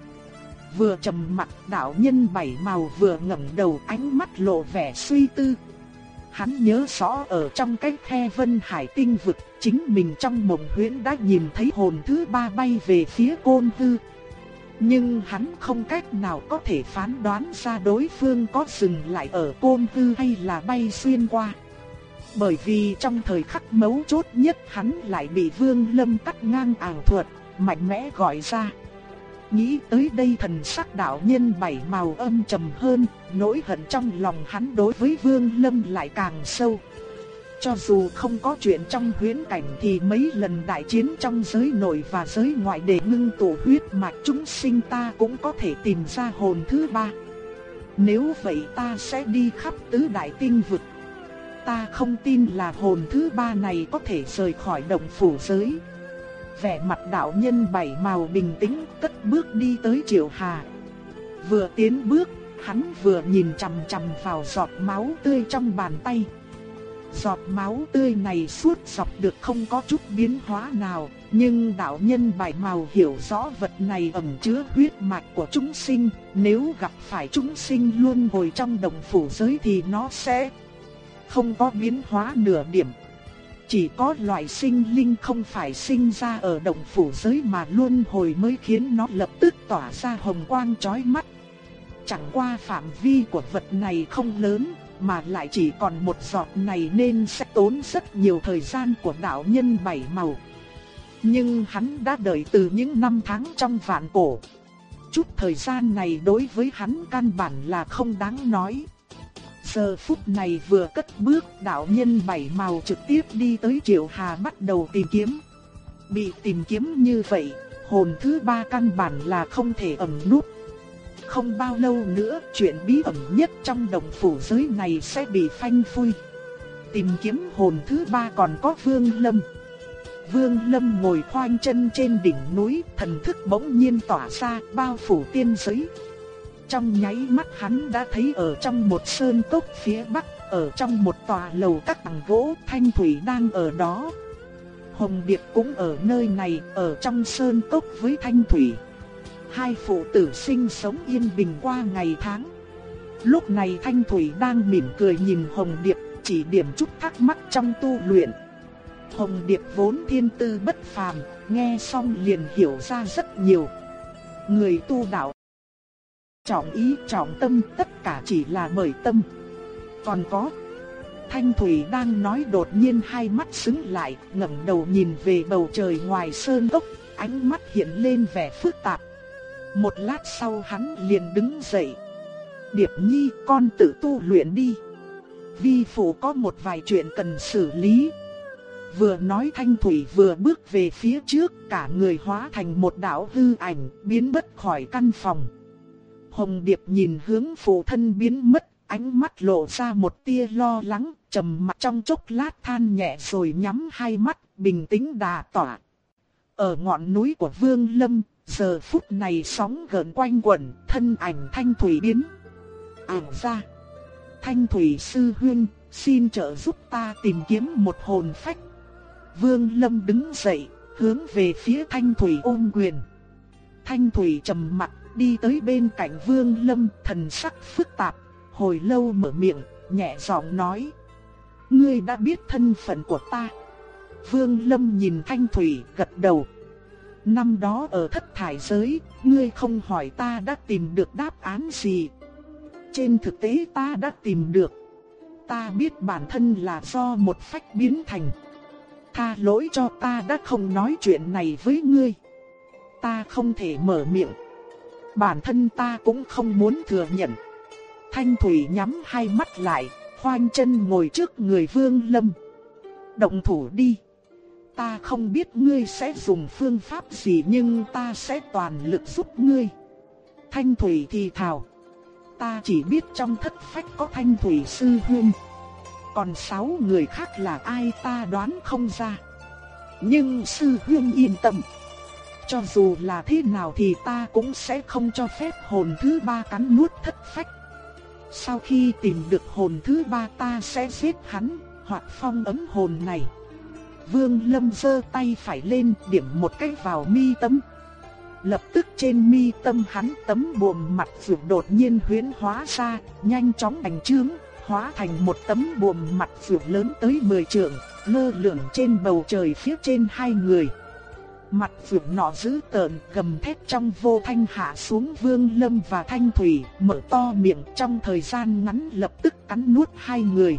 Speaker 1: Vừa trầm mặt đạo nhân bảy màu vừa ngẩng đầu ánh mắt lộ vẻ suy tư. Hắn nhớ rõ ở trong cái khe vân hải tinh vực, chính mình trong mộng huyễn đã nhìn thấy hồn thứ ba bay về phía côn tư Nhưng hắn không cách nào có thể phán đoán ra đối phương có dừng lại ở côn tư hay là bay xuyên qua. Bởi vì trong thời khắc mấu chốt nhất hắn lại bị Vương Lâm cắt ngang ảo thuật, mạnh mẽ gọi ra. Nghĩ tới đây thần sắc đạo nhân bảy màu âm trầm hơn, nỗi hận trong lòng hắn đối với Vương Lâm lại càng sâu. Cho dù không có chuyện trong huyễn cảnh thì mấy lần đại chiến trong giới nội và giới ngoại để ngưng tụ huyết mạch chúng sinh ta cũng có thể tìm ra hồn thứ ba. Nếu vậy ta sẽ đi khắp tứ đại tinh vực. Ta không tin là hồn thứ ba này có thể rời khỏi động phủ giới. Vẻ mặt đạo nhân bảy màu bình tĩnh cất bước đi tới Triệu Hà. Vừa tiến bước, hắn vừa nhìn chằm chằm vào giọt máu tươi trong bàn tay. Giọt máu tươi này suốt dọc được không có chút biến hóa nào, nhưng đạo nhân bảy màu hiểu rõ vật này ẩn chứa huyết mạch của chúng sinh, nếu gặp phải chúng sinh luôn hồi trong đồng phủ giới thì nó sẽ không có biến hóa nửa điểm. Chỉ có loại sinh linh không phải sinh ra ở động phủ giới mà luôn hồi mới khiến nó lập tức tỏa ra hồng quang chói mắt. Chẳng qua phạm vi của vật này không lớn, mà lại chỉ còn một giọt này nên sẽ tốn rất nhiều thời gian của đạo nhân bảy màu. Nhưng hắn đã đợi từ những năm tháng trong vạn cổ. Chút thời gian này đối với hắn căn bản là không đáng nói. Giờ phút này vừa cất bước đạo nhân bảy màu trực tiếp đi tới Triệu Hà bắt đầu tìm kiếm. Bị tìm kiếm như vậy, hồn thứ ba căn bản là không thể ẩn núp. Không bao lâu nữa, chuyện bí ẩn nhất trong đồng phủ giới này sẽ bị phanh phui. Tìm kiếm hồn thứ ba còn có Vương Lâm. Vương Lâm ngồi khoanh chân trên đỉnh núi, thần thức bỗng nhiên tỏa ra, bao phủ tiên giới trong nháy mắt hắn đã thấy ở trong một sơn cốc phía bắc, ở trong một tòa lầu các bằng gỗ thanh thủy đang ở đó. Hồng Điệp cũng ở nơi này, ở trong sơn cốc với thanh thủy. Hai phụ tử sinh sống yên bình qua ngày tháng. Lúc này Thanh Thủy đang mỉm cười nhìn Hồng Điệp, chỉ điểm chút thắc mắc trong tu luyện. Hồng Điệp vốn thiên tư bất phàm, nghe xong liền hiểu ra rất nhiều. Người tu đạo trọng ý trọng tâm tất cả chỉ là bởi tâm. Còn có Thanh Thủy đang nói đột nhiên hai mắt xứng lại, ngẩng đầu nhìn về bầu trời ngoài sơn cốc, ánh mắt hiện lên vẻ phức tạp. Một lát sau hắn liền đứng dậy. Điệp Nhi con tự tu luyện đi. Vi phụ có một vài chuyện cần xử lý. Vừa nói Thanh Thủy vừa bước về phía trước, cả người hóa thành một đạo hư ảnh, biến mất khỏi căn phòng. Hồng Điệp nhìn hướng phụ thân biến mất, ánh mắt lộ ra một tia lo lắng, trầm mặt trong chốc lát than nhẹ rồi nhắm hai mắt, bình tĩnh đà tỏa. Ở ngọn núi của Vương Lâm, giờ phút này sóng gợn quanh quẩn, thân ảnh Thanh Thủy biến. Ảnh ra. Thanh Thủy sư huynh, xin trợ giúp ta tìm kiếm một hồn phách. Vương Lâm đứng dậy, hướng về phía Thanh Thủy ôm quyền. Thanh Thủy trầm mặt, đi tới bên cạnh Vương Lâm, thần sắc phức tạp, hồi lâu mở miệng, nhẹ giọng nói: "Ngươi đã biết thân phận của ta." Vương Lâm nhìn Thanh Thủy, gật đầu. Năm đó ở thất thải giới, ngươi không hỏi ta đã tìm được đáp án gì. Trên thực tế ta đã tìm được. Ta biết bản thân là do một phách biến thành. Tha lỗi cho ta đã không nói chuyện này với ngươi. Ta không thể mở miệng. Bản thân ta cũng không muốn thừa nhận. Thanh Thủy nhắm hai mắt lại, khoanh chân ngồi trước người Vương Lâm. Động thủ đi. Ta không biết ngươi sẽ dùng phương pháp gì nhưng ta sẽ toàn lực giúp ngươi. Thanh Thủy thì thào. Ta chỉ biết trong thất phách có Thanh Thủy sư huynh. Còn sáu người khác là ai ta đoán không ra. Nhưng sư huynh yên tâm. Cho dù là thế nào thì ta cũng sẽ không cho phép hồn thứ ba cắn nuốt thất phách. Sau khi tìm được hồn thứ ba ta sẽ giết hắn, hoặc phong ấm hồn này. Vương Lâm giơ tay phải lên điểm một cái vào mi tâm. Lập tức trên mi tâm hắn tấm buồm mặt rượu đột nhiên huyễn hóa ra, nhanh chóng ảnh trướng, hóa thành một tấm buồm mặt rượu lớn tới 10 trượng, lơ lửng trên bầu trời phía trên hai người. Mặt phượng nọ giữ tợn gầm thét trong vô thanh hạ xuống vương lâm và thanh thủy, mở to miệng trong thời gian ngắn lập tức cắn nuốt hai người.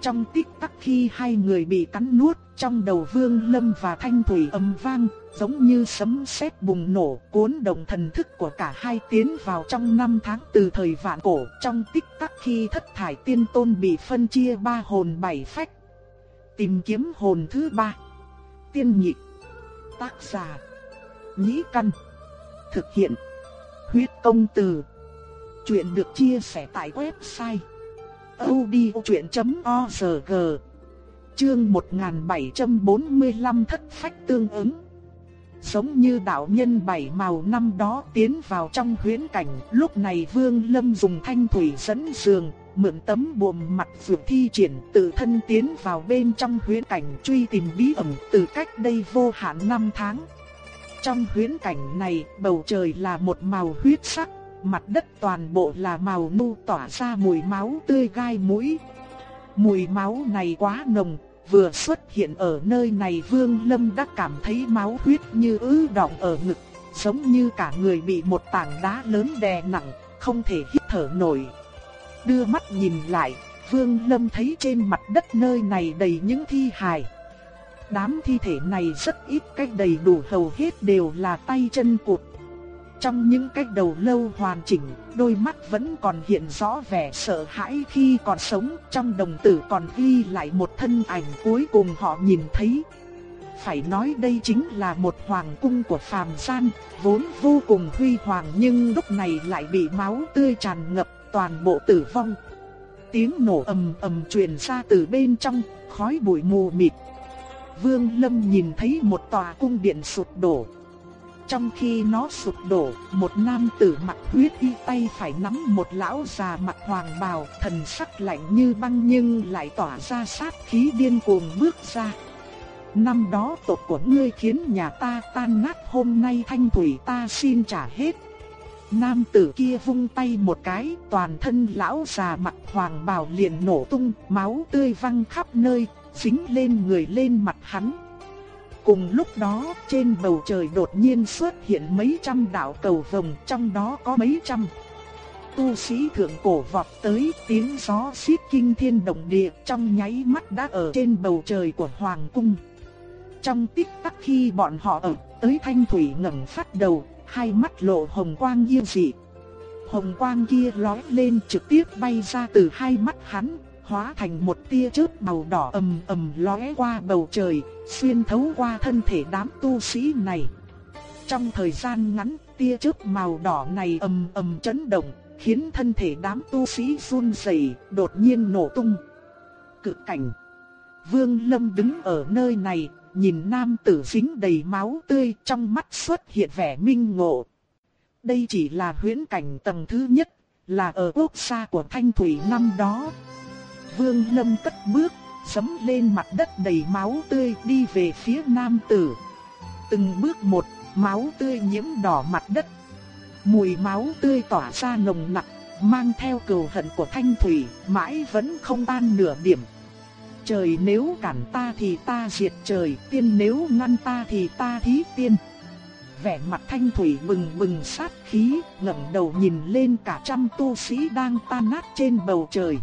Speaker 1: Trong tích tắc khi hai người bị cắn nuốt, trong đầu Vương Lâm và Thanh Thủy ầm vang, giống như sấm sét bùng nổ, cuốn động thần thức của cả hai tiến vào trong năm tháng từ thời vạn cổ, trong tích tắc khi thất thải tiên tôn bị phân chia ba hồn bảy phách. Tìm kiếm hồn thứ ba. Tiên nhị Tác giả. Nhĩ căn. Thực hiện. Huyết công từ. Chuyện được chia sẻ tại website odchuyện.org Chương 1745 thất phách tương ứng Giống như đạo nhân bảy màu năm đó tiến vào trong huyễn cảnh, Lúc này Vương Lâm dùng thanh thủy dẫn giường Mượn tấm buồm mặt phượng thi triển tự thân tiến vào bên trong huyễn cảnh truy tìm bí ẩn từ cách đây vô hạn năm tháng Trong huyễn cảnh này bầu trời là một màu huyết sắc mặt đất toàn bộ là màu nu tỏa ra mùi máu tươi gai mũi. Mùi máu này quá nồng, vừa xuất hiện ở nơi này Vương Lâm đã cảm thấy máu huyết như ứ đọng ở ngực, giống như cả người bị một tảng đá lớn đè nặng, không thể hít thở nổi. Đưa mắt nhìn lại, Vương Lâm thấy trên mặt đất nơi này đầy những thi hài. Đám thi thể này rất ít cách đầy đủ hầu hết đều là tay chân cụt trong những cách đầu lâu hoàn chỉnh, đôi mắt vẫn còn hiện rõ vẻ sợ hãi khi còn sống, trong đồng tử còn ghi lại một thân ảnh cuối cùng họ nhìn thấy. Phải nói đây chính là một hoàng cung của phàm gian, vốn vô cùng huy hoàng nhưng lúc này lại bị máu tươi tràn ngập toàn bộ tử vong. Tiếng nổ ầm ầm truyền ra từ bên trong, khói bụi mù mịt. Vương Lâm nhìn thấy một tòa cung điện sụp đổ, Trong khi nó sụp đổ, một nam tử mặc huyết y tay phải nắm một lão già mặc hoàng bào, thần sắc lạnh như băng nhưng lại tỏa ra sát khí điên cuồng bước ra. Năm đó tộc của ngươi khiến nhà ta tan nát hôm nay thanh thủy ta xin trả hết. Nam tử kia vung tay một cái, toàn thân lão già mặc hoàng bào liền nổ tung, máu tươi văng khắp nơi, dính lên người lên mặt hắn. Cùng lúc đó, trên bầu trời đột nhiên xuất hiện mấy trăm đạo cầu vồng, trong đó có mấy trăm. Tu sĩ thượng cổ vọt tới, tiếng gió xít kinh thiên động địa, trong nháy mắt đã ở trên bầu trời của hoàng cung. Trong tích tắc khi bọn họ ở tới thanh thủy ngẩng phát đầu, hai mắt lộ hồng quang yêu dị. Hồng quang kia lóe lên trực tiếp bay ra từ hai mắt hắn, hóa thành một tia chớp màu đỏ ầm ầm lóe qua bầu trời, xuyên thấu qua thân thể đám tu sĩ này. Trong thời gian ngắn, tia chớp màu đỏ này ầm ầm chấn động, khiến thân thể đám tu sĩ run rẩy, đột nhiên nổ tung. Cực cảnh. Vương Lâm đứng ở nơi này, nhìn nam tử dính đầy máu tươi trong mắt xuất hiện vẻ minh ngộ. Đây chỉ là huyễn cảnh tầng thứ nhất, là ở quốc gia của Thanh Thủy năm đó. Vương Lâm cất bước, sấm lên mặt đất đầy máu tươi đi về phía nam tử. Từng bước một, máu tươi nhiễm đỏ mặt đất. Mùi máu tươi tỏa ra nồng nặc, mang theo cừu hận của Thanh Thủy, mãi vẫn không tan nửa điểm. Trời nếu cản ta thì ta diệt trời, tiên nếu ngăn ta thì ta thí tiên. Vẻ mặt thanh thủy bừng bừng sát khí, ngẩng đầu nhìn lên cả trăm tu sĩ đang tan nát trên bầu trời.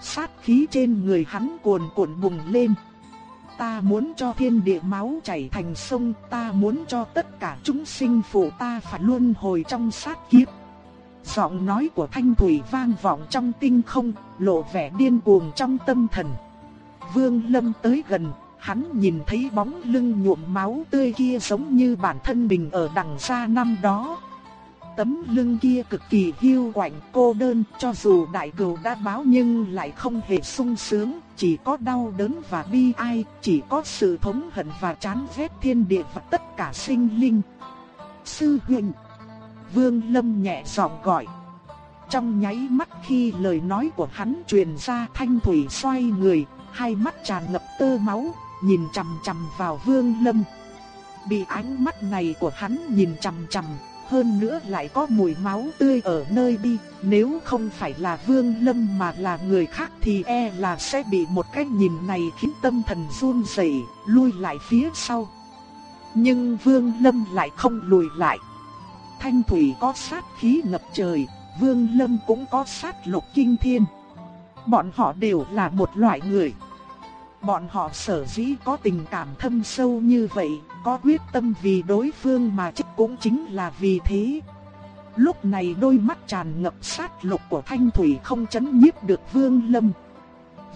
Speaker 1: Sát khí trên người hắn cuồn cuộn bùng lên. Ta muốn cho thiên địa máu chảy thành sông, ta muốn cho tất cả chúng sinh phụ ta phải luôn hồi trong sát kiếp. Giọng nói của Thanh Thủy vang vọng trong tinh không, lộ vẻ điên cuồng trong tâm thần. Vương Lâm tới gần, hắn nhìn thấy bóng lưng nhuộm máu tươi kia giống như bản thân mình ở đằng xa năm đó. Tấm lưng kia cực kỳ hiu quạnh cô đơn cho dù đại cừu đã báo nhưng lại không hề sung sướng, chỉ có đau đớn và bi ai, chỉ có sự thống hận và chán ghét thiên địa và tất cả sinh linh. Sư huynh Vương Lâm nhẹ giọng gọi. Trong nháy mắt khi lời nói của hắn truyền ra thanh thủy xoay người, hai mắt tràn ngập tơ máu, nhìn chằm chằm vào Vương Lâm. Bị ánh mắt này của hắn nhìn chằm chằm, hơn nữa lại có mùi máu tươi ở nơi đi, nếu không phải là Vương Lâm mà là người khác thì e là sẽ bị một cái nhìn này khiến tâm thần run rẩy, lui lại phía sau. Nhưng Vương Lâm lại không lùi lại. Thanh thủy có sát khí ngập trời, Vương Lâm cũng có sát lục kinh thiên. Bọn họ đều là một loại người. Bọn họ sở dĩ có tình cảm thâm sâu như vậy, có quyết tâm vì đối phương mà chết cũng chính là vì thế. Lúc này đôi mắt tràn ngập sát lục của Thanh Thủy không chấn nhiếp được Vương Lâm.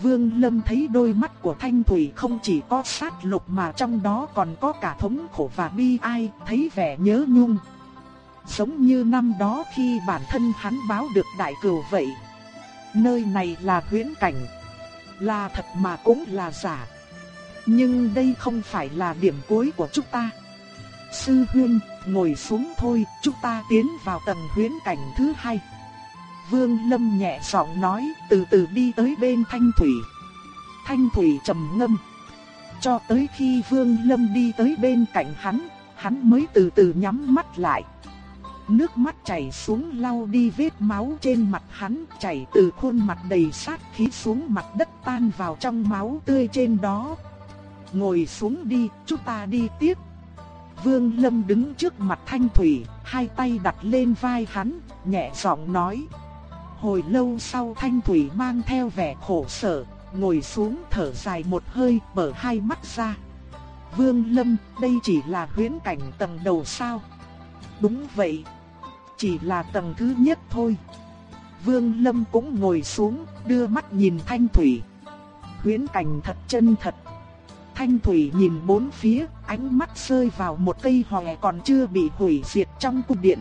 Speaker 1: Vương Lâm thấy đôi mắt của Thanh Thủy không chỉ có sát lục mà trong đó còn có cả thống khổ và bi ai, thấy vẻ nhớ nhung. Giống như năm đó khi bản thân hắn báo được đại cửu vậy. Nơi này là huyễn cảnh, là thật mà cũng là giả. Nhưng đây không phải là điểm cuối của chúng ta. Sư huynh, ngồi xuống thôi, chúng ta tiến vào tầng huyễn cảnh thứ hai. Vương Lâm nhẹ giọng nói, từ từ đi tới bên Thanh Thủy. Thanh Thủy trầm ngâm. Cho tới khi Vương Lâm đi tới bên cạnh hắn, hắn mới từ từ nhắm mắt lại. Nước mắt chảy xuống lau đi vết máu trên mặt hắn chảy từ khuôn mặt đầy sát khí xuống mặt đất tan vào trong máu tươi trên đó. Ngồi xuống đi, chúng ta đi tiếp. Vương Lâm đứng trước mặt Thanh Thủy, hai tay đặt lên vai hắn, nhẹ giọng nói. Hồi lâu sau Thanh Thủy mang theo vẻ khổ sở, ngồi xuống thở dài một hơi, mở hai mắt ra. Vương Lâm, đây chỉ là huyễn cảnh tầng đầu sao? Đúng vậy, chỉ là tầng thứ nhất thôi. Vương Lâm cũng ngồi xuống, đưa mắt nhìn Thanh Thủy. Huyễn cảnh thật chân thật. Thanh Thủy nhìn bốn phía, ánh mắt rơi vào một cây hòe còn chưa bị hủy diệt trong cung điện.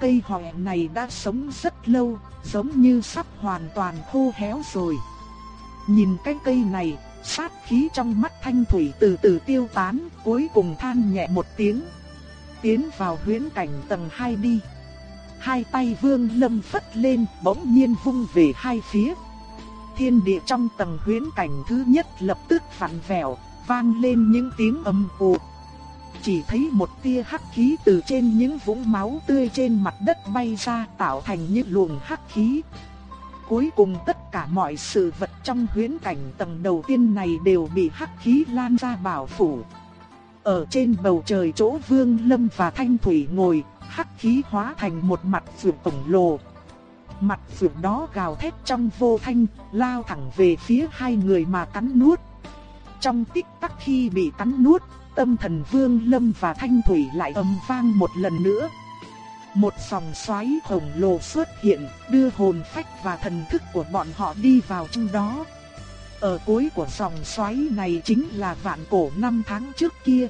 Speaker 1: Cây hòe này đã sống rất lâu, giống như sắp hoàn toàn khô héo rồi. Nhìn cái cây này, sát khí trong mắt Thanh Thủy từ từ tiêu tán, cuối cùng than nhẹ một tiếng. tiến vào huyễn cảnh tầng 2 đi. Hai tay Vương Lâm phất lên, bỗng nhiên vung về hai phía. Thiên địa trong tầng huyễn cảnh thứ nhất lập tức vặn vẹo, vang lên những tiếng âm ồ. Chỉ thấy một tia hắc khí từ trên những vũng máu tươi trên mặt đất bay ra tạo thành những luồng hắc khí. Cuối cùng tất cả mọi sự vật trong huyễn cảnh tầng đầu tiên này đều bị hắc khí lan ra bảo phủ. Ở trên bầu trời chỗ Vương Lâm và Thanh Thủy ngồi, hắc khí hóa thành một mặt phượng khổng lồ. Mặt phượng đó gào thét trong vô thanh, lao thẳng về phía hai người mà cắn nuốt. Trong tích tắc khi bị cắn nuốt, tâm thần Vương Lâm và Thanh Thủy lại ầm vang một lần nữa. Một dòng xoáy khổng lồ xuất hiện, đưa hồn phách và thần thức của bọn họ đi vào trong đó. Ở cuối của dòng xoáy này chính là vạn cổ năm tháng trước kia.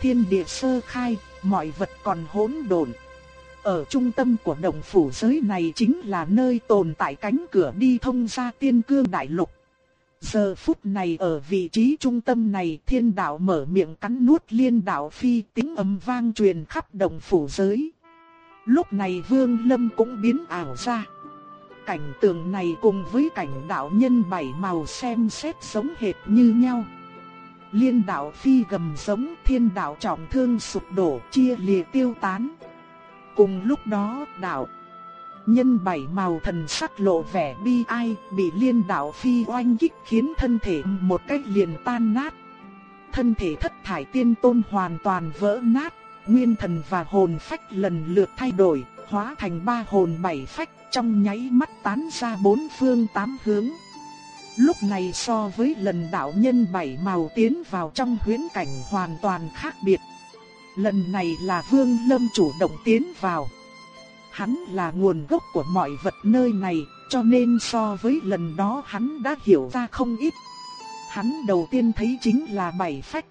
Speaker 1: Thiên địa sơ khai, mọi vật còn hỗn độn. Ở trung tâm của đồng phủ giới này chính là nơi tồn tại cánh cửa đi thông ra tiên cương đại lục. Giờ phút này ở vị trí trung tâm này, thiên đạo mở miệng cắn nuốt liên đạo phi tiếng âm vang truyền khắp đồng phủ giới. Lúc này vương lâm cũng biến ảo ra. Cảnh tượng này cùng với cảnh đạo nhân bảy màu xem xét giống hệt như nhau. Liên đạo phi gầm giống thiên đạo trọng thương sụp đổ chia lìa tiêu tán. Cùng lúc đó đạo nhân bảy màu thần sắc lộ vẻ bi ai bị liên đạo phi oanh kích khiến thân thể một cách liền tan nát. Thân thể thất thải tiên tôn hoàn toàn vỡ nát, nguyên thần và hồn phách lần lượt thay đổi, hóa thành ba hồn bảy phách trong nháy mắt tán ra bốn phương tám hướng. Lúc này so với lần đạo nhân bảy màu tiến vào trong huyễn cảnh hoàn toàn khác biệt. Lần này là Vương Lâm chủ động tiến vào. Hắn là nguồn gốc của mọi vật nơi này, cho nên so với lần đó hắn đã hiểu ra không ít. Hắn đầu tiên thấy chính là bảy phách.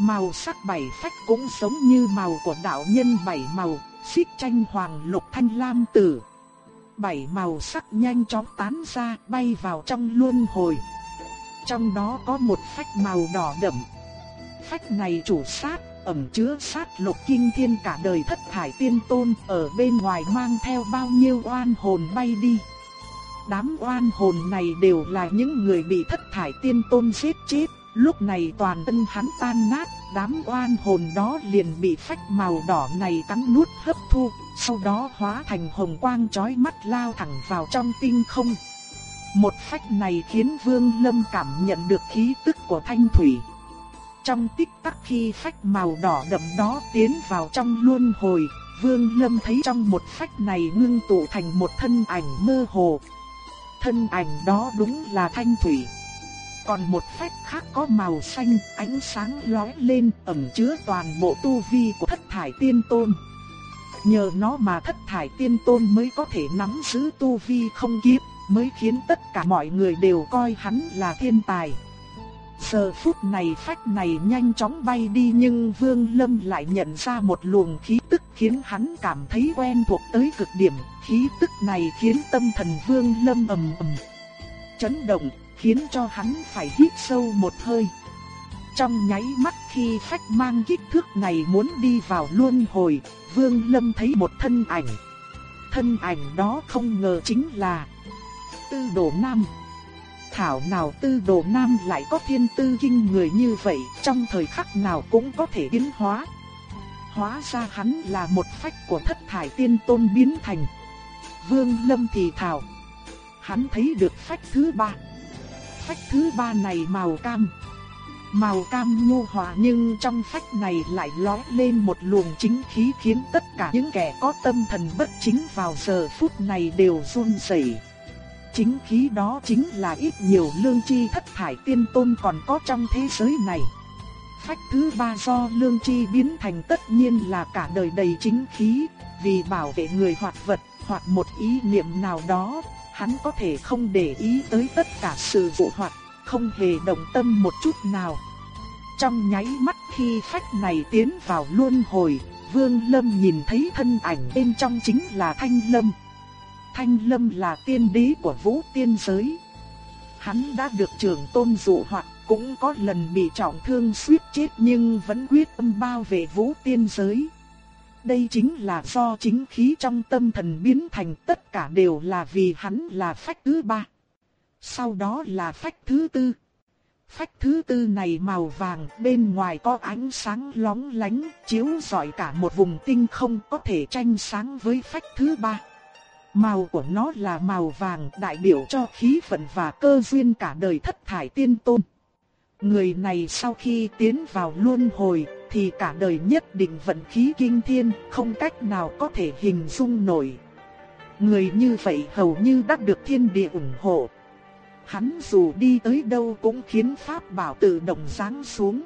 Speaker 1: Màu sắc bảy phách cũng giống như màu của đạo nhân bảy màu, xích tranh hoàng lục thanh lam tử bảy màu sắc nhanh chóng tán ra bay vào trong luân hồi. Trong đó có một phách màu đỏ đậm. Phách này chủ sát, ẩn chứa sát lục kinh thiên cả đời thất thải tiên tôn ở bên ngoài mang theo bao nhiêu oan hồn bay đi. Đám oan hồn này đều là những người bị thất thải tiên tôn giết chết, lúc này toàn thân hắn tan nát, đám oan hồn đó liền bị phách màu đỏ này cắn nuốt hấp thu, sau đó hóa thành hồng quang chói mắt lao thẳng vào trong tinh không. Một phách này khiến Vương Lâm cảm nhận được khí tức của thanh thủy. Trong tích tắc khi phách màu đỏ đậm đó tiến vào trong luân hồi, Vương Lâm thấy trong một phách này ngưng tụ thành một thân ảnh mơ hồ. Thân ảnh đó đúng là thanh thủy. Còn một phách khác có màu xanh, ánh sáng lóe lên, ẩn chứa toàn bộ tu vi của thất thải tiên tôn. Nhờ nó mà thất thải tiên tôn mới có thể nắm giữ tu vi không kiếp, mới khiến tất cả mọi người đều coi hắn là thiên tài. Giờ phút này phách này nhanh chóng bay đi nhưng Vương Lâm lại nhận ra một luồng khí tức khiến hắn cảm thấy quen thuộc tới cực điểm. Khí tức này khiến tâm thần Vương Lâm ầm ầm chấn động, khiến cho hắn phải hít sâu một hơi. Trong nháy mắt khi phách mang kích thước này muốn đi vào luân hồi, Vương Lâm thấy một thân ảnh. Thân ảnh đó không ngờ chính là Tư Đồ Nam. Thảo nào Tư Đồ Nam lại có thiên tư kinh người như vậy, trong thời khắc nào cũng có thể biến hóa. Hóa ra hắn là một phách của thất thải tiên tôn biến thành. Vương Lâm thì thảo. Hắn thấy được phách thứ ba. Phách thứ ba này màu cam. Màu cam nhu hòa nhưng trong phách này lại lóe lên một luồng chính khí khiến tất cả những kẻ có tâm thần bất chính vào giờ phút này đều run rẩy. Chính khí đó chính là ít nhiều lương chi thất thải tiên tôn còn có trong thế giới này. Phách thứ ba do lương chi biến thành tất nhiên là cả đời đầy chính khí, vì bảo vệ người hoạt vật, hoặc một ý niệm nào đó, hắn có thể không để ý tới tất cả sự vụ hoặc không hề động tâm một chút nào. Trong nháy mắt khi phách này tiến vào luân hồi, Vương Lâm nhìn thấy thân ảnh bên trong chính là Thanh Lâm. Thanh Lâm là tiên đế của vũ tiên giới. Hắn đã được trưởng tôn dụ hoặc cũng có lần bị trọng thương suýt chết nhưng vẫn quyết tâm bao vệ vũ tiên giới. Đây chính là do chính khí trong tâm thần biến thành, tất cả đều là vì hắn là phách thứ ba. Sau đó là phách thứ tư. Phách thứ tư này màu vàng, bên ngoài có ánh sáng lóng lánh, chiếu rọi cả một vùng tinh không có thể tranh sáng với phách thứ ba. Màu của nó là màu vàng, đại biểu cho khí vận và cơ duyên cả đời thất thải tiên tôn. Người này sau khi tiến vào luân hồi thì cả đời nhất định vận khí kinh thiên, không cách nào có thể hình dung nổi. Người như vậy hầu như đã được thiên địa ủng hộ. Hắn dù đi tới đâu cũng khiến pháp bảo tự động giáng xuống.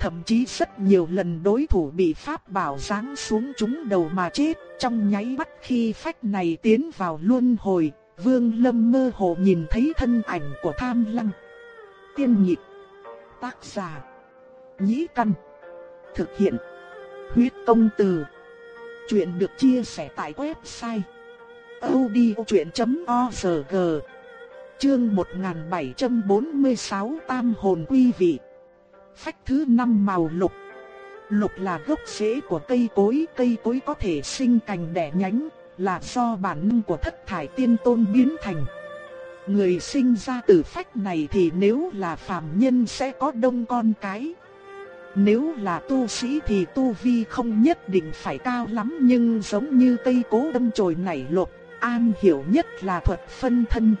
Speaker 1: Thậm chí rất nhiều lần đối thủ bị pháp bảo giáng xuống chúng đầu mà chết. Trong nháy mắt khi phách này tiến vào luân hồi, Vương Lâm mơ hồ nhìn thấy thân ảnh của Tham Lăng. Tiên nhịp, tác giả, nhĩ căn, thực hiện, huyết công từ. Chuyện được chia sẻ tại website odchuyện.org Chương 1746 Tam hồn quy vị Phách thứ năm màu lục Lục là gốc rễ của cây cối, cây cối có thể sinh cành đẻ nhánh, là do bản năng của thất thải tiên tôn biến thành. Người sinh ra từ phách này thì nếu là phàm nhân sẽ có đông con cái. Nếu là tu sĩ thì tu vi không nhất định phải cao lắm nhưng giống như cây cố đâm chồi nảy lục, an hiểu nhất là thuật phân thân.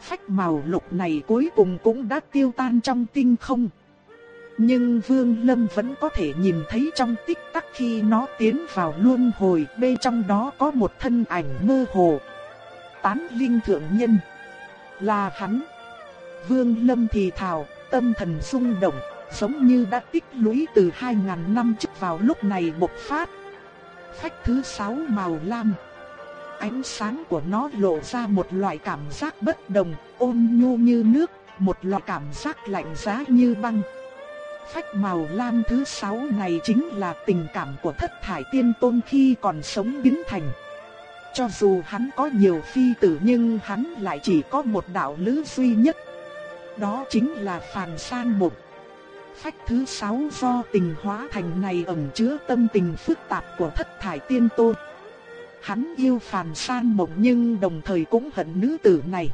Speaker 1: Phách màu lục này cuối cùng cũng đã tiêu tan trong tinh không. Nhưng Vương Lâm vẫn có thể nhìn thấy trong tích tắc khi nó tiến vào luân hồi, bên trong đó có một thân ảnh mơ hồ. Tán linh thượng nhân. Là hắn. Vương Lâm thì thào, tâm thần rung động, giống như đã tích lũy từ 2.000 năm trước vào lúc này bộc phát. Phách thứ sáu màu lam. Ánh sáng của nó lộ ra một loại cảm giác bất đồng, ôn nhu như nước, một loại cảm giác lạnh giá như băng. Phách màu lam thứ sáu này chính là tình cảm của thất thải tiên tôn khi còn sống biến thành. Cho dù hắn có nhiều phi tử nhưng hắn lại chỉ có một đạo lữ duy nhất. Đó chính là phàn san mục. Phách thứ sáu do tình hóa thành này ẩn chứa tâm tình phức tạp của thất thải tiên tôn. Hắn yêu phàn san mộng nhưng đồng thời cũng hận nữ tử này.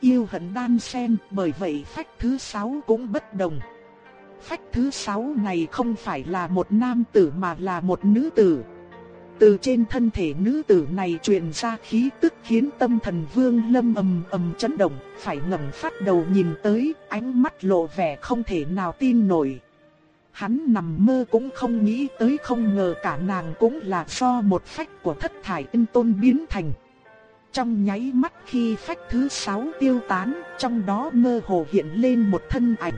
Speaker 1: Yêu hận đan sen, bởi vậy phách thứ sáu cũng bất đồng. Phách thứ sáu này không phải là một nam tử mà là một nữ tử. Từ trên thân thể nữ tử này truyền ra khí tức khiến tâm thần vương lâm ầm ầm chấn động, phải ngẩng phát đầu nhìn tới, ánh mắt lộ vẻ không thể nào tin nổi. Hắn nằm mơ cũng không nghĩ tới không ngờ cả nàng cũng là do một phách của thất thải in tôn biến thành. Trong nháy mắt khi phách thứ sáu tiêu tán, trong đó mơ hồ hiện lên một thân ảnh.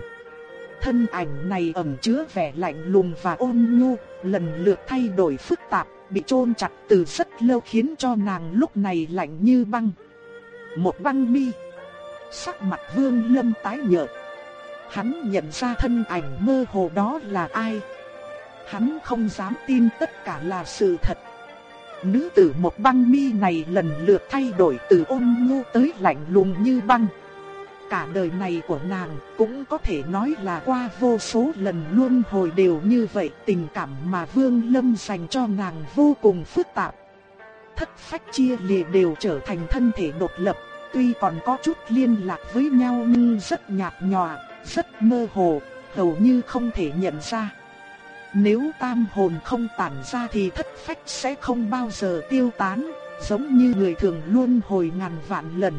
Speaker 1: Thân ảnh này ẩn chứa vẻ lạnh lùng và ôn nhu, lần lượt thay đổi phức tạp, bị chôn chặt từ rất lâu khiến cho nàng lúc này lạnh như băng. Một băng mi. Sắc mặt Vương Lâm tái nhợt. Hắn nhận ra thân ảnh mơ hồ đó là ai. Hắn không dám tin tất cả là sự thật. Nữ tử một băng mi này lần lượt thay đổi từ ôn nhu tới lạnh lùng như băng cả đời này của nàng cũng có thể nói là qua vô số lần luôn hồi đều như vậy. Tình cảm mà Vương Lâm dành cho nàng vô cùng phức tạp. Thất phách chia lìa đều trở thành thân thể độc lập, tuy còn có chút liên lạc với nhau nhưng rất nhạt nhòa, rất mơ hồ, hầu như không thể nhận ra. Nếu tam hồn không tản ra thì thất phách sẽ không bao giờ tiêu tán, giống như người thường luôn hồi ngàn vạn lần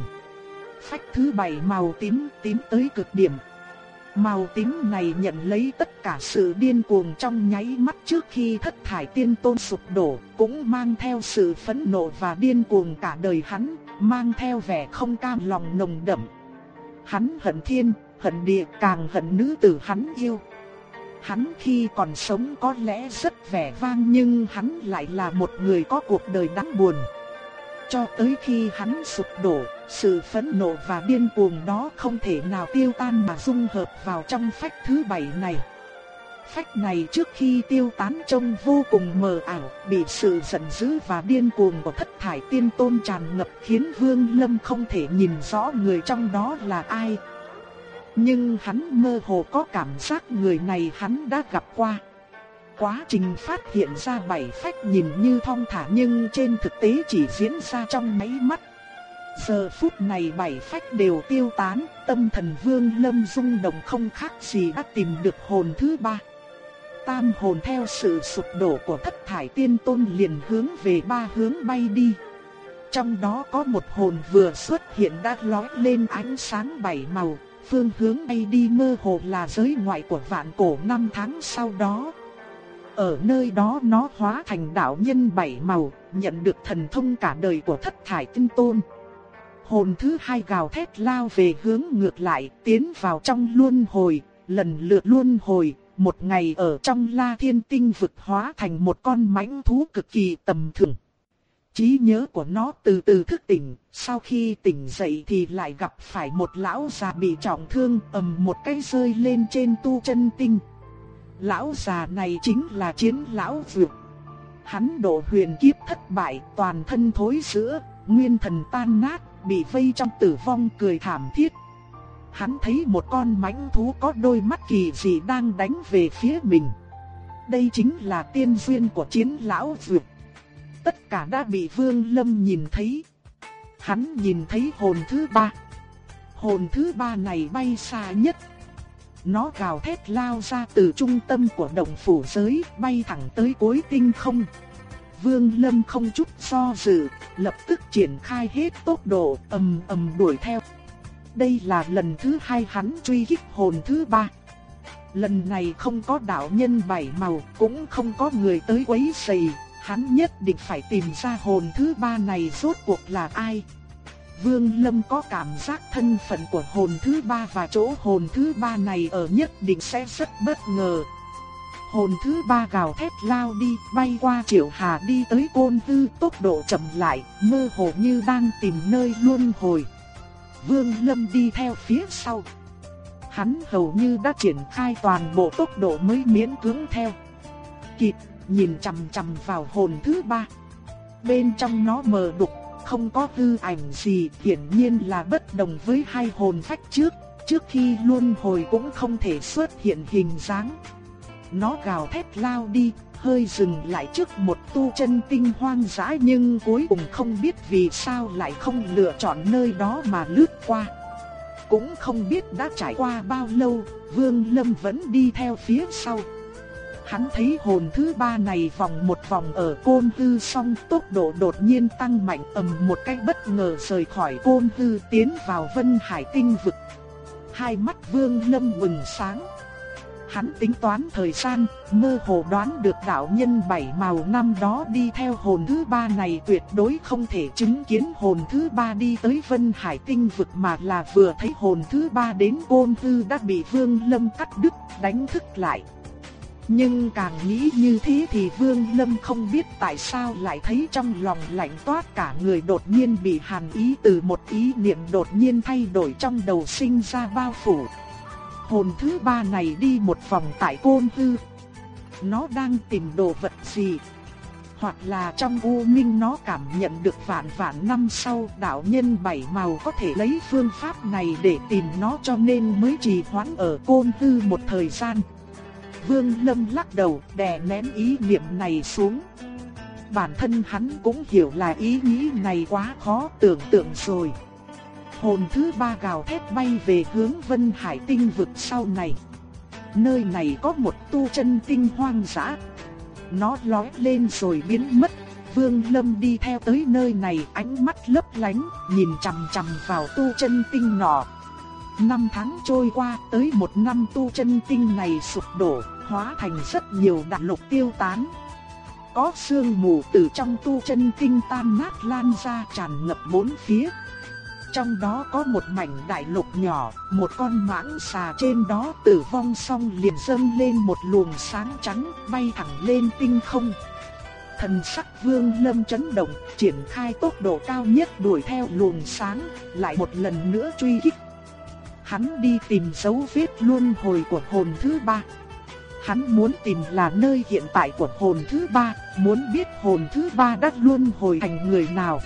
Speaker 1: phách thứ bảy màu tím tím tới cực điểm. Màu tím này nhận lấy tất cả sự điên cuồng trong nháy mắt trước khi thất thải tiên tôn sụp đổ, cũng mang theo sự phẫn nộ và điên cuồng cả đời hắn, mang theo vẻ không cam lòng nồng đậm. Hắn hận thiên, hận địa càng hận nữ tử hắn yêu. Hắn khi còn sống có lẽ rất vẻ vang nhưng hắn lại là một người có cuộc đời đáng buồn. Cho tới khi hắn sụp đổ, sự phẫn nộ và điên cuồng đó không thể nào tiêu tan mà dung hợp vào trong phách thứ bảy này. Phách này trước khi tiêu tán trông vô cùng mờ ảo, bị sự giận dữ và điên cuồng của thất thải tiên tôn tràn ngập khiến Vương Lâm không thể nhìn rõ người trong đó là ai. Nhưng hắn mơ hồ có cảm giác người này hắn đã gặp qua. Quá trình phát hiện ra bảy phách nhìn như thong thả nhưng trên thực tế chỉ diễn ra trong mấy mắt. Giờ phút này bảy phách đều tiêu tán, tâm thần vương lâm rung động không khác gì đã tìm được hồn thứ ba. Tam hồn theo sự sụp đổ của thất thải tiên tôn liền hướng về ba hướng bay đi. Trong đó có một hồn vừa xuất hiện đã lói lên ánh sáng bảy màu, phương hướng bay đi mơ hồ là giới ngoại của vạn cổ năm tháng sau đó. Ở nơi đó nó hóa thành đạo nhân bảy màu, nhận được thần thông cả đời của thất thải tinh tôn. Hồn thứ hai gào thét lao về hướng ngược lại, tiến vào trong luân hồi, lần lượt luân hồi, một ngày ở trong la thiên tinh vực hóa thành một con mãnh thú cực kỳ tầm thường. Trí nhớ của nó từ từ thức tỉnh, sau khi tỉnh dậy thì lại gặp phải một lão già bị trọng thương ầm một cái rơi lên trên tu chân tinh. Lão già này chính là chiến lão vượt. Hắn độ huyền kiếp thất bại, toàn thân thối sữa nguyên thần tan nát, bị vây trong tử vong cười thảm thiết. Hắn thấy một con mãnh thú có đôi mắt kỳ dị đang đánh về phía mình. Đây chính là tiên duyên của chiến lão dược. Tất cả đã bị Vương Lâm nhìn thấy. Hắn nhìn thấy hồn thứ ba. Hồn thứ ba này bay xa nhất. Nó gào thét lao ra từ trung tâm của động phủ giới, bay thẳng tới cuối tinh không. Vương Lâm không chút do dự, lập tức triển khai hết tốc độ, ầm ầm đuổi theo. Đây là lần thứ hai hắn truy kích hồn thứ ba. Lần này không có đạo nhân bảy màu, cũng không có người tới quấy rầy, hắn nhất định phải tìm ra hồn thứ ba này rốt cuộc là ai. Vương Lâm có cảm giác thân phận của hồn thứ ba và chỗ hồn thứ ba này ở nhất định sẽ rất bất ngờ. Hồn thứ ba gào thét lao đi, bay qua triệu hà đi tới côn tư, tốc độ chậm lại, mơ hồ như đang tìm nơi luân hồi. Vương Lâm đi theo phía sau. Hắn hầu như đã triển khai toàn bộ tốc độ mới miễn cưỡng theo. Kịp, nhìn chằm chằm vào hồn thứ ba. Bên trong nó mờ đục, không có hư ảnh gì, hiển nhiên là bất đồng với hai hồn phách trước. Trước khi luân hồi cũng không thể xuất hiện hình dáng. Nó gào thét lao đi, hơi dừng lại trước một tu chân tinh hoang dã nhưng cuối cùng không biết vì sao lại không lựa chọn nơi đó mà lướt qua. Cũng không biết đã trải qua bao lâu, Vương Lâm vẫn đi theo phía sau. Hắn thấy hồn thứ ba này vòng một vòng ở côn tư xong tốc độ đột nhiên tăng mạnh ầm một cách bất ngờ rời khỏi côn tư tiến vào vân hải tinh vực. Hai mắt vương lâm bừng sáng. Hắn tính toán thời gian, mơ hồ đoán được đạo nhân bảy màu năm đó đi theo hồn thứ ba này tuyệt đối không thể chứng kiến hồn thứ ba đi tới Vân Hải tinh vực mà là vừa thấy hồn thứ ba đến côn tư đã bị Vương Lâm cắt đứt, đánh thức lại. Nhưng càng nghĩ như thế thì Vương Lâm không biết tại sao lại thấy trong lòng lạnh toát cả người đột nhiên bị hàn ý từ một ý niệm đột nhiên thay đổi trong đầu sinh ra bao phủ hồn thứ ba này đi một vòng tại côn tư. Nó đang tìm đồ vật gì? Hoặc là trong u minh nó cảm nhận được vạn vạn năm sau đạo nhân bảy màu có thể lấy phương pháp này để tìm nó cho nên mới trì hoãn ở côn tư một thời gian. Vương Lâm lắc đầu, đè nén ý niệm này xuống. Bản thân hắn cũng hiểu là ý nghĩ này quá khó tưởng tượng rồi hồn thứ ba gào thét bay về hướng Vân Hải tinh vực sau này. Nơi này có một tu chân tinh hoang dã. Nó lói lên rồi biến mất. Vương Lâm đi theo tới nơi này, ánh mắt lấp lánh, nhìn chằm chằm vào tu chân tinh nọ. Năm tháng trôi qua, tới một năm tu chân tinh này sụp đổ, hóa thành rất nhiều đại lục tiêu tán. Có sương mù từ trong tu chân tinh tan nát lan ra tràn ngập bốn phía. Trong đó có một mảnh đại lục nhỏ, một con mãng xà trên đó tử vong xong liền dâng lên một luồng sáng trắng bay thẳng lên tinh không. Thần sắc vương lâm chấn động, triển khai tốc độ cao nhất đuổi theo luồng sáng, lại một lần nữa truy kích. Hắn đi tìm dấu vết luân hồi của hồn thứ ba. Hắn muốn tìm là nơi hiện tại của hồn thứ ba, muốn biết hồn thứ ba đã luân hồi thành người nào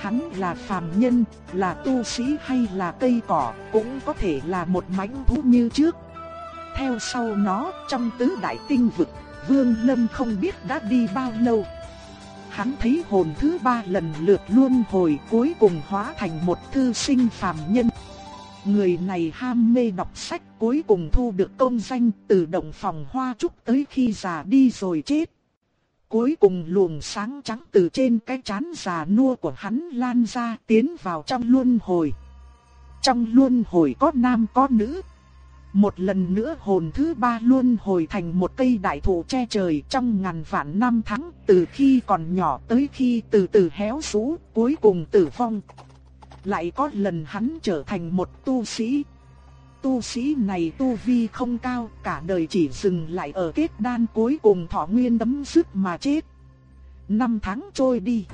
Speaker 1: hắn là phàm nhân, là tu sĩ hay là cây cỏ, cũng có thể là một mãnh thú như trước. Theo sau nó, trong tứ đại tinh vực, Vương Lâm không biết đã đi bao lâu. Hắn thấy hồn thứ ba lần lượt luân hồi cuối cùng hóa thành một thư sinh phàm nhân. Người này ham mê đọc sách cuối cùng thu được công danh từ động phòng hoa trúc tới khi già đi rồi chết. Cuối cùng luồng sáng trắng từ trên cái chán già nua của hắn lan ra tiến vào trong luân hồi. Trong luân hồi có nam có nữ. Một lần nữa hồn thứ ba luân hồi thành một cây đại thụ che trời trong ngàn vạn năm tháng, từ khi còn nhỏ tới khi từ từ héo rũ, cuối cùng tử vong. Lại có lần hắn trở thành một tu sĩ. Tu sĩ này tu vi không cao, cả đời chỉ dừng lại ở kết đan cuối cùng thọ nguyên đấm sức mà chết. Năm tháng trôi đi.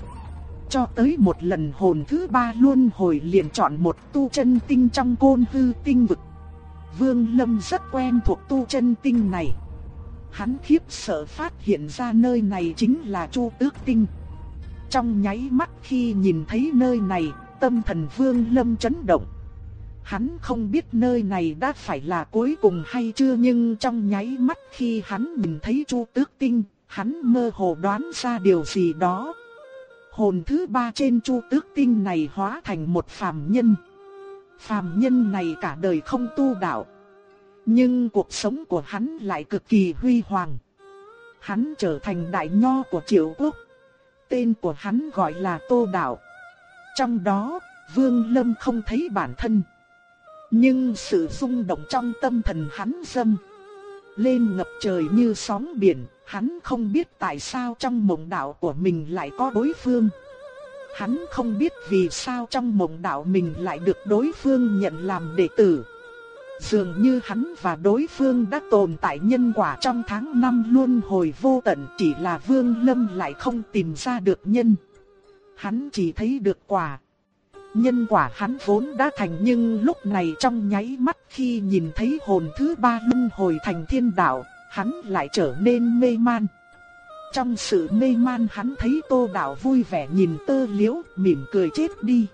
Speaker 1: Cho tới một lần hồn thứ ba luôn hồi liền chọn một tu chân tinh trong côn hư tinh vực. Vương Lâm rất quen thuộc tu chân tinh này. Hắn khiếp sợ phát hiện ra nơi này chính là Chu Tước Tinh. Trong nháy mắt khi nhìn thấy nơi này, tâm thần Vương Lâm chấn động. Hắn không biết nơi này đã phải là cuối cùng hay chưa nhưng trong nháy mắt khi hắn nhìn thấy Chu Tước Tinh, hắn mơ hồ đoán ra điều gì đó. Hồn thứ ba trên Chu Tước Tinh này hóa thành một phàm nhân. Phàm nhân này cả đời không tu đạo. Nhưng cuộc sống của hắn lại cực kỳ huy hoàng. Hắn trở thành đại nho của triệu quốc. Tên của hắn gọi là Tô Đạo. Trong đó, Vương Lâm không thấy bản thân. Nhưng sự rung động trong tâm thần hắn dâng lên ngập trời như sóng biển, hắn không biết tại sao trong mộng đạo của mình lại có đối phương. Hắn không biết vì sao trong mộng đạo mình lại được đối phương nhận làm đệ tử. Dường như hắn và đối phương đã tồn tại nhân quả trong tháng năm luôn hồi vô tận chỉ là Vương Lâm lại không tìm ra được nhân. Hắn chỉ thấy được quả. Nhân quả hắn vốn đã thành nhưng lúc này trong nháy mắt khi nhìn thấy hồn thứ ba luân hồi thành thiên đạo, hắn lại trở nên mê man. Trong sự mê man hắn thấy tô đạo vui vẻ nhìn tơ liễu, mỉm cười chết đi.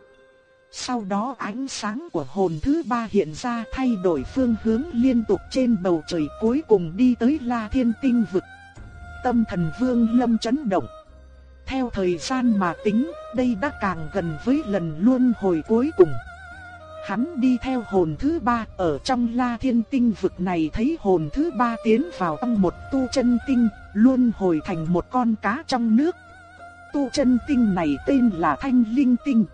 Speaker 1: Sau đó ánh sáng của hồn thứ ba hiện ra thay đổi phương hướng liên tục trên bầu trời cuối cùng đi tới La Thiên Tinh Vực. Tâm thần vương lâm chấn động. Theo thời gian mà tính, đây đã càng gần với lần luân hồi cuối cùng. Hắn đi theo hồn thứ ba ở trong la thiên tinh vực này thấy hồn thứ ba tiến vào trong một tu chân tinh, luân hồi thành một con cá trong nước. Tu chân tinh này tên là thanh linh tinh.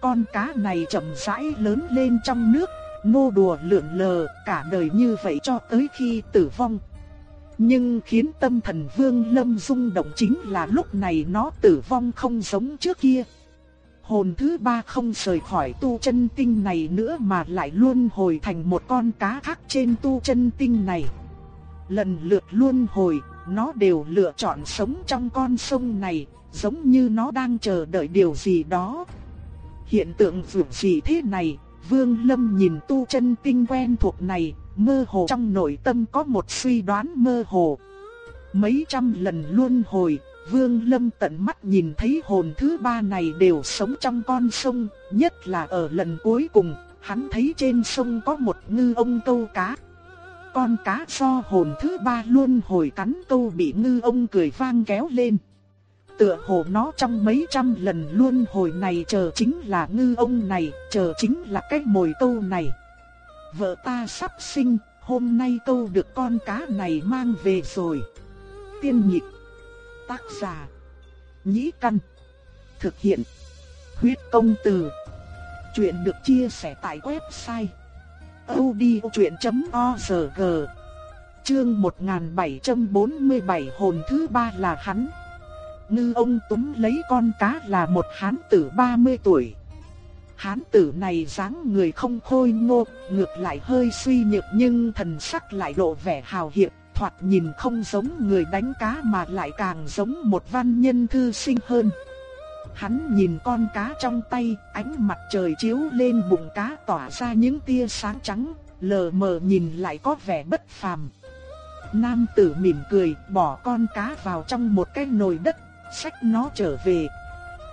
Speaker 1: Con cá này chậm rãi lớn lên trong nước, nô đùa lượn lờ cả đời như vậy cho tới khi tử vong. Nhưng khiến tâm thần Vương Lâm rung động chính là lúc này nó tử vong không giống trước kia. Hồn thứ ba không rời khỏi tu chân tinh này nữa mà lại luôn hồi thành một con cá khác trên tu chân tinh này. Lần lượt luôn hồi, nó đều lựa chọn sống trong con sông này, giống như nó đang chờ đợi điều gì đó. Hiện tượng vượt gì thế này, Vương Lâm nhìn tu chân tinh quen thuộc này, mơ hồ trong nội tâm có một suy đoán mơ hồ. Mấy trăm lần luân hồi, Vương Lâm tận mắt nhìn thấy hồn thứ ba này đều sống trong con sông, nhất là ở lần cuối cùng, hắn thấy trên sông có một ngư ông câu cá. Con cá do hồn thứ ba luân hồi cắn câu bị ngư ông cười vang kéo lên. Tựa hồ nó trong mấy trăm lần luân hồi này chờ chính là ngư ông này, chờ chính là cái mồi câu này vợ ta sắp sinh, hôm nay câu được con cá này mang về rồi. Tiên nhịp, tác giả, nhĩ căn, thực hiện, huyết công từ. Chuyện được chia sẻ tại website odchuyện.org Chương 1747 hồn thứ ba là hắn. Ngư ông túm lấy con cá là một hán tử 30 tuổi. Hán tử này dáng người không khôi ngô, ngược lại hơi suy nhược nhưng thần sắc lại lộ vẻ hào hiệp, thoạt nhìn không giống người đánh cá mà lại càng giống một văn nhân thư sinh hơn. Hắn nhìn con cá trong tay, ánh mặt trời chiếu lên bụng cá tỏa ra những tia sáng trắng, lờ mờ nhìn lại có vẻ bất phàm. Nam tử mỉm cười, bỏ con cá vào trong một cái nồi đất, xách nó trở về.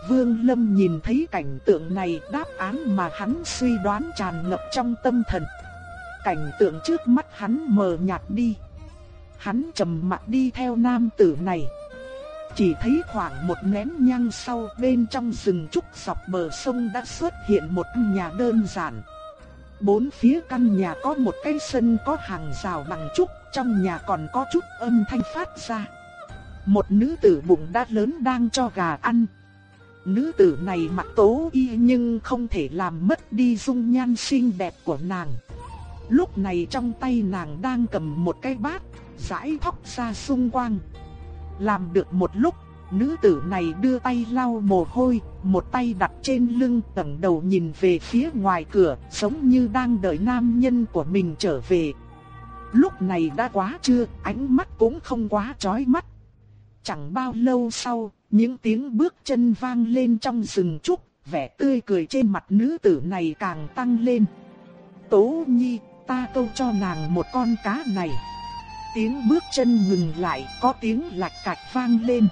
Speaker 1: Vương Lâm nhìn thấy cảnh tượng này đáp án mà hắn suy đoán tràn ngập trong tâm thần. Cảnh tượng trước mắt hắn mờ nhạt đi. Hắn trầm mặc đi theo nam tử này. Chỉ thấy khoảng một nén nhang sau bên trong rừng trúc dọc bờ sông đã xuất hiện một nhà đơn giản. Bốn phía căn nhà có một cái sân có hàng rào bằng trúc, trong nhà còn có chút âm thanh phát ra. Một nữ tử bụng đã lớn đang cho gà ăn. Nữ tử này mặc tố y nhưng không thể làm mất đi dung nhan xinh đẹp của nàng. Lúc này trong tay nàng đang cầm một cái bát, rải thóc ra xung quanh. Làm được một lúc, nữ tử này đưa tay lau mồ hôi, một tay đặt trên lưng tầng đầu nhìn về phía ngoài cửa, giống như đang đợi nam nhân của mình trở về. Lúc này đã quá trưa, ánh mắt cũng không quá chói mắt. Chẳng bao lâu sau, những tiếng bước chân vang lên trong rừng trúc, vẻ tươi cười trên mặt nữ tử này càng tăng lên. Tố Nhi, ta câu cho nàng một con cá này. Tiếng bước chân ngừng lại, có tiếng lạch cạch vang lên.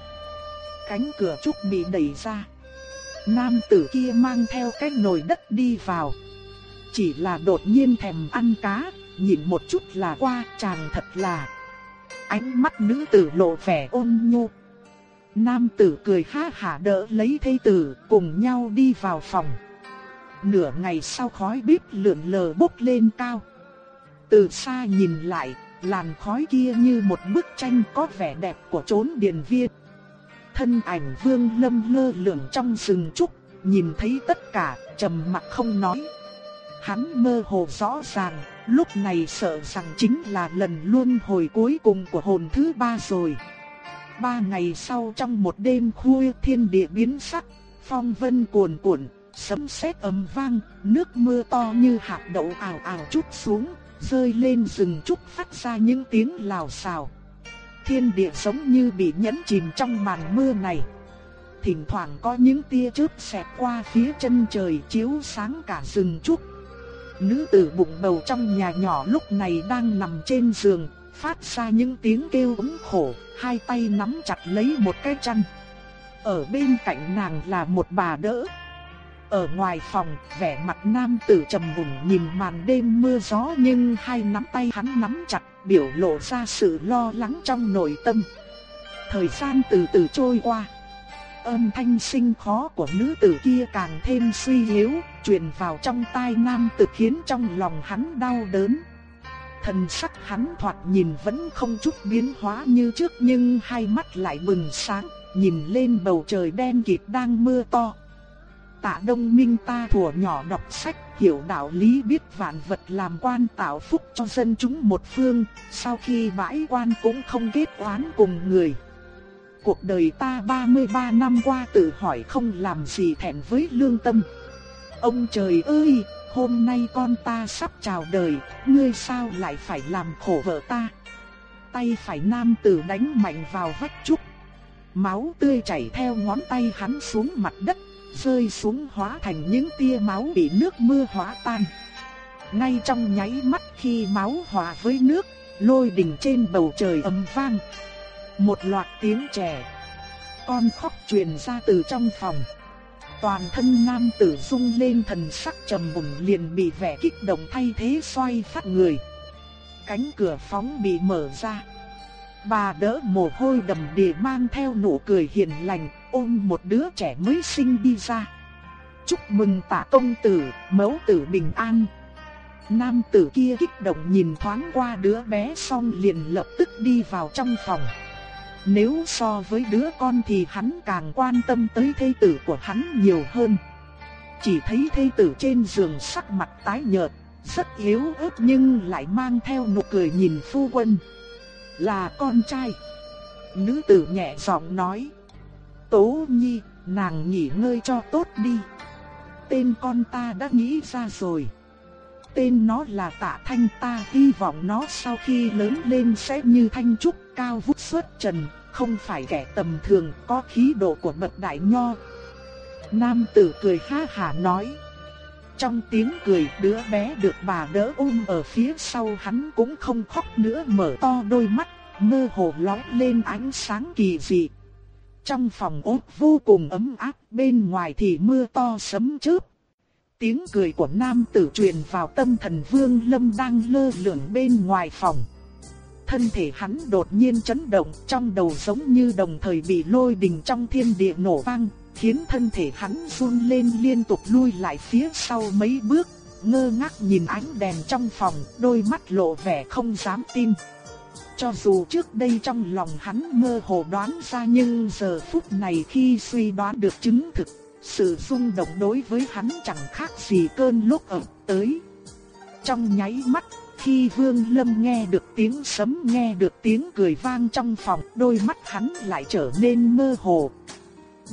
Speaker 1: Cánh cửa trúc bị đẩy ra. Nam tử kia mang theo cái nồi đất đi vào. Chỉ là đột nhiên thèm ăn cá, nhìn một chút là qua, chàng thật là. Ánh mắt nữ tử lộ vẻ ôn nhu. Nam tử cười ha hả đỡ lấy thây tử, cùng nhau đi vào phòng. Nửa ngày sau khói bếp lượn lờ bốc lên cao. Từ xa nhìn lại, làn khói kia như một bức tranh có vẻ đẹp của chốn điền viên. Thân ảnh vương lâm lơ lửng trong rừng trúc, nhìn thấy tất cả, trầm mặc không nói. Hắn mơ hồ rõ ràng, lúc này sợ rằng chính là lần luân hồi cuối cùng của hồn thứ ba rồi. Ba ngày sau trong một đêm khuya thiên địa biến sắc, phong vân cuồn cuộn, sấm sét ầm vang, nước mưa to như hạt đậu ảo ảo chút xuống, rơi lên rừng trúc phát ra những tiếng lào xào. Thiên địa giống như bị nhấn chìm trong màn mưa này. Thỉnh thoảng có những tia chớp xẹt qua phía chân trời chiếu sáng cả rừng trúc. Nữ tử bụng bầu trong nhà nhỏ lúc này đang nằm trên giường, phát ra những tiếng kêu ống khổ, hai tay nắm chặt lấy một cái chăn. Ở bên cạnh nàng là một bà đỡ. Ở ngoài phòng, vẻ mặt nam tử trầm mùng nhìn màn đêm mưa gió nhưng hai nắm tay hắn nắm chặt, biểu lộ ra sự lo lắng trong nội tâm. Thời gian từ từ trôi qua. Âm thanh sinh khó của nữ tử kia càng thêm suy yếu, truyền vào trong tai nam tử khiến trong lòng hắn đau đớn. Thần sắc hắn thoạt nhìn vẫn không chút biến hóa như trước nhưng hai mắt lại bừng sáng, nhìn lên bầu trời đen kịt đang mưa to. Tạ Đông Minh ta thuở nhỏ đọc sách, hiểu đạo lý biết vạn vật làm quan tạo phúc cho dân chúng một phương, sau khi bãi quan cũng không kết oán cùng người. Cuộc đời ta 33 năm qua tự hỏi không làm gì thẹn với lương tâm. Ông trời ơi, hôm nay con ta sắp chào đời, ngươi sao lại phải làm khổ vợ ta? Tay phải nam tử đánh mạnh vào vách trúc. Máu tươi chảy theo ngón tay hắn xuống mặt đất, rơi xuống hóa thành những tia máu bị nước mưa hóa tan. Ngay trong nháy mắt khi máu hòa với nước, lôi đỉnh trên bầu trời ầm vang. Một loạt tiếng trẻ con khóc truyền ra từ trong phòng. Toàn thân nam tử rung lên thần sắc trầm mùng liền bị vẻ kích động thay thế xoay phát người. Cánh cửa phóng bị mở ra. Bà đỡ mồ hôi đầm đìa mang theo nụ cười hiền lành, ôm một đứa trẻ mới sinh đi ra. Chúc mừng tạ công tử, mẫu tử bình an. Nam tử kia kích động nhìn thoáng qua đứa bé xong liền lập tức đi vào trong phòng. Nếu so với đứa con thì hắn càng quan tâm tới thê tử của hắn nhiều hơn. Chỉ thấy thê tử trên giường sắc mặt tái nhợt, rất yếu ớt nhưng lại mang theo nụ cười nhìn phu quân. Là con trai. Nữ tử nhẹ giọng nói. Tố nhi, nàng nghỉ ngơi cho tốt đi. Tên con ta đã nghĩ ra rồi. Tên nó là tạ thanh ta hy vọng nó sau khi lớn lên sẽ như thanh trúc cao vút xuất trần, không phải kẻ tầm thường có khí độ của bậc đại nho. Nam tử cười ha hà nói. Trong tiếng cười đứa bé được bà đỡ ôm ở phía sau hắn cũng không khóc nữa mở to đôi mắt, mơ hồ lóe lên ánh sáng kỳ dị. trong phòng ốt vô cùng ấm áp, bên ngoài thì mưa to sấm chớp. Tiếng cười của nam tử truyền vào tâm thần Vương Lâm đang lơ lửng bên ngoài phòng. Thân thể hắn đột nhiên chấn động, trong đầu giống như đồng thời bị lôi đình trong thiên địa nổ vang, khiến thân thể hắn run lên liên tục lui lại phía sau mấy bước, ngơ ngác nhìn ánh đèn trong phòng, đôi mắt lộ vẻ không dám tin. Cho dù trước đây trong lòng hắn mơ hồ đoán ra nhưng giờ phút này khi suy đoán được chứng thực, sự rung động đối với hắn chẳng khác gì cơn lúc ập tới. Trong nháy mắt, khi Vương Lâm nghe được tiếng sấm nghe được tiếng cười vang trong phòng, đôi mắt hắn lại trở nên mơ hồ.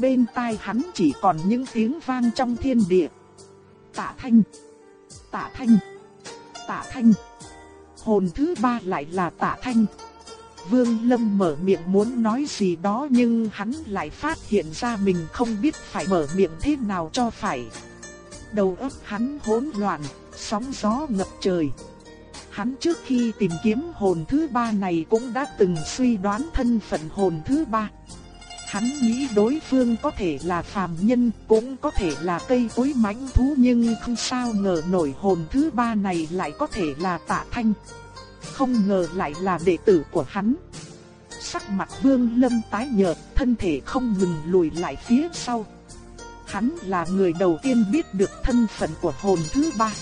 Speaker 1: Bên tai hắn chỉ còn những tiếng vang trong thiên địa. Tạ Thanh, Tạ Thanh, Tạ Thanh. Hồn thứ ba lại là Tạ Thanh. Vương Lâm mở miệng muốn nói gì đó nhưng hắn lại phát hiện ra mình không biết phải mở miệng thế nào cho phải. Đầu óc hắn hỗn loạn, sóng gió ngập trời. Hắn trước khi tìm kiếm hồn thứ ba này cũng đã từng suy đoán thân phận hồn thứ ba. Hắn nghĩ đối phương có thể là phàm nhân, cũng có thể là cây cối mãnh thú nhưng không sao ngờ nổi hồn thứ ba này lại có thể là tạ thanh không ngờ lại là đệ tử của hắn. Sắc mặt Vương Lâm tái nhợt, thân thể không ngừng lùi lại phía sau. Hắn là người đầu tiên biết được thân phận của hồn thứ ba.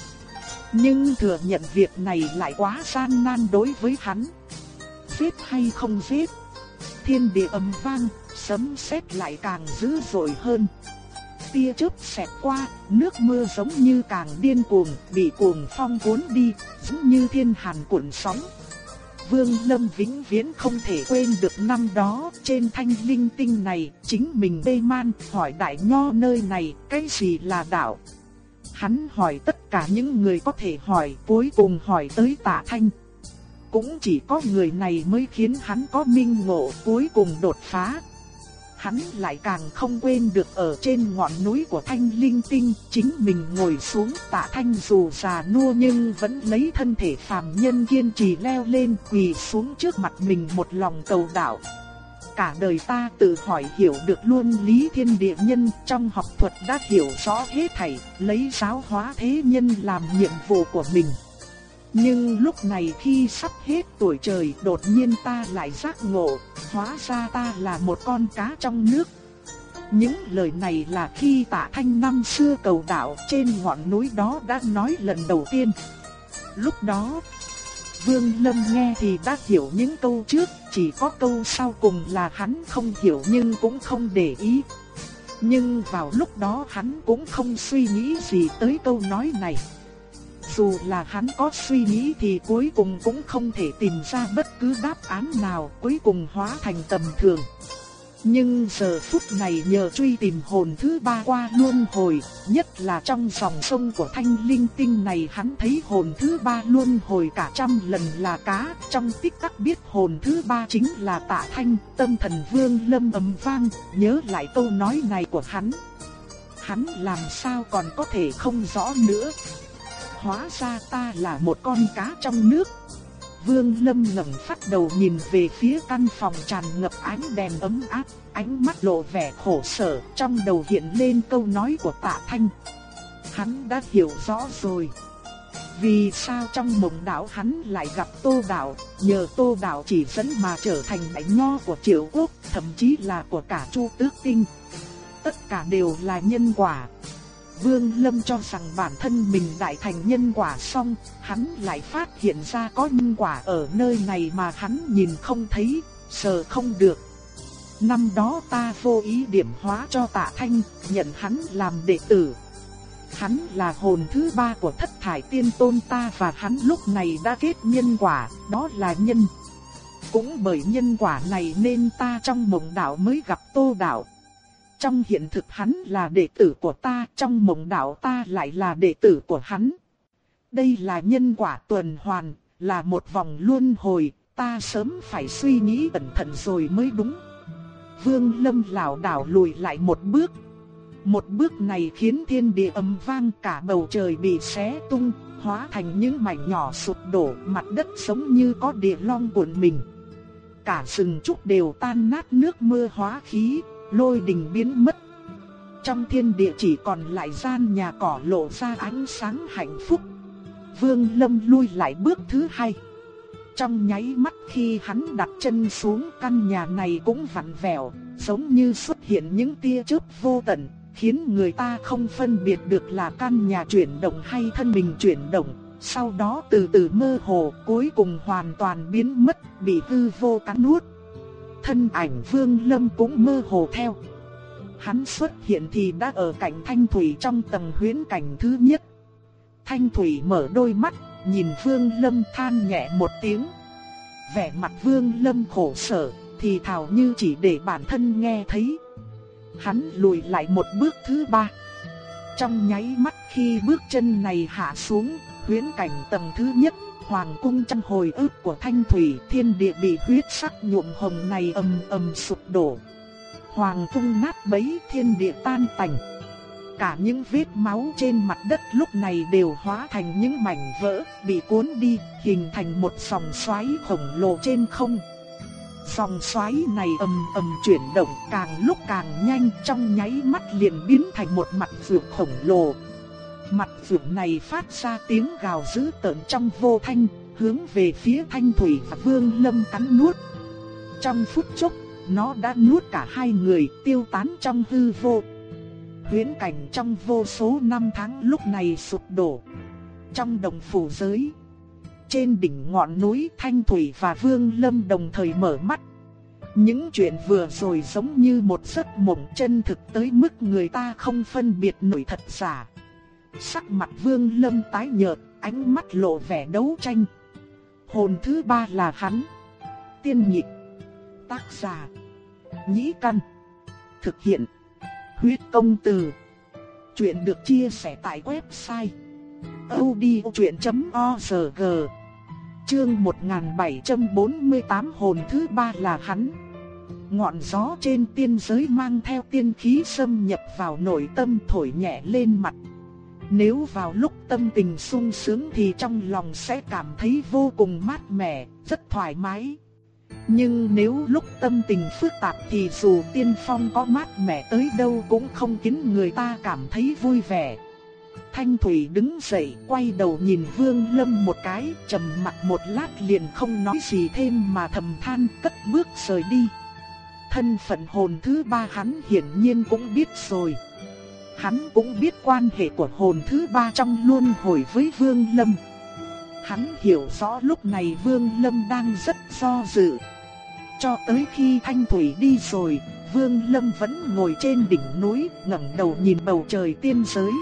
Speaker 1: Nhưng thừa nhận việc này lại quá gian nan đối với hắn. Giết hay không giết? Thiên địa ầm vang, sấm sét lại càng dữ dội hơn tia chớp xẹt qua, nước mưa giống như càng điên cuồng, bị cuồng phong cuốn đi, giống như thiên hàn cuộn sóng. Vương Lâm vĩnh viễn không thể quên được năm đó, trên thanh linh tinh này, chính mình bê man, hỏi đại nho nơi này, cái gì là đạo? Hắn hỏi tất cả những người có thể hỏi, cuối cùng hỏi tới tạ thanh. Cũng chỉ có người này mới khiến hắn có minh ngộ, cuối cùng đột phá, hắn lại càng không quên được ở trên ngọn núi của thanh linh tinh, chính mình ngồi xuống tạ thanh dù già nua nhưng vẫn lấy thân thể phàm nhân kiên trì leo lên quỳ xuống trước mặt mình một lòng cầu đạo. Cả đời ta tự hỏi hiểu được luôn lý thiên địa nhân trong học thuật đã hiểu rõ hết thảy, lấy giáo hóa thế nhân làm nhiệm vụ của mình. Nhưng lúc này khi sắp hết tuổi trời đột nhiên ta lại giác ngộ, hóa ra ta là một con cá trong nước. Những lời này là khi tạ thanh năm xưa cầu đạo trên ngọn núi đó đã nói lần đầu tiên. Lúc đó, Vương Lâm nghe thì đã hiểu những câu trước, chỉ có câu sau cùng là hắn không hiểu nhưng cũng không để ý. Nhưng vào lúc đó hắn cũng không suy nghĩ gì tới câu nói này. Dù là hắn có suy nghĩ thì cuối cùng cũng không thể tìm ra bất cứ đáp án nào, cuối cùng hóa thành tầm thường. Nhưng giờ phút này nhờ truy tìm hồn thứ ba qua luân hồi, nhất là trong dòng sông của thanh linh tinh này hắn thấy hồn thứ ba luân hồi cả trăm lần là cá, trong tích tắc biết hồn thứ ba chính là tạ thanh, tâm thần vương lâm ấm vang, nhớ lại câu nói này của hắn. Hắn làm sao còn có thể không rõ nữa, hóa ra ta là một con cá trong nước. Vương Lâm ngẩng phát đầu nhìn về phía căn phòng tràn ngập ánh đèn ấm áp, ánh mắt lộ vẻ khổ sở, trong đầu hiện lên câu nói của Tạ Thanh. Hắn đã hiểu rõ rồi. Vì sao trong mộng đạo hắn lại gặp Tô Đạo, nhờ Tô Đạo chỉ dẫn mà trở thành đánh nho của Triệu Quốc, thậm chí là của cả Chu Tước Tinh. Tất cả đều là nhân quả. Vương Lâm cho rằng bản thân mình đại thành nhân quả xong, hắn lại phát hiện ra có nhân quả ở nơi này mà hắn nhìn không thấy, sợ không được. Năm đó ta vô ý điểm hóa cho tạ thanh, nhận hắn làm đệ tử. Hắn là hồn thứ ba của thất thải tiên tôn ta và hắn lúc này đã kết nhân quả, đó là nhân. Cũng bởi nhân quả này nên ta trong mộng đạo mới gặp tô đạo. Trong hiện thực hắn là đệ tử của ta, trong mộng đạo ta lại là đệ tử của hắn. Đây là nhân quả tuần hoàn, là một vòng luân hồi, ta sớm phải suy nghĩ cẩn thận rồi mới đúng. Vương Lâm lảo đảo lùi lại một bước. Một bước này khiến thiên địa ầm vang cả bầu trời bị xé tung, hóa thành những mảnh nhỏ sụp đổ, mặt đất giống như có địa long cuộn mình. Cả rừng trúc đều tan nát nước mưa hóa khí, lôi đình biến mất. Trong thiên địa chỉ còn lại gian nhà cỏ lộ ra ánh sáng hạnh phúc. Vương Lâm lui lại bước thứ hai. Trong nháy mắt khi hắn đặt chân xuống căn nhà này cũng vặn vẹo, giống như xuất hiện những tia chớp vô tận, khiến người ta không phân biệt được là căn nhà chuyển động hay thân mình chuyển động, sau đó từ từ mơ hồ, cuối cùng hoàn toàn biến mất, bị hư vô cắn nuốt. Thân ảnh Vương Lâm cũng mơ hồ theo. Hắn xuất hiện thì đã ở cạnh Thanh Thủy trong tầng huyễn cảnh thứ nhất. Thanh Thủy mở đôi mắt, nhìn Vương Lâm than nhẹ một tiếng. Vẻ mặt Vương Lâm khổ sở, thì thào như chỉ để bản thân nghe thấy. Hắn lùi lại một bước thứ ba. Trong nháy mắt khi bước chân này hạ xuống, huyễn cảnh tầng thứ nhất, hoàng cung trong hồi ức của Thanh Thủy, thiên địa bị huyết sắc nhuộm hồng này ầm ầm sụp đổ. Hoàng cung nát bấy, thiên địa tan tành. Cả những vết máu trên mặt đất lúc này đều hóa thành những mảnh vỡ, bị cuốn đi, hình thành một dòng xoáy khổng lồ trên không. Dòng xoáy này ầm ầm chuyển động càng lúc càng nhanh trong nháy mắt liền biến thành một mặt vượt khổng lồ. Mặt vượt này phát ra tiếng gào dữ tợn trong vô thanh, hướng về phía thanh thủy và vương lâm cắn nuốt. Trong phút chốc, nó đã nuốt cả hai người tiêu tán trong hư vô. Huyễn cảnh trong vô số năm tháng lúc này sụp đổ. Trong đồng phủ giới, trên đỉnh ngọn núi Thanh Thủy và Vương Lâm đồng thời mở mắt. Những chuyện vừa rồi giống như một giấc mộng chân thực tới mức người ta không phân biệt nổi thật giả. Sắc mặt Vương Lâm tái nhợt, ánh mắt lộ vẻ đấu tranh. Hồn thứ ba là hắn. Tiên nhị Tác giả. Nhĩ căn. Thực hiện. Huyết công từ. Chuyện được chia sẻ tại website odchuyện.org Chương 1748 hồn thứ ba là hắn. Ngọn gió trên tiên giới mang theo tiên khí xâm nhập vào nội tâm thổi nhẹ lên mặt. Nếu vào lúc tâm tình sung sướng thì trong lòng sẽ cảm thấy vô cùng mát mẻ, rất thoải mái. Nhưng nếu lúc tâm tình phức tạp thì dù tiên phong có mát mẻ tới đâu cũng không khiến người ta cảm thấy vui vẻ. Thanh Thủy đứng dậy, quay đầu nhìn Vương Lâm một cái, trầm mặt một lát liền không nói gì thêm mà thầm than, cất bước rời đi. Thân phận hồn thứ ba hắn hiển nhiên cũng biết rồi. Hắn cũng biết quan hệ của hồn thứ ba trong luân hồi với Vương Lâm. Hắn hiểu rõ lúc này Vương Lâm đang rất do dự. Cho tới khi Thanh Thủy đi rồi, Vương Lâm vẫn ngồi trên đỉnh núi, ngẩng đầu nhìn bầu trời tiên giới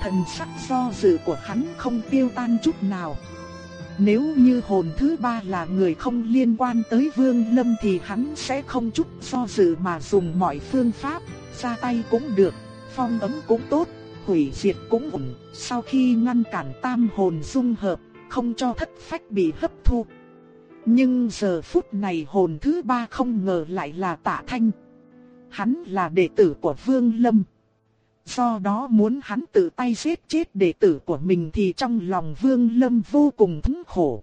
Speaker 1: thần sắc do dự của hắn không tiêu tan chút nào. Nếu như hồn thứ ba là người không liên quan tới Vương Lâm thì hắn sẽ không chút do dự mà dùng mọi phương pháp, ra tay cũng được, phong ấm cũng tốt, hủy diệt cũng ổn, sau khi ngăn cản tam hồn dung hợp, không cho thất phách bị hấp thu. Nhưng giờ phút này hồn thứ ba không ngờ lại là tạ thanh. Hắn là đệ tử của Vương Lâm. Do đó muốn hắn tự tay giết chết đệ tử của mình thì trong lòng Vương Lâm vô cùng thống khổ.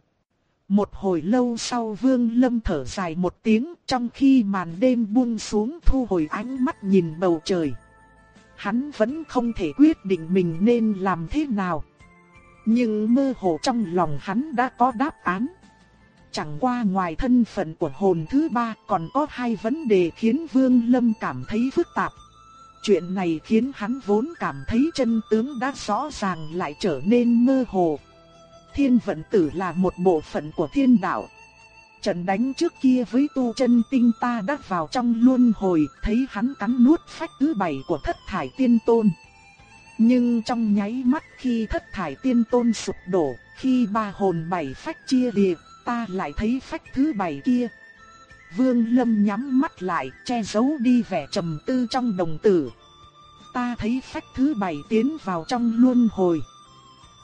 Speaker 1: Một hồi lâu sau Vương Lâm thở dài một tiếng trong khi màn đêm buông xuống thu hồi ánh mắt nhìn bầu trời. Hắn vẫn không thể quyết định mình nên làm thế nào. Nhưng mơ hồ trong lòng hắn đã có đáp án. Chẳng qua ngoài thân phận của hồn thứ ba còn có hai vấn đề khiến Vương Lâm cảm thấy phức tạp. Chuyện này khiến hắn vốn cảm thấy chân tướng đã rõ ràng lại trở nên mơ hồ. Thiên vận tử là một bộ phận của thiên đạo. Trận đánh trước kia với tu chân tinh ta đã vào trong luân hồi, thấy hắn cắn nuốt phách thứ bảy của thất thải tiên tôn. Nhưng trong nháy mắt khi thất thải tiên tôn sụp đổ, khi ba hồn bảy phách chia liệt, ta lại thấy phách thứ bảy kia, Vương Lâm nhắm mắt lại, che giấu đi vẻ trầm tư trong đồng tử. Ta thấy phách thứ bảy tiến vào trong luân hồi.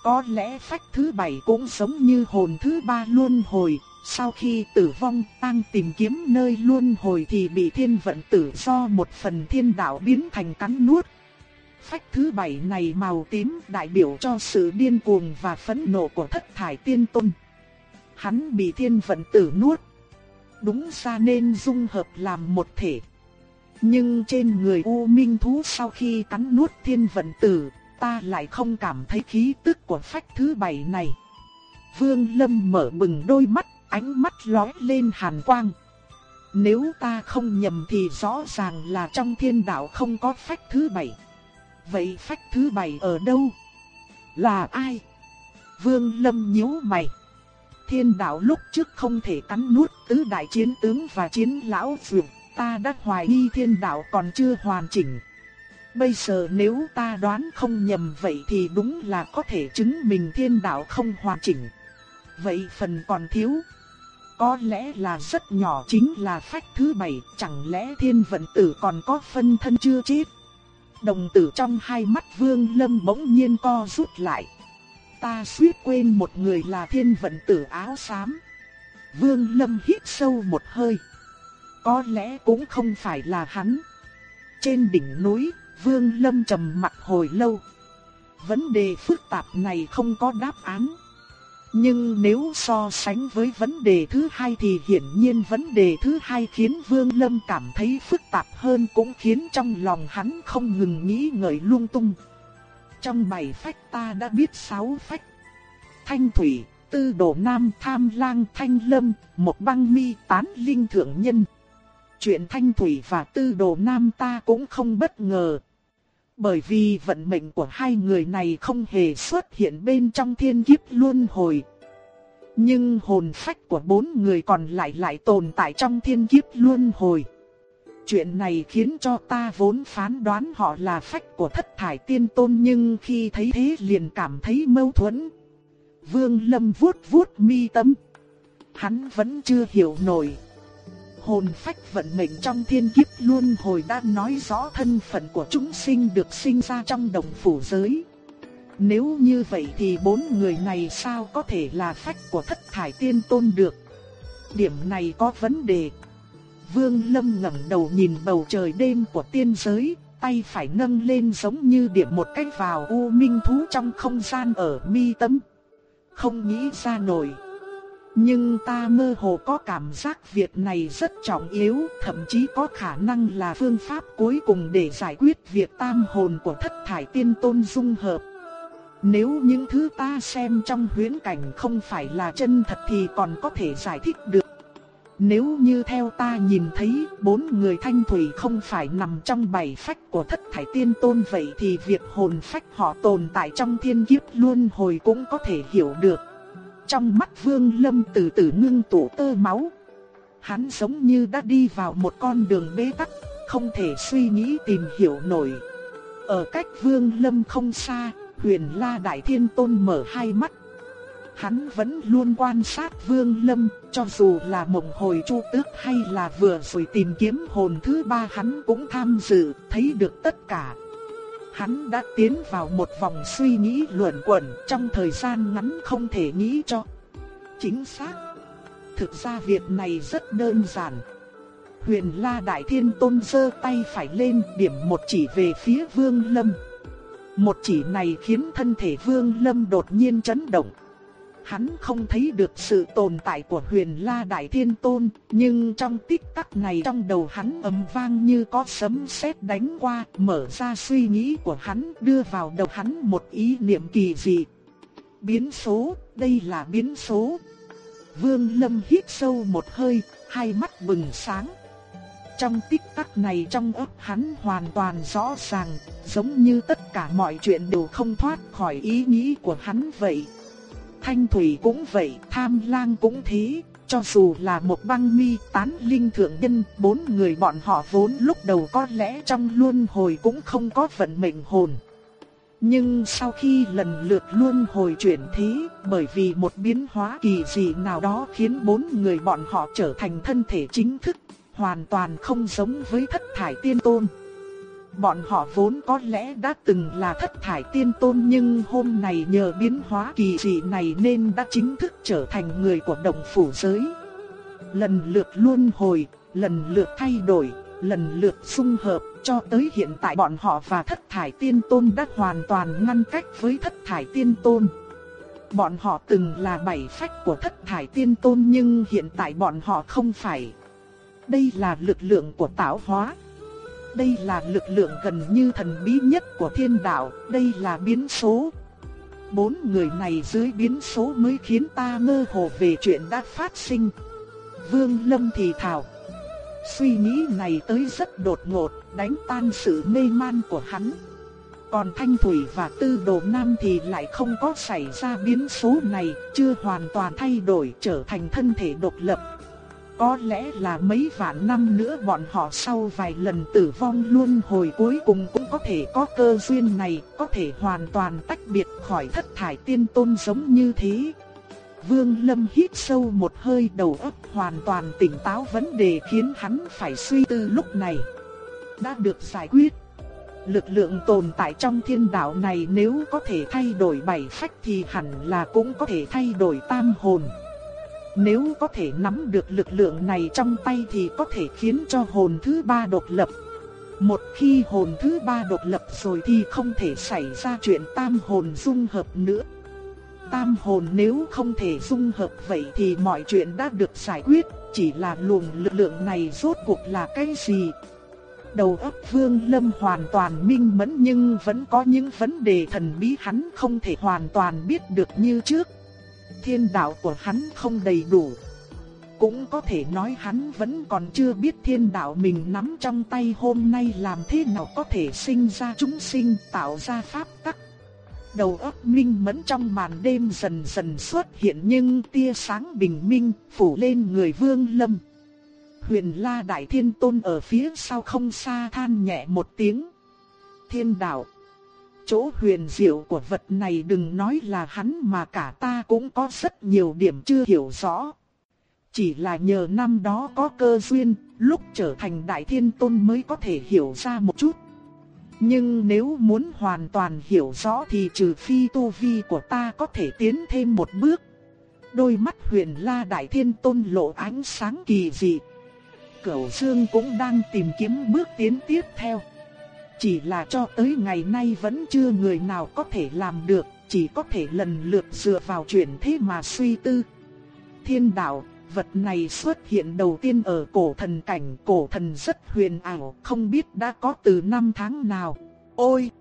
Speaker 1: Có lẽ phách thứ bảy cũng giống như hồn thứ ba luân hồi, sau khi tử vong tăng tìm kiếm nơi luân hồi thì bị thiên vận tử do một phần thiên đạo biến thành cắn nuốt. Phách thứ bảy này màu tím đại biểu cho sự điên cuồng và phẫn nộ của thất thải tiên tôn. Hắn bị thiên vận tử nuốt đúng ra nên dung hợp làm một thể. Nhưng trên người U Minh Thú sau khi cắn nuốt thiên vận tử, ta lại không cảm thấy khí tức của phách thứ bảy này. Vương Lâm mở bừng đôi mắt, ánh mắt lóe lên hàn quang. Nếu ta không nhầm thì rõ ràng là trong thiên đạo không có phách thứ bảy. Vậy phách thứ bảy ở đâu? Là ai? Vương Lâm nhíu mày. Thiên đạo lúc trước không thể cắn nuốt tứ đại chiến tướng và chiến lão phượng, ta đã hoài nghi thiên đạo còn chưa hoàn chỉnh. Bây giờ nếu ta đoán không nhầm vậy thì đúng là có thể chứng minh thiên đạo không hoàn chỉnh. Vậy phần còn thiếu, có lẽ là rất nhỏ chính là phách thứ bảy, chẳng lẽ thiên vận tử còn có phân thân chưa chết? Đồng tử trong hai mắt vương lâm bỗng nhiên co rút lại. Ta suýt quên một người là thiên vận tử áo xám. Vương lâm hít sâu một hơi. Có lẽ cũng không phải là hắn. Trên đỉnh núi, vương lâm trầm mặt hồi lâu. Vấn đề phức tạp này không có đáp án. Nhưng nếu so sánh với vấn đề thứ hai thì hiển nhiên vấn đề thứ hai khiến Vương Lâm cảm thấy phức tạp hơn cũng khiến trong lòng hắn không ngừng nghĩ ngợi lung tung. Trong bảy phách ta đã biết sáu phách. Thanh Thủy, Tư Đồ Nam, Tham Lang, Thanh Lâm, một băng mi tán linh thượng nhân. Chuyện Thanh Thủy và Tư Đồ Nam ta cũng không bất ngờ, bởi vì vận mệnh của hai người này không hề xuất hiện bên trong thiên kiếp luân hồi. Nhưng hồn phách của bốn người còn lại lại tồn tại trong thiên kiếp luân hồi. Chuyện này khiến cho ta vốn phán đoán họ là phách của thất thải tiên tôn nhưng khi thấy thế liền cảm thấy mâu thuẫn. Vương Lâm vuốt vuốt mi tâm. Hắn vẫn chưa hiểu nổi hồn phách vận mệnh trong thiên kiếp luôn hồi đã nói rõ thân phận của chúng sinh được sinh ra trong đồng phủ giới. Nếu như vậy thì bốn người này sao có thể là phách của thất thải tiên tôn được? Điểm này có vấn đề. Vương Lâm ngẩng đầu nhìn bầu trời đêm của tiên giới, tay phải nâng lên giống như điểm một cách vào u minh thú trong không gian ở mi tâm. Không nghĩ ra nổi. Nhưng ta mơ hồ có cảm giác việc này rất trọng yếu, thậm chí có khả năng là phương pháp cuối cùng để giải quyết việc tam hồn của thất thải tiên tôn dung hợp. Nếu những thứ ta xem trong huyễn cảnh không phải là chân thật thì còn có thể giải thích được. Nếu như theo ta nhìn thấy bốn người thanh thủy không phải nằm trong bảy phách của thất thải tiên tôn vậy thì việc hồn phách họ tồn tại trong thiên kiếp luôn hồi cũng có thể hiểu được. Trong mắt Vương Lâm từ từ ngưng tụ tơ máu. Hắn giống như đã đi vào một con đường bế tắc, không thể suy nghĩ tìm hiểu nổi. Ở cách Vương Lâm không xa, Huyền La Đại Thiên Tôn mở hai mắt. Hắn vẫn luôn quan sát Vương Lâm, cho dù là mộng hồi chu tước hay là vừa rồi tìm kiếm hồn thứ ba hắn cũng tham dự, thấy được tất cả hắn đã tiến vào một vòng suy nghĩ luẩn quẩn trong thời gian ngắn không thể nghĩ cho. Chính xác. Thực ra việc này rất đơn giản. Huyền La Đại Thiên Tôn giơ tay phải lên điểm một chỉ về phía Vương Lâm. Một chỉ này khiến thân thể Vương Lâm đột nhiên chấn động. Hắn không thấy được sự tồn tại của huyền la đại thiên tôn, nhưng trong tích tắc này trong đầu hắn ầm vang như có sấm sét đánh qua, mở ra suy nghĩ của hắn đưa vào đầu hắn một ý niệm kỳ dị. Biến số, đây là biến số. Vương Lâm hít sâu một hơi, hai mắt bừng sáng. Trong tích tắc này trong óc hắn hoàn toàn rõ ràng, giống như tất cả mọi chuyện đều không thoát khỏi ý nghĩ của hắn vậy. Thanh Thủy cũng vậy, Tham Lang cũng thế, cho dù là một băng mi tán linh thượng nhân, bốn người bọn họ vốn lúc đầu có lẽ trong luân hồi cũng không có vận mệnh hồn. Nhưng sau khi lần lượt luân hồi chuyển thế, bởi vì một biến hóa kỳ dị nào đó khiến bốn người bọn họ trở thành thân thể chính thức, hoàn toàn không giống với thất thải tiên tôn. Bọn họ vốn có lẽ đã từng là thất thải tiên tôn nhưng hôm nay nhờ biến hóa kỳ dị này nên đã chính thức trở thành người của đồng phủ giới. Lần lượt luân hồi, lần lượt thay đổi, lần lượt xung hợp cho tới hiện tại bọn họ và thất thải tiên tôn đã hoàn toàn ngăn cách với thất thải tiên tôn. Bọn họ từng là bảy phách của thất thải tiên tôn nhưng hiện tại bọn họ không phải. Đây là lực lượng của tạo hóa đây là lực lượng gần như thần bí nhất của thiên đạo, đây là biến số. Bốn người này dưới biến số mới khiến ta ngơ hồ về chuyện đã phát sinh. Vương Lâm thì thào. Suy nghĩ này tới rất đột ngột, đánh tan sự mê man của hắn. Còn Thanh Thủy và Tư Đồ Nam thì lại không có xảy ra biến số này, chưa hoàn toàn thay đổi trở thành thân thể độc lập. Có lẽ là mấy vạn năm nữa bọn họ sau vài lần tử vong luôn hồi cuối cùng cũng có thể có cơ duyên này, có thể hoàn toàn tách biệt khỏi thất thải tiên tôn giống như thế. Vương Lâm hít sâu một hơi đầu óc hoàn toàn tỉnh táo vấn đề khiến hắn phải suy tư lúc này. Đã được giải quyết. Lực lượng tồn tại trong thiên đạo này nếu có thể thay đổi bảy phách thì hẳn là cũng có thể thay đổi tam hồn. Nếu có thể nắm được lực lượng này trong tay thì có thể khiến cho hồn thứ ba độc lập. Một khi hồn thứ ba độc lập rồi thì không thể xảy ra chuyện tam hồn dung hợp nữa. Tam hồn nếu không thể dung hợp vậy thì mọi chuyện đã được giải quyết, chỉ là luồng lực lượng này rốt cuộc là cái gì? Đầu óc Vương Lâm hoàn toàn minh mẫn nhưng vẫn có những vấn đề thần bí hắn không thể hoàn toàn biết được như trước thiên đạo của hắn không đầy đủ. Cũng có thể nói hắn vẫn còn chưa biết thiên đạo mình nắm trong tay hôm nay làm thế nào có thể sinh ra chúng sinh, tạo ra pháp tắc. Đầu óc minh mẫn trong màn đêm dần dần xuất hiện nhưng tia sáng bình minh phủ lên người vương lâm. Huyền la đại thiên tôn ở phía sau không xa than nhẹ một tiếng. Thiên đạo Chỗ huyền diệu của vật này đừng nói là hắn mà cả ta cũng có rất nhiều điểm chưa hiểu rõ. Chỉ là nhờ năm đó có cơ duyên, lúc trở thành đại thiên tôn mới có thể hiểu ra một chút. Nhưng nếu muốn hoàn toàn hiểu rõ thì trừ phi tu vi của ta có thể tiến thêm một bước. Đôi mắt huyền la đại thiên tôn lộ ánh sáng kỳ dị. Cửu Dương cũng đang tìm kiếm bước tiến tiếp theo. Chỉ là cho tới ngày nay vẫn chưa người nào có thể làm được, chỉ có thể lần lượt dựa vào chuyện thế mà suy tư. Thiên đạo, vật này xuất hiện đầu tiên ở cổ thần cảnh, cổ thần rất huyền ảo, không biết đã có từ năm tháng nào. Ôi!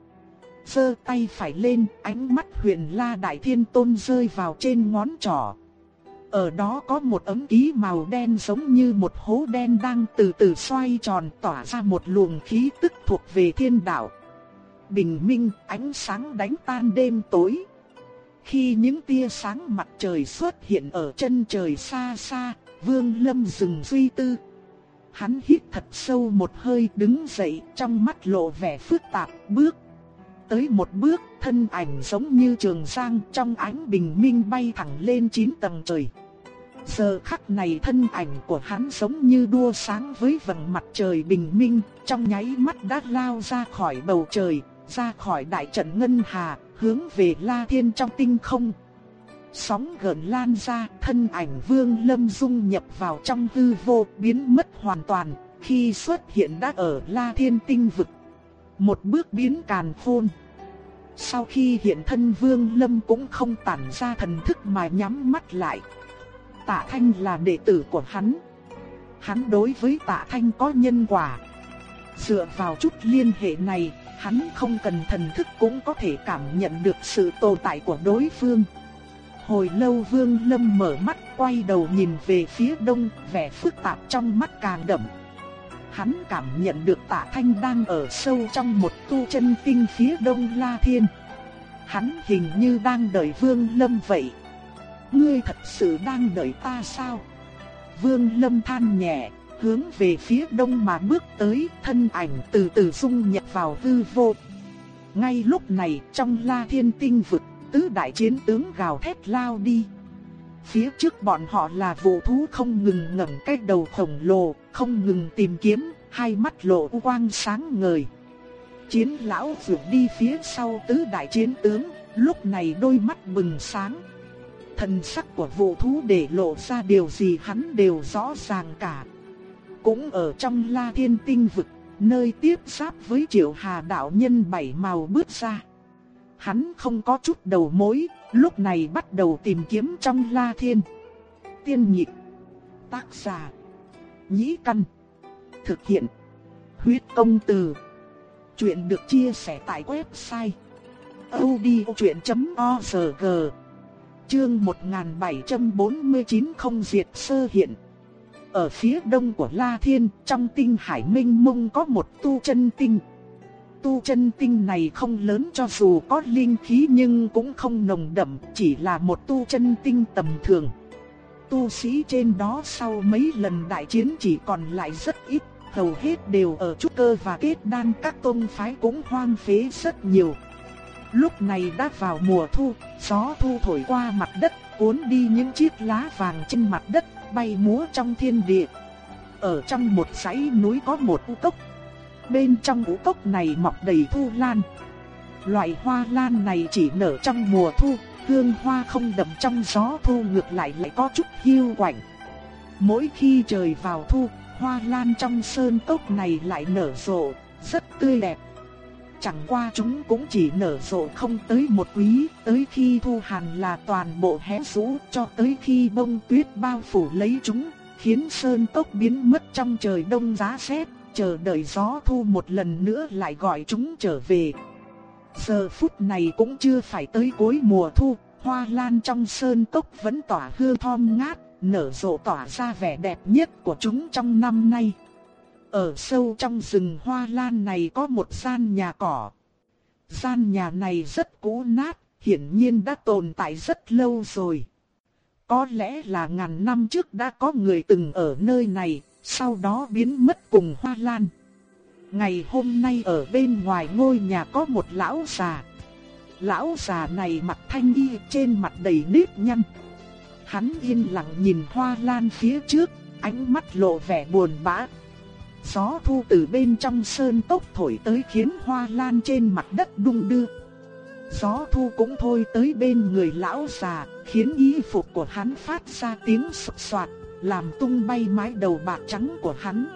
Speaker 1: giơ tay phải lên, ánh mắt huyền la đại thiên tôn rơi vào trên ngón trỏ. Ở đó có một ấm ký màu đen giống như một hố đen đang từ từ xoay tròn tỏa ra một luồng khí tức thuộc về thiên đạo. Bình minh, ánh sáng đánh tan đêm tối. Khi những tia sáng mặt trời xuất hiện ở chân trời xa xa, Vương Lâm dừng suy tư. Hắn hít thật sâu một hơi đứng dậy trong mắt lộ vẻ phức tạp bước. Tới một bước thân ảnh giống như trường giang trong ánh bình minh bay thẳng lên chín tầng trời. Giờ khắc này thân ảnh của hắn giống như đua sáng với vầng mặt trời bình minh, trong nháy mắt đã lao ra khỏi bầu trời, ra khỏi đại trận ngân hà, hướng về La Thiên trong tinh không. Sóng gợn lan ra, thân ảnh Vương Lâm dung nhập vào trong hư vô, biến mất hoàn toàn, khi xuất hiện đã ở La Thiên tinh vực. Một bước biến càn khôn. Sau khi hiện thân Vương Lâm cũng không tản ra thần thức mà nhắm mắt lại. Tạ Thanh là đệ tử của hắn. Hắn đối với Tạ Thanh có nhân quả. Dựa vào chút liên hệ này, hắn không cần thần thức cũng có thể cảm nhận được sự tồn tại của đối phương. Hồi lâu Vương Lâm mở mắt quay đầu nhìn về phía đông, vẻ phức tạp trong mắt càng đậm. Hắn cảm nhận được tạ thanh đang ở sâu trong một tu chân tinh phía đông La Thiên. Hắn hình như đang đợi Vương Lâm vậy. Ngươi thật sự đang đợi ta sao? Vương Lâm than nhẹ, hướng về phía đông mà bước tới, thân ảnh từ từ dung nhập vào hư vô. Ngay lúc này, trong La Thiên Tinh vực, tứ đại chiến tướng gào thét lao đi. Phía trước bọn họ là vũ thú không ngừng ngẩng cái đầu khổng lồ, không ngừng tìm kiếm, hai mắt lộ quang sáng ngời. Chiến lão vượt đi phía sau tứ đại chiến tướng, lúc này đôi mắt bừng sáng. Thần sắc của vụ thú để lộ ra điều gì hắn đều rõ ràng cả. Cũng ở trong La Thiên Tinh vực, nơi tiếp giáp với Triệu Hà đạo nhân bảy màu bước ra. Hắn không có chút đầu mối, lúc này bắt đầu tìm kiếm trong La Thiên. Tiên nhịp, tác giả, nhĩ căn, thực hiện, Huyết công từ. Chuyện được chia sẻ tại website odchuyện.org. Chương 1749 không diệt sơ hiện. Ở phía đông của La Thiên, trong tinh hải minh mông có một tu chân tinh. Tu chân tinh này không lớn cho dù có linh khí nhưng cũng không nồng đậm, chỉ là một tu chân tinh tầm thường. Tu sĩ trên đó sau mấy lần đại chiến chỉ còn lại rất ít, hầu hết đều ở trúc cơ và kết đan các tôn phái cũng hoang phế rất nhiều. Lúc này đã vào mùa thu, gió thu thổi qua mặt đất, cuốn đi những chiếc lá vàng trên mặt đất, bay múa trong thiên địa. Ở trong một dãy núi có một u cốc. Bên trong u cốc này mọc đầy thu lan. Loại hoa lan này chỉ nở trong mùa thu, hương hoa không đậm trong gió thu ngược lại lại có chút hiu quạnh. Mỗi khi trời vào thu, hoa lan trong sơn cốc này lại nở rộ, rất tươi đẹp. Chẳng qua chúng cũng chỉ nở rộ không tới một quý, tới khi thu hàn là toàn bộ hé rũ cho tới khi bông tuyết bao phủ lấy chúng, khiến sơn tốc biến mất trong trời đông giá rét, chờ đợi gió thu một lần nữa lại gọi chúng trở về. Giờ phút này cũng chưa phải tới cuối mùa thu, hoa lan trong sơn cốc vẫn tỏa hương thơm ngát, nở rộ tỏa ra vẻ đẹp nhất của chúng trong năm nay. Ở sâu trong rừng hoa lan này có một gian nhà cỏ. Gian nhà này rất cũ nát, hiển nhiên đã tồn tại rất lâu rồi. Có lẽ là ngàn năm trước đã có người từng ở nơi này, sau đó biến mất cùng hoa lan. Ngày hôm nay ở bên ngoài ngôi nhà có một lão già. Lão già này mặt thanh y trên mặt đầy nếp nhăn. Hắn yên lặng nhìn hoa lan phía trước, ánh mắt lộ vẻ buồn bã. Gió thu từ bên trong sơn tốc thổi tới khiến hoa lan trên mặt đất đung đưa. Gió thu cũng thôi tới bên người lão già, khiến y phục của hắn phát ra tiếng sột soạt, làm tung bay mái đầu bạc trắng của hắn.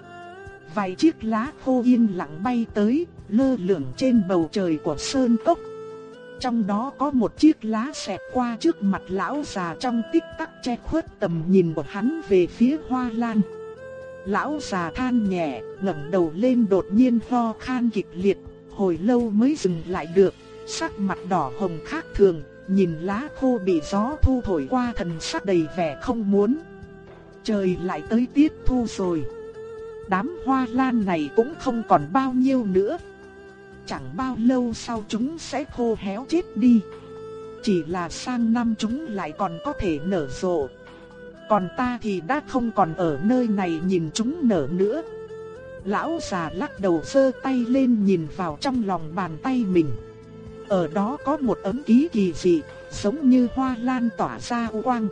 Speaker 1: Vài chiếc lá khô yên lặng bay tới, lơ lửng trên bầu trời của sơn cốc. Trong đó có một chiếc lá xẹt qua trước mặt lão già trong tích tắc che khuất tầm nhìn của hắn về phía hoa lan. Lão già than nhẹ, ngẩng đầu lên đột nhiên ho khan kịch liệt, hồi lâu mới dừng lại được, sắc mặt đỏ hồng khác thường, nhìn lá khô bị gió thu thổi qua thần sắc đầy vẻ không muốn. Trời lại tới tiết thu rồi. Đám hoa lan này cũng không còn bao nhiêu nữa. Chẳng bao lâu sau chúng sẽ khô héo chết đi. Chỉ là sang năm chúng lại còn có thể nở rộ. Còn ta thì đã không còn ở nơi này nhìn chúng nở nữa. Lão già lắc đầu sơ tay lên nhìn vào trong lòng bàn tay mình. Ở đó có một ấm ký kỳ dị, giống như hoa lan tỏa ra quang.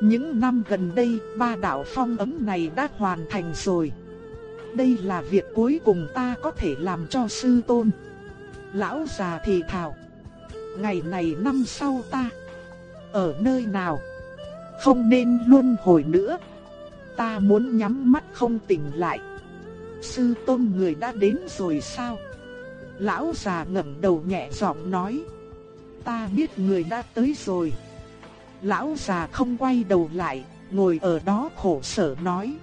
Speaker 1: Những năm gần đây, ba đạo phong ấm này đã hoàn thành rồi. Đây là việc cuối cùng ta có thể làm cho sư tôn. Lão già thì thào. Ngày này năm sau ta. Ở nơi nào? Không nên luân hồi nữa. Ta muốn nhắm mắt không tỉnh lại. Sư tôn người đã đến rồi sao? Lão già ngẩng đầu nhẹ giọng nói. Ta biết người đã tới rồi. Lão già không quay đầu lại, ngồi ở đó khổ sở nói.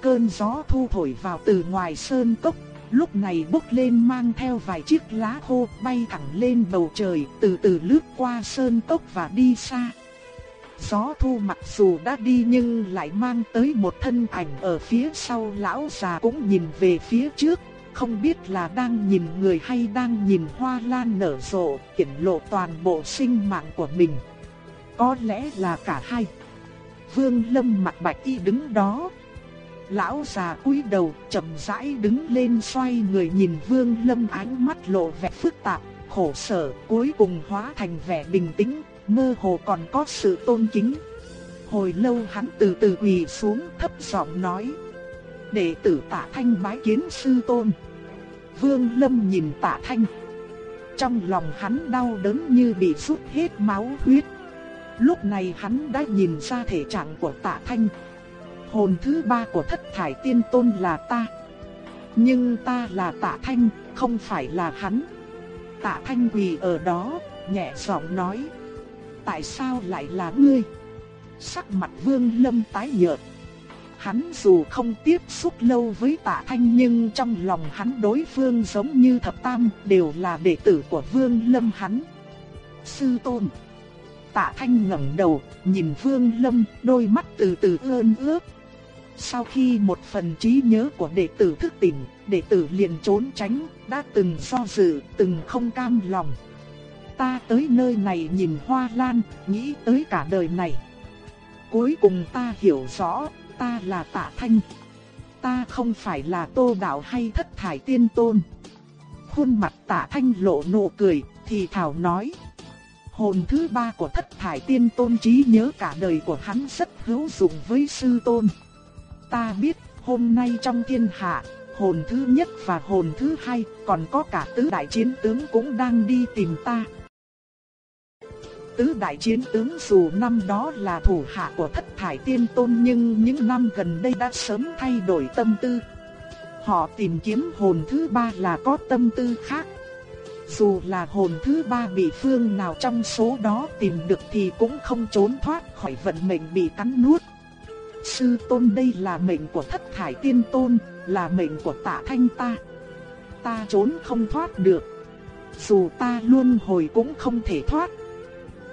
Speaker 1: Cơn gió thu thổi vào từ ngoài sơn cốc, lúc này bốc lên mang theo vài chiếc lá khô bay thẳng lên bầu trời, từ từ lướt qua sơn cốc và đi xa. Gió thu mặc dù đã đi nhưng lại mang tới một thân ảnh ở phía sau lão già cũng nhìn về phía trước, không biết là đang nhìn người hay đang nhìn hoa lan nở rộ, hiển lộ toàn bộ sinh mạng của mình. Có lẽ là cả hai. Vương Lâm mặt bạch y đứng đó. Lão già cúi đầu chậm rãi đứng lên xoay người nhìn Vương Lâm ánh mắt lộ vẻ phức tạp, khổ sở, cuối cùng hóa thành vẻ bình tĩnh, mơ hồ còn có sự tôn kính. Hồi lâu hắn từ từ quỳ xuống thấp giọng nói. Đệ tử tạ thanh bái kiến sư tôn. Vương Lâm nhìn tạ thanh. Trong lòng hắn đau đớn như bị rút hết máu huyết. Lúc này hắn đã nhìn ra thể trạng của tạ thanh. Hồn thứ ba của thất thải tiên tôn là ta. Nhưng ta là tạ thanh, không phải là hắn. Tạ thanh quỳ ở đó, nhẹ giọng nói tại sao lại là ngươi? Sắc mặt vương lâm tái nhợt. Hắn dù không tiếp xúc lâu với tạ thanh nhưng trong lòng hắn đối phương giống như thập tam đều là đệ tử của Vương Lâm hắn. Sư tôn. Tạ thanh ngẩng đầu, nhìn Vương Lâm, đôi mắt từ từ ơn ướt. Sau khi một phần trí nhớ của đệ tử thức tỉnh, đệ tử liền trốn tránh, đã từng do dự, từng không cam lòng. Ta tới nơi này nhìn hoa lan, nghĩ tới cả đời này. Cuối cùng ta hiểu rõ, ta là tạ thanh. Ta không phải là tô đạo hay thất thải tiên tôn. Khuôn mặt tạ thanh lộ nụ cười, thì thảo nói. Hồn thứ ba của thất thải tiên tôn trí nhớ cả đời của hắn rất hữu dụng với sư tôn. Ta biết hôm nay trong thiên hạ, hồn thứ nhất và hồn thứ hai còn có cả tứ đại chiến tướng cũng đang đi tìm ta. Tứ đại chiến tướng dù năm đó là thủ hạ của thất thải tiên tôn nhưng những năm gần đây đã sớm thay đổi tâm tư. Họ tìm kiếm hồn thứ ba là có tâm tư khác. Dù là hồn thứ ba bị phương nào trong số đó tìm được thì cũng không trốn thoát khỏi vận mệnh bị cắn nuốt. Sư tôn đây là mệnh của thất thải tiên tôn, là mệnh của tạ thanh ta. Ta trốn không thoát được. Dù ta luôn hồi cũng không thể thoát.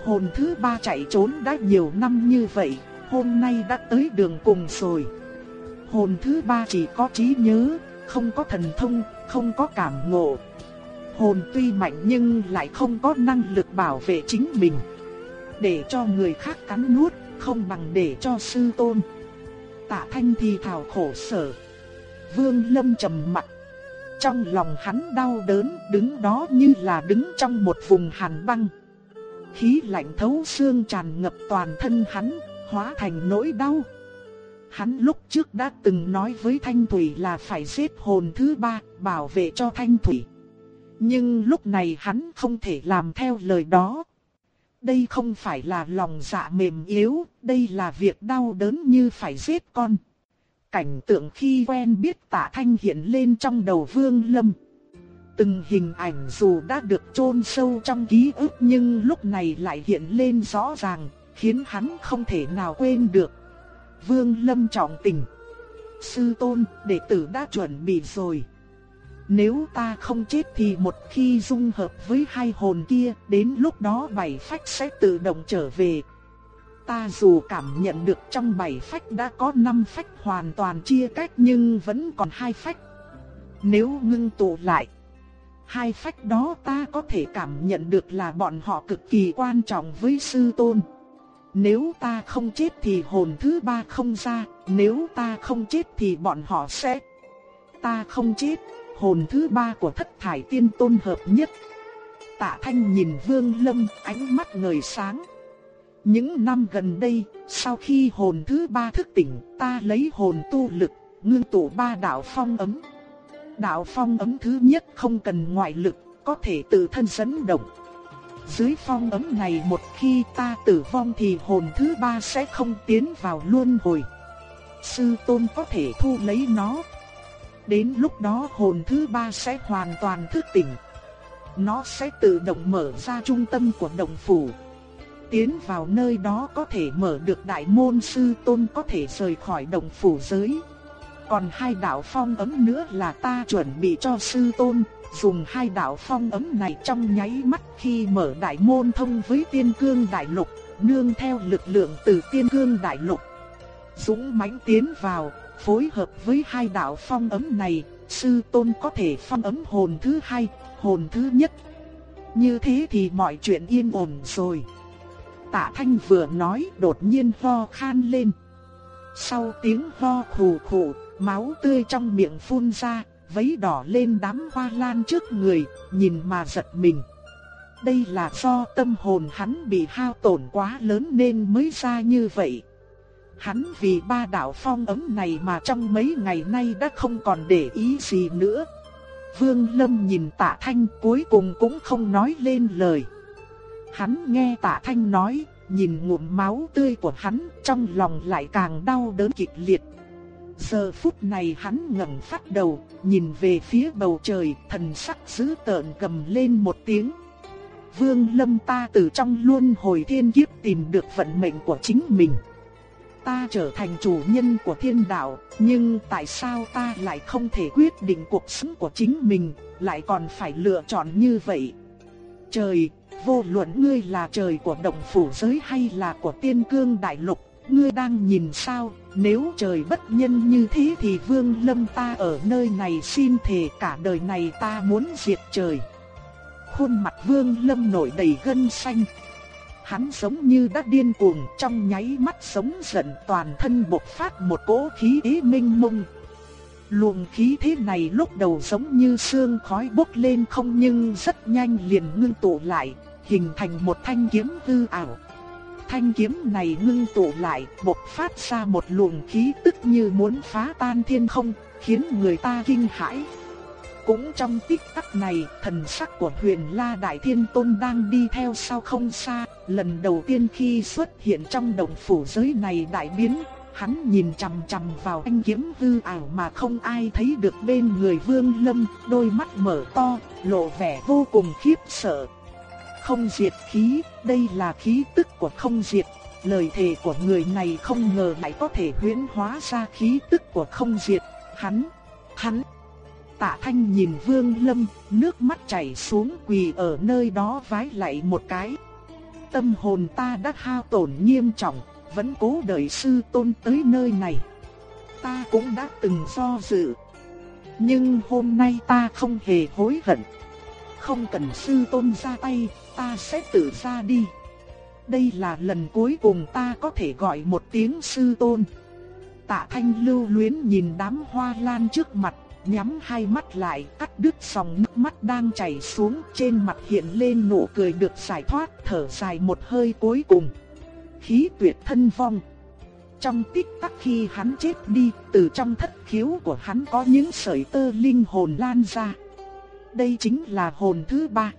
Speaker 1: Hồn thứ ba chạy trốn đã nhiều năm như vậy, hôm nay đã tới đường cùng rồi. Hồn thứ ba chỉ có trí nhớ, không có thần thông, không có cảm ngộ. Hồn tuy mạnh nhưng lại không có năng lực bảo vệ chính mình. Để cho người khác cắn nuốt, không bằng để cho sư tôn. Tạ Thanh thì thào khổ sở. Vương Lâm trầm mặt. Trong lòng hắn đau đớn, đứng đó như là đứng trong một vùng hàn băng. Khí lạnh thấu xương tràn ngập toàn thân hắn, hóa thành nỗi đau. Hắn lúc trước đã từng nói với Thanh Thủy là phải giết hồn thứ ba, bảo vệ cho Thanh Thủy. Nhưng lúc này hắn không thể làm theo lời đó. Đây không phải là lòng dạ mềm yếu, đây là việc đau đớn như phải giết con. Cảnh tượng khi quen biết tạ thanh hiện lên trong đầu vương lâm. Từng hình ảnh dù đã được chôn sâu trong ký ức nhưng lúc này lại hiện lên rõ ràng, khiến hắn không thể nào quên được. Vương lâm trọng tình. Sư tôn, đệ tử đã chuẩn bị rồi. Nếu ta không chết thì một khi dung hợp với hai hồn kia, đến lúc đó bảy phách sẽ tự động trở về. Ta dù cảm nhận được trong bảy phách đã có năm phách hoàn toàn chia cách nhưng vẫn còn hai phách. Nếu ngưng tụ lại, hai phách đó ta có thể cảm nhận được là bọn họ cực kỳ quan trọng với sư tôn. Nếu ta không chết thì hồn thứ ba không ra, nếu ta không chết thì bọn họ sẽ... Ta không chết, hồn thứ ba của thất thải tiên tôn hợp nhất. Tạ Thanh nhìn Vương Lâm, ánh mắt ngời sáng. Những năm gần đây, sau khi hồn thứ ba thức tỉnh, ta lấy hồn tu lực, ngưng tụ ba đạo phong ấm. Đạo phong ấm thứ nhất không cần ngoại lực, có thể tự thân dẫn động. Dưới phong ấm này một khi ta tử vong thì hồn thứ ba sẽ không tiến vào luân hồi. Sư tôn có thể thu lấy nó, Đến lúc đó hồn thứ ba sẽ hoàn toàn thức tỉnh. Nó sẽ tự động mở ra trung tâm của động phủ. Tiến vào nơi đó có thể mở được đại môn sư tôn có thể rời khỏi động phủ giới. Còn hai đạo phong ấm nữa là ta chuẩn bị cho sư tôn, dùng hai đạo phong ấm này trong nháy mắt khi mở đại môn thông với tiên cương đại lục, nương theo lực lượng từ tiên cương đại lục. Dũng mãnh tiến vào, phối hợp với hai đạo phong ấm này, sư tôn có thể phong ấm hồn thứ hai, hồn thứ nhất. Như thế thì mọi chuyện yên ổn rồi. Tạ Thanh vừa nói đột nhiên ho khan lên. Sau tiếng ho khù khủ máu tươi trong miệng phun ra, vấy đỏ lên đám hoa lan trước người, nhìn mà giật mình. Đây là do tâm hồn hắn bị hao tổn quá lớn nên mới ra như vậy. Hắn vì ba đạo phong ấm này mà trong mấy ngày nay đã không còn để ý gì nữa. Vương Lâm nhìn tạ thanh cuối cùng cũng không nói lên lời. Hắn nghe tạ thanh nói, nhìn ngụm máu tươi của hắn trong lòng lại càng đau đớn kịch liệt. Giờ phút này hắn ngẩng phát đầu, nhìn về phía bầu trời, thần sắc dữ tợn cầm lên một tiếng. Vương Lâm ta từ trong luân hồi thiên kiếp tìm được vận mệnh của chính mình ta trở thành chủ nhân của thiên đạo, nhưng tại sao ta lại không thể quyết định cuộc sống của chính mình, lại còn phải lựa chọn như vậy? Trời, vô luận ngươi là trời của động phủ giới hay là của tiên cương đại lục, ngươi đang nhìn sao? Nếu trời bất nhân như thế thì vương lâm ta ở nơi này xin thề cả đời này ta muốn diệt trời. Khuôn mặt vương lâm nổi đầy gân xanh. Hắn giống như đã điên cuồng trong nháy mắt sống giận toàn thân bộc phát một cỗ khí ý minh mông. Luồng khí thế này lúc đầu giống như sương khói bốc lên không nhưng rất nhanh liền ngưng tụ lại, hình thành một thanh kiếm hư ảo. Thanh kiếm này ngưng tụ lại, bộc phát ra một luồng khí tức như muốn phá tan thiên không, khiến người ta kinh hãi. Cũng trong tích tắc này, thần sắc của huyền La Đại Thiên Tôn đang đi theo sau không xa, lần đầu tiên khi xuất hiện trong đồng phủ giới này đại biến, hắn nhìn chằm chằm vào anh kiếm hư ảo mà không ai thấy được bên người Vương Lâm, đôi mắt mở to, lộ vẻ vô cùng khiếp sợ. Không diệt khí, đây là khí tức của không diệt, lời thề của người này không ngờ lại có thể huyễn hóa ra khí tức của không diệt, hắn, hắn Tạ Thanh nhìn Vương Lâm, nước mắt chảy xuống quỳ ở nơi đó vái lại một cái. Tâm hồn ta đã hao tổn nghiêm trọng, vẫn cố đợi sư tôn tới nơi này. Ta cũng đã từng do dự. Nhưng hôm nay ta không hề hối hận. Không cần sư tôn ra tay, ta sẽ tự ra đi. Đây là lần cuối cùng ta có thể gọi một tiếng sư tôn. Tạ Thanh lưu luyến nhìn đám hoa lan trước mặt, nhắm hai mắt lại, cắt đứt dòng nước mắt đang chảy xuống, trên mặt hiện lên nụ cười được giải thoát, thở dài một hơi cuối cùng. Khí tuyệt thân vong. Trong tích tắc khi hắn chết đi, từ trong thất khiếu của hắn có những sợi tơ linh hồn lan ra. Đây chính là hồn thứ ba.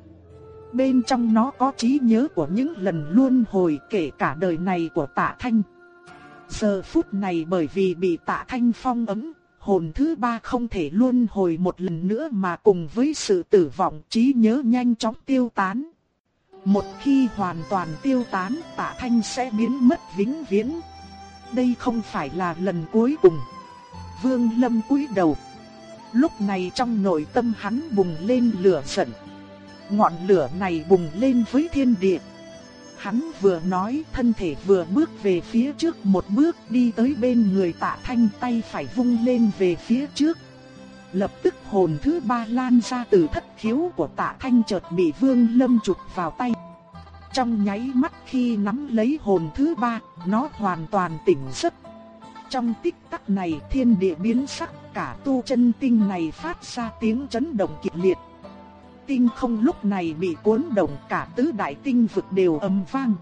Speaker 1: Bên trong nó có trí nhớ của những lần luân hồi kể cả đời này của tạ thanh. Giờ phút này bởi vì bị tạ thanh phong ấm, hồn thứ ba không thể luân hồi một lần nữa mà cùng với sự tử vong trí nhớ nhanh chóng tiêu tán. Một khi hoàn toàn tiêu tán tạ thanh sẽ biến mất vĩnh viễn. Đây không phải là lần cuối cùng. Vương Lâm cúi đầu. Lúc này trong nội tâm hắn bùng lên lửa giận. Ngọn lửa này bùng lên với thiên địa. Hắn vừa nói thân thể vừa bước về phía trước một bước đi tới bên người tạ thanh tay phải vung lên về phía trước. Lập tức hồn thứ ba lan ra từ thất khiếu của tạ thanh chợt bị vương lâm chụp vào tay. Trong nháy mắt khi nắm lấy hồn thứ ba, nó hoàn toàn tỉnh giấc. Trong tích tắc này thiên địa biến sắc, cả tu chân tinh này phát ra tiếng chấn động kịch liệt tinh không lúc này bị cuốn động cả tứ đại tinh vực đều âm vang.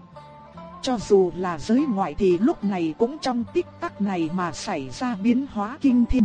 Speaker 1: Cho dù là giới ngoại thì lúc này cũng trong tích tắc này mà xảy ra biến hóa kinh thiên.